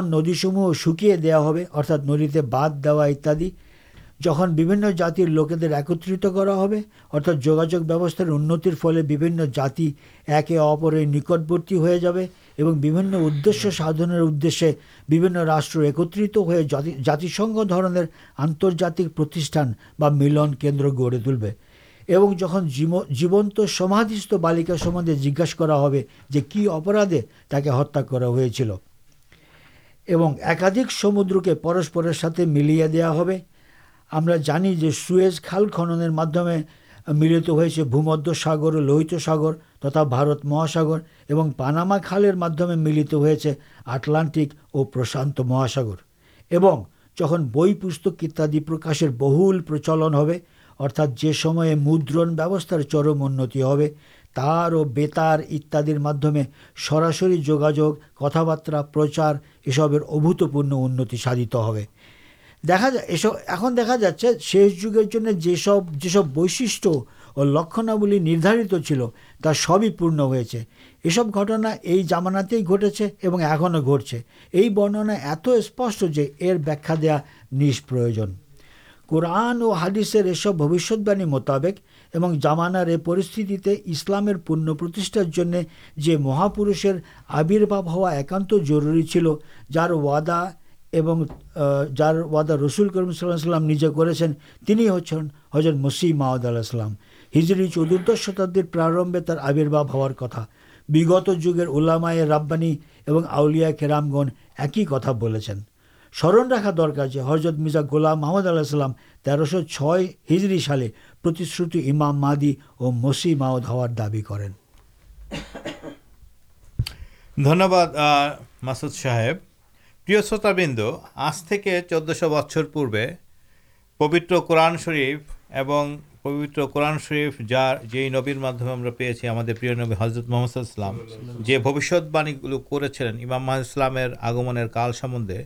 ندیسموہ شکیے دیا ارتھ ندی باد دعا انتظر لوکیدگا ارتھا جگاجار انتر فل جاتی ایے اپر نکٹوتی جاشیہ سادن راشر ایکترت ہوئے جاتی سنگھے آنرجات گڑے تلب اور جب جی جیباد بالکا سمبندی جیجاس کردے تک ہتارا کرادک سمدر کے پرسپر ساتھ ملیا دیا ہم خال خن ملت ہو ساگر لوہت ساگر ترا بارت مہاساگر اور پاناما خالی مدھیم ملت ہوٹلانٹک اور پرشانت مہاساگر جن بہت اتنی پرکاشر بہل پرچلن ارتق جسم مدرنگ چرم انتار انتر مادمے سراسر جگاجوگ کتبارا پرچار یہ سب ابتپور انتی سات اک دیکھا جاچے شیش جگہ یہ سب جسب وش لکل چلتا سب ہی پورن ہو سب گھٹنا یہ جامنا گٹے اور اخچے یہ برننا ات اسپشٹ یہاں پر قورن اور ہادثر یہ سب بوشت باعی مطابق جامان اسلام پنشار مہا پھر آبرباب ہا ایک ایکانی چل جار وادا جار وادا رسول کرم اللہ السلام نجے کرنی ہوزر مسی معدلام ہجر چترد شتابی پرارمبے تر آبرباب ہار کتا بھیگت جگہ اولام رابلیہ کے رام گن ایک ہی کتا بول سمر رکھا درکار حضرت مرزا گولام محمد اللہ ترشو چھجڑی سالے امام مادی اور مسی موت ہاری کریں دھنیہ مسود صاحب پر شوت بند آج تک چودہ شر پوبے پبت قورن شریف اور پوتر قورن شریف جا جبھی ہمیں پیے ہمارے پر حضرت محمد یہ بوشت باعث امام محمد آگمن کال سمندے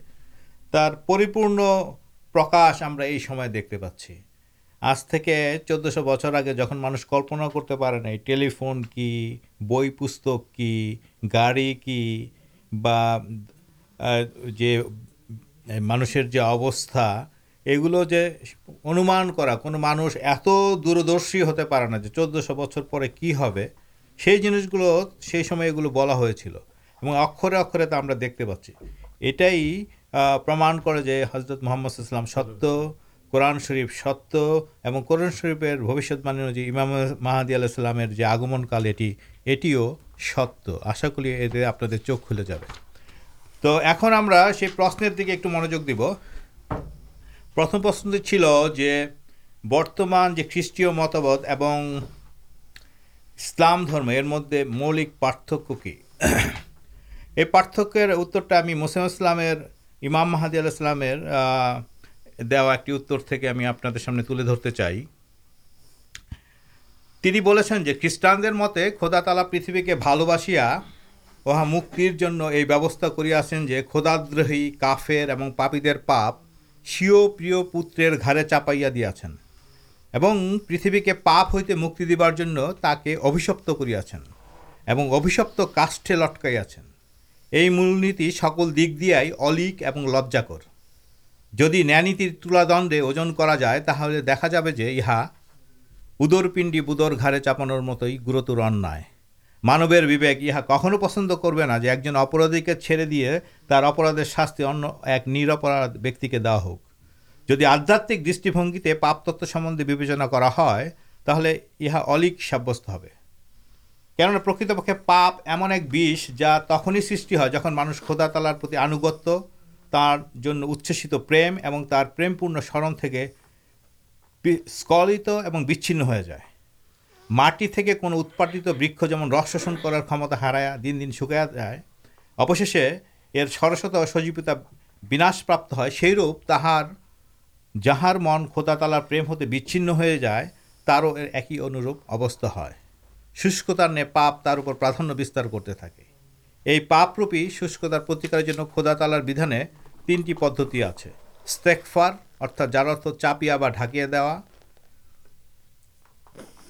پرش ہم دیکھتے پاچی آج تک چودہ شر آگے جن مانس کلپنا کرتے نہیں ٹریلفون کی بھسکی گاڑی کی بے مانشر جو اوستا یہ گلوجے انومان کروش ات دوردرشی ہوتے پا جو چودہ شو پہ کہ جس گلو سیسم بلا میں اکر اکر تو ہمیں دیکھتے پاچی یہ پرما کرضرت محمد ستیہ قورن شرف ستیہ قورن شرفر بوشنی جو محدیہ السلام کال یہ ست آسا کر آپ کھلے جا تو اُنہیں پرشن دیکھے ایک منجوک دب پرتم پرشنٹی چلے برتمان جو خیسٹ متبدھلام مدد مولک پارتکا ہمیں مسم اسلام امام محدود ہمیں آپ نے تلے درتے چاہیے خریدان مدا تلا پریتھ کے بال بسیا میرے بہت کریا جو کھودادرہ کافیر اور پابی پاپ سیو پوتر گھارے چپائی دیا پریتھ کے پاپ ہوئی مکتی دن تھی ابشپت کرپے لٹکیا یہ مل نیتی سکول دک دلیک لبجاکر جدی نیتاد اجنا جائے تو دیکھا جائے جوا ادر پی بدر گھارے چپان مت گرتر انویر یہاں کھو پسند کرونا جو ایک جن اپنے چڑے دے ترپردی شاستیپرد بیک جدی آدھات دستیبنگ پاپت سمندی بیوچنا کرو تھیا الیک ساب ہے کن پرکت پاپ ایمن ایکش جا تخ سرٹی ہے جہاں مانگ خودا تلارتر اچھے پرم اور تر پر سرن کے اسکولت اور چھ جائے مٹی کوشن کرارمتا ہرایا دن دن شوقا جائے اوشیشے ار سرست سجیوتا بناشپ سیروپار جہار من خود تلار ہوتے بچے جائے ایک ہی انوپ ابست ہے شسکتارے پاپار پرادانیہ پاپروپی شوشکتارتکارالارے تینٹی پدتی آج جت چپیا ڈاکیا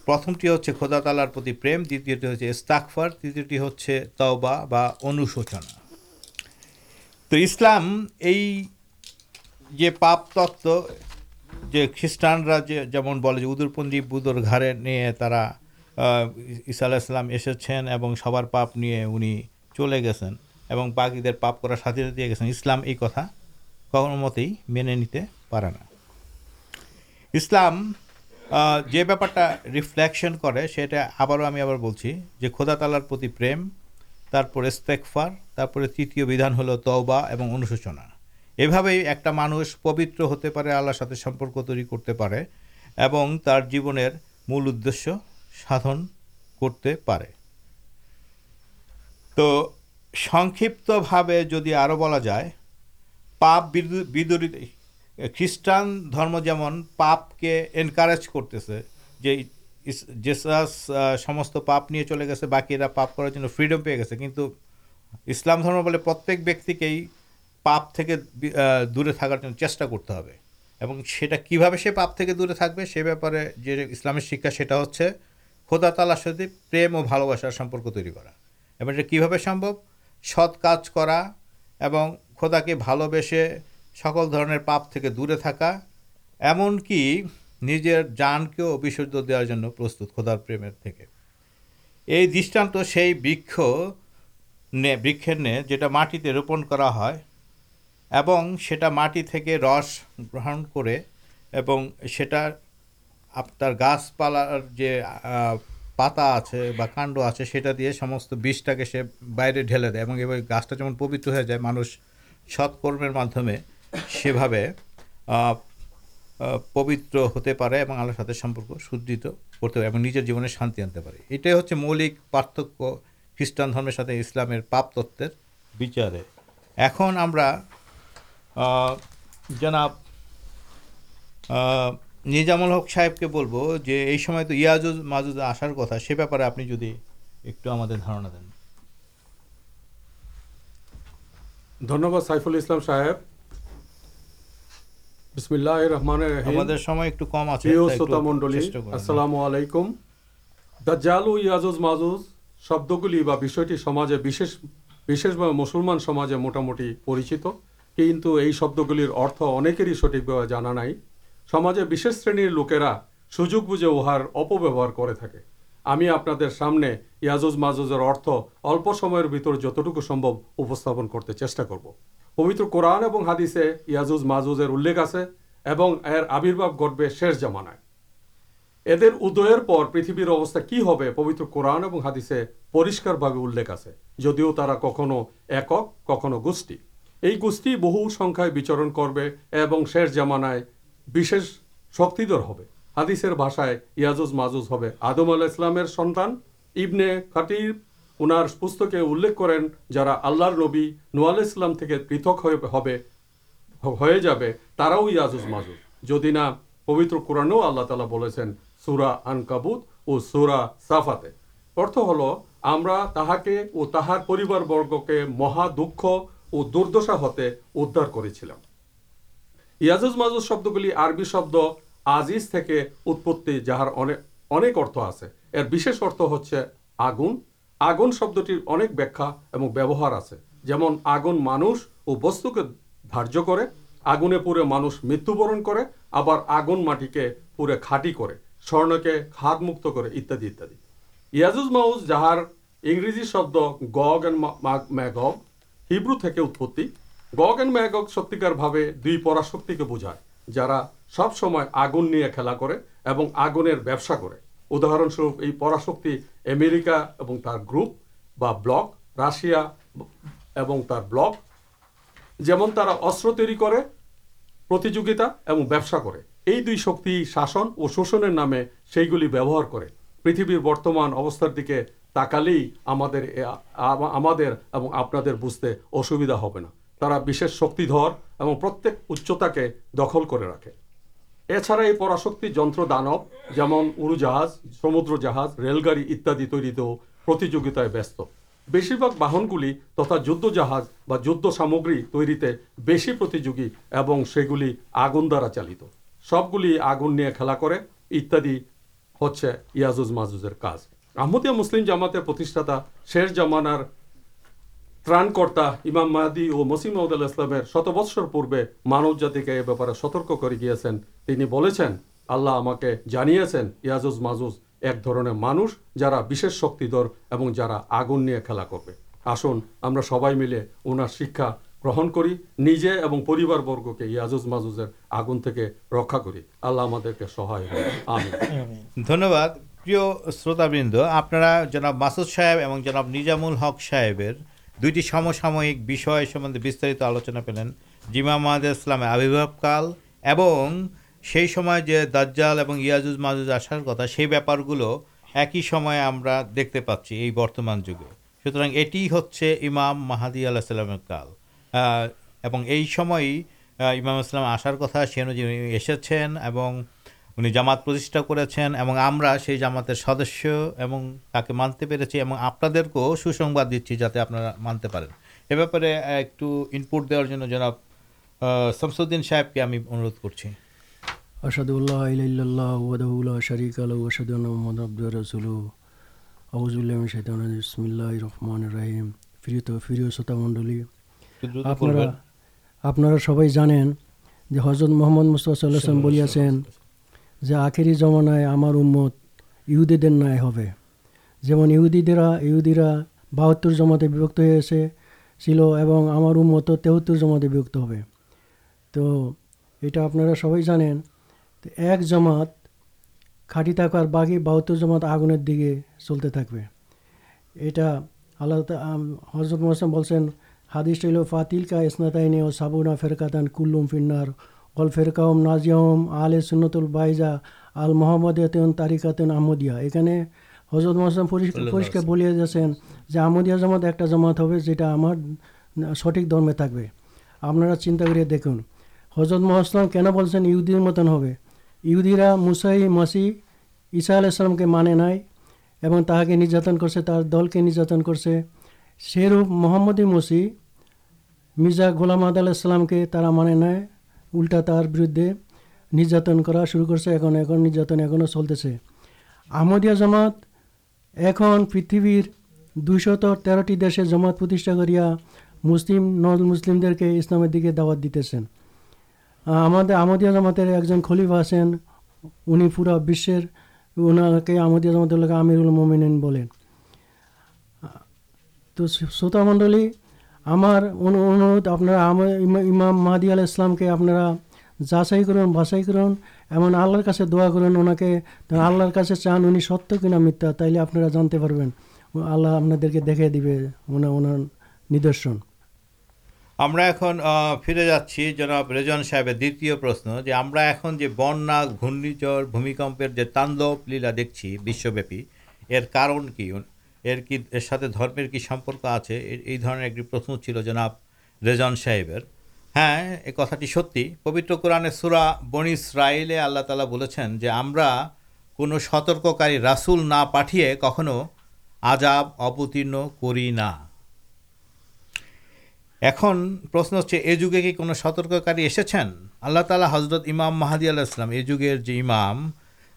پرتمٹی ہودا تالارے دیکھتے استیکفار تیتا انوشوچنا تو اسلام یہ جو پاپت خان جمعن ادر پنجیب بودر گھڑے نہیں ترا اشا اللہ سب پاپے انہیں چلے گی پاکیز پاپ کر ساتھ گسلام یہ کتھا کھو مت منتھا اسلام جی بارفلیکشن کر سیٹ آبی آپ خدا تالارے ریسپیکٹ فار تل توبا انوشوچنا یہ ایک مانس پوتر ہوتے پہ آلر سات سمپرک تری کرتے تر جیو مول ادش سن کرتے تو بلا جائے پابند خیسٹان درم جو کرتے جیساس سمست پاپ نہیں چلے گیس باکرا پپ کر فریڈم پہ گیسے کنٹو اسلام بولے پرکتی پپ دورے تھار چیٹا کرتے اور پپ دورے تک باپارے جو اسلام شکا سا ہو خودا تلا سب پرسارمپرک تیری کرا کھیل بیسے سکلدھر پاپ دورے تھا ایمنج بسر دن پرست خود یہ دشانت سے بہت مٹی روپن کرٹی رس گرن کر تر گاس پالارے پاتا آڈ آشتا کے سی باہر ڈیلے دے تو یہ گاسٹر جو پبت ہو جائے مانس ست کرم سے بھا پوتر ہوتے پے آپ سمپرک سدھ کرتے شانتی آنتے پہ یہ ہوکان دمر سات اسلام پاپتر بھی چارے ایم آ جناب مسلمان ہی سٹکے جانا سمجھے شران لوکرا سوجک بوجھے اہار اپبیوہار کرنے یع مزر ارتھ اولپن کرتے چوتھ قورنہ آپ گٹو شیر جامان ادھر ادعر پر پریتھر ابستا کی ہو پبتر قورن اور ہادیے پورک آدیو ترا کھو ایک گوشت یہ گوشت بہتر کرمانے شد حادثر بھاشائے یعاز ماض ہو آدم آل اسلام سنتان ابنے کا پستکے انا آل ربی نوال اسلام کے پتکے یعاز مجز جدینا پبتر قورنے اللہ تعالی بول سورا ان کا بورا صاف ارتھ ہل ہمارگ کے مہاد اور دردشا کر یعز ماض شبدی اورزیزی جہار آگن آگن شبدر آپ آگن مان دگنے پورے مانس متبرنگ پورے کھاٹی سن کے ہاتھ مت یعز ماؤز جہاں شبد گگ اینڈ مغ ہوپتی گگ اینڈ میگ ستھے دو پڑا شکا ہے جا سبسمے آگے پڑا شکر کا گروپ راشیام اتر ترتیب یہ دو شکی شاشن اور شوشن نامے گیوہار کر پریتر برتمان ابستارے اور آپ بجتے اصوا ہوا تراش شکیدر اور دخل کر چڑھا پڑا شکتی جنر دان جوڑ جہاز سمدر جہاز ریل گاڑی تیری بسر بھاگ باہن گل ترا جہاز سامگری ترتے بس گل آگن درا چالت سب گل آگن کلادی ہواز مجھے کاردیا مسلم جاماتا شیر جامان آگن کردے بند آپ دوسامکشے بستارت آلوچنا پلین جیمام محدود اسلامیہ آبربکال درجال اور یعاز محدود آسار کتنا سی بار گلو ایک ہی ہم دیکھتے پاچی یہ برتمان جگہ سوتر یہ ہوتے امام محدود کال امام اسلام آسار کتنا شین ایسے کرامات سوسباد دیکھا جا کے آپ مانتے ہیں ایکسودین صاحب کے سبینت محمد مستم بلیا جا آخر ہی جمائیں ہمارمت نئے جوہدرا انہدیرا بہتر جماعتیں ہمارت تہتر جماعت ہوا سبھی جانے ایک جماعت خاٹی تک اور باقی بہتر جماعت آگنے دیکھے چلتے تھے حضرت محسم بس حادثیل فاتل کا اسناتا فیر قادن کل فنار অল ফেরকাউম নাজিয়াম আলে সুন্নতুল বাইজা আল মোহাম্মদ তারিকাতেন আহমদিয়া এখানে হজরত মোহাম্মদ পরিষ্কার পরিষ্কার বলিয়ে যাচ্ছেন যে আহমদিয়া জামাত একটা জামাত হবে যেটা আমার সঠিক ধর্মে থাকবে আপনারা চিন্তা করে দেখুন হজরত মোহাম্মদ কেন বলছেন ইহুদির মতন হবে ইহুদিরা মুসাই মাসি ঈসা আলাইসালামকে মানে নাই এবং তাহাকে নির্যাতন করছে তার দলকে নির্যাতন করছে সেরূপ মোহাম্মদী মসি মির্জা গোলাম আদ আলাইসালামকে তারা মানে নেয় الٹا تردے نرن کر شروع کرمدیہ جماعت اُن پہ دو شو تیرے جماعت کر مسلم دیکھے اسلامیہ دیکھ کے داوت دیتےسن جماعت ایک جن خلیف آسین انہیں پورا بسر اندیا جماعت مومین بولیں تو شوت منڈل دیکھے ندرشن۔ ہم صاحب لینا دیکھی وپیون ساتھ درمیر کی سمپرک آئے دن پرشن چل جناب ریزان صاحب ہاں یہ کتاٹی ستھ پبت قورن سورا بن اسرائیل تعالی بول ہم سترکار راسل نہ پہ کھو آجاب ابت کرترکار تعالی حضرت امام محدیہ اللہ امام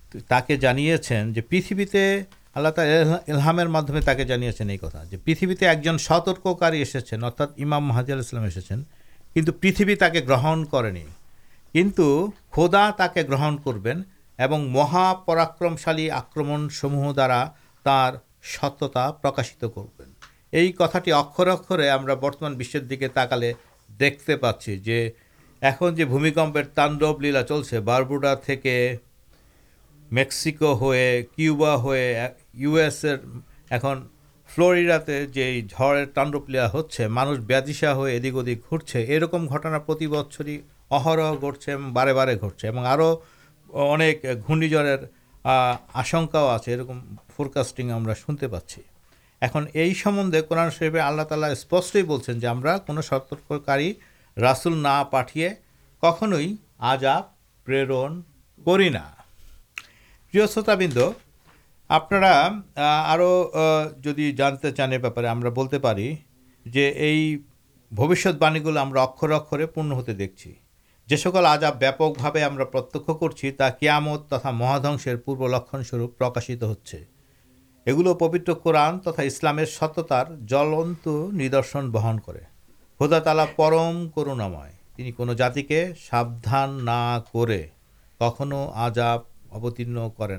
تک جو پریتیں اللہ تعالی الحمام مدمے تاکہ جانے سے یہ کتھا جو پریتھے ایک جن سترکاری ایسے ہیں ارتھا امام مہادام اسے کنٹ پریتھ تک گرہن کرنی کچھ خودا تک گرن کربینکرمشالی آکرموہ دارا تر ستتا پرکاشت کرواٹی اکرکے ہم برتمانش کے تاکالے دیکھتے پاس جو اُنکم تبلا چل سے باربوڈا میکسکو کیوبا ہوئے یو ایسر ایم فلوریڈا جو ذڑپلیاں ہوا بادشاہ ہودی ادی گھٹے یہ رکم گٹنا گٹچے بارے بارے گا اور گنڈیجڑ آشنکا آرکم فورکسٹیگتے پاچی اُن یہ سمندے قورن سہیبے آللہ تعالی اسپشٹ بولتے جو ہم سترکاری راسول نہ پہ کئی آج آپ پر بھیا سوت بند آپ جدی جانتے چانے بےپارے ہمر اکر پوتے دیکھی جس آجاب بہت پرت کرچی تا قیامت ترا مہادر پورسروپ پرکاشت ہوگل پوتر قورن ترا اسلام جلنت ندرشن بہن کر خودا تلا پرم کرنامے سودان نہ کھو آجاب اوترن کر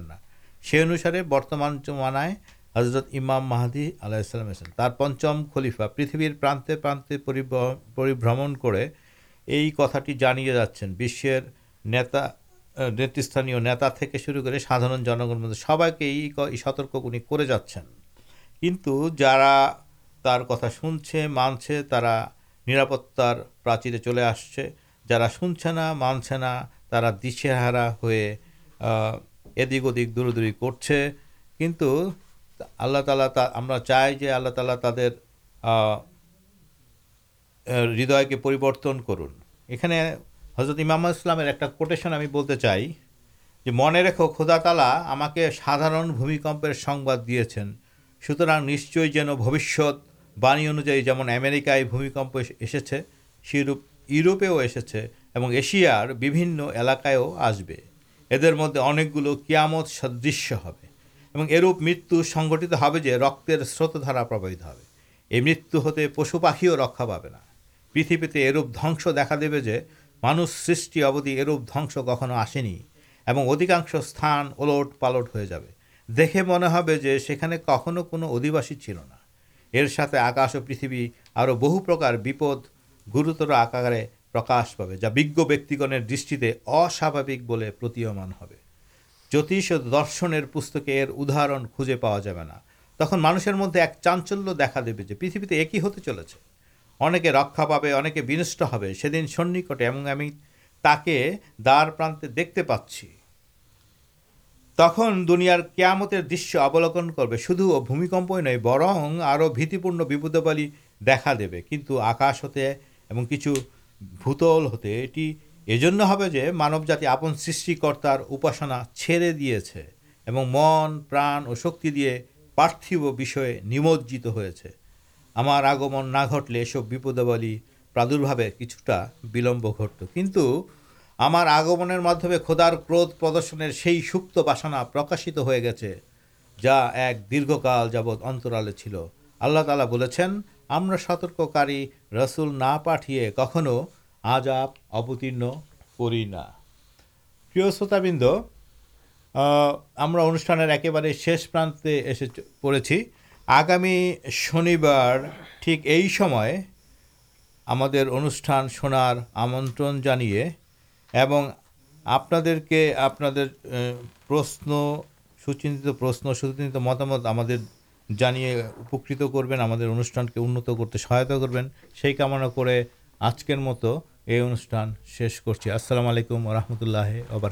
سی انوسارے برتمانے حضرت امام محدودی آلیہ السلام تر پنچم خلیفا پریتھویر پرانتے پرانے کو یہ کتاٹی جانے جاچن سانیہ نرو کر سادر جنگ مدد سب کے سترکنی کر جاچن کنٹرا کتا سنچے مانچے ترا نپتارے چلے آس سے جا سنچے نہ مانچے نہا ہو ادک ادک دور دوری کرچے کللہ تعالی ہم چاہیے اللہ تعالی تعداد ہدا کے پریبرتن کر حضرت امام اسلام ایک کٹتے چاہیے من رکھو خدا تعلق ہم سادارنکمپر سنواد دے سوتر نشچ جنشت باع انمپ ایسے شیروپ یوروپے ایسے ایشیا الاقاعی آسب ادھر مدد انکلو کیاش ہے متیہ رکر سروتارا پربہت ہو یہ مرتب ہوتے پشوپاخیوں رکھا پہنا پریتھتے اروپ دنس دکھا جو مان سی ابدی اروپ دنس کسے اور ادھکاش سانٹ پالٹ ہو جائے دیکھے منہ جو سینے کھو کدیب چلنا ارستے آکاش پریتھوی اور بہو پرکارپد گروتر آکارے پرکاش پہ جا بھیجے درشن پہنچے پاس میرے پیسے ایک ہی رکھا پہنچنے سنکی در پرانتے دیکھتے پاس تک دنیا کم دشیہن کر سو ممپلے کن آکاش ہوتے اور کچھ تے اٹی یہ مانو جاتی آپن سرتارا چڑے دے سے من پرا اور شکی دے پر ہمارن نہٹل یہ سب بل پرادم گٹتے کنٹو ہمارا آگمے کھدار کھد پردرشن سے سوپت بسنا پرکاشت ہو گیا جا ایک دھکال جبت اطرالے چل آللہ تعالی بول ہم سترکار رسول نہ پہلے کھنو آج آپ ابت کروتا بند ہمارے شیش پران پڑے آگامی شنی بار ٹھیک یہاں شنار آمن آپ پرشن سوچنت پرشن سوچنت متامت ہم ان کون سہا کرمنا کر آجکر مت یہ ان شی السلام علیکم رحمۃ اللہ ابن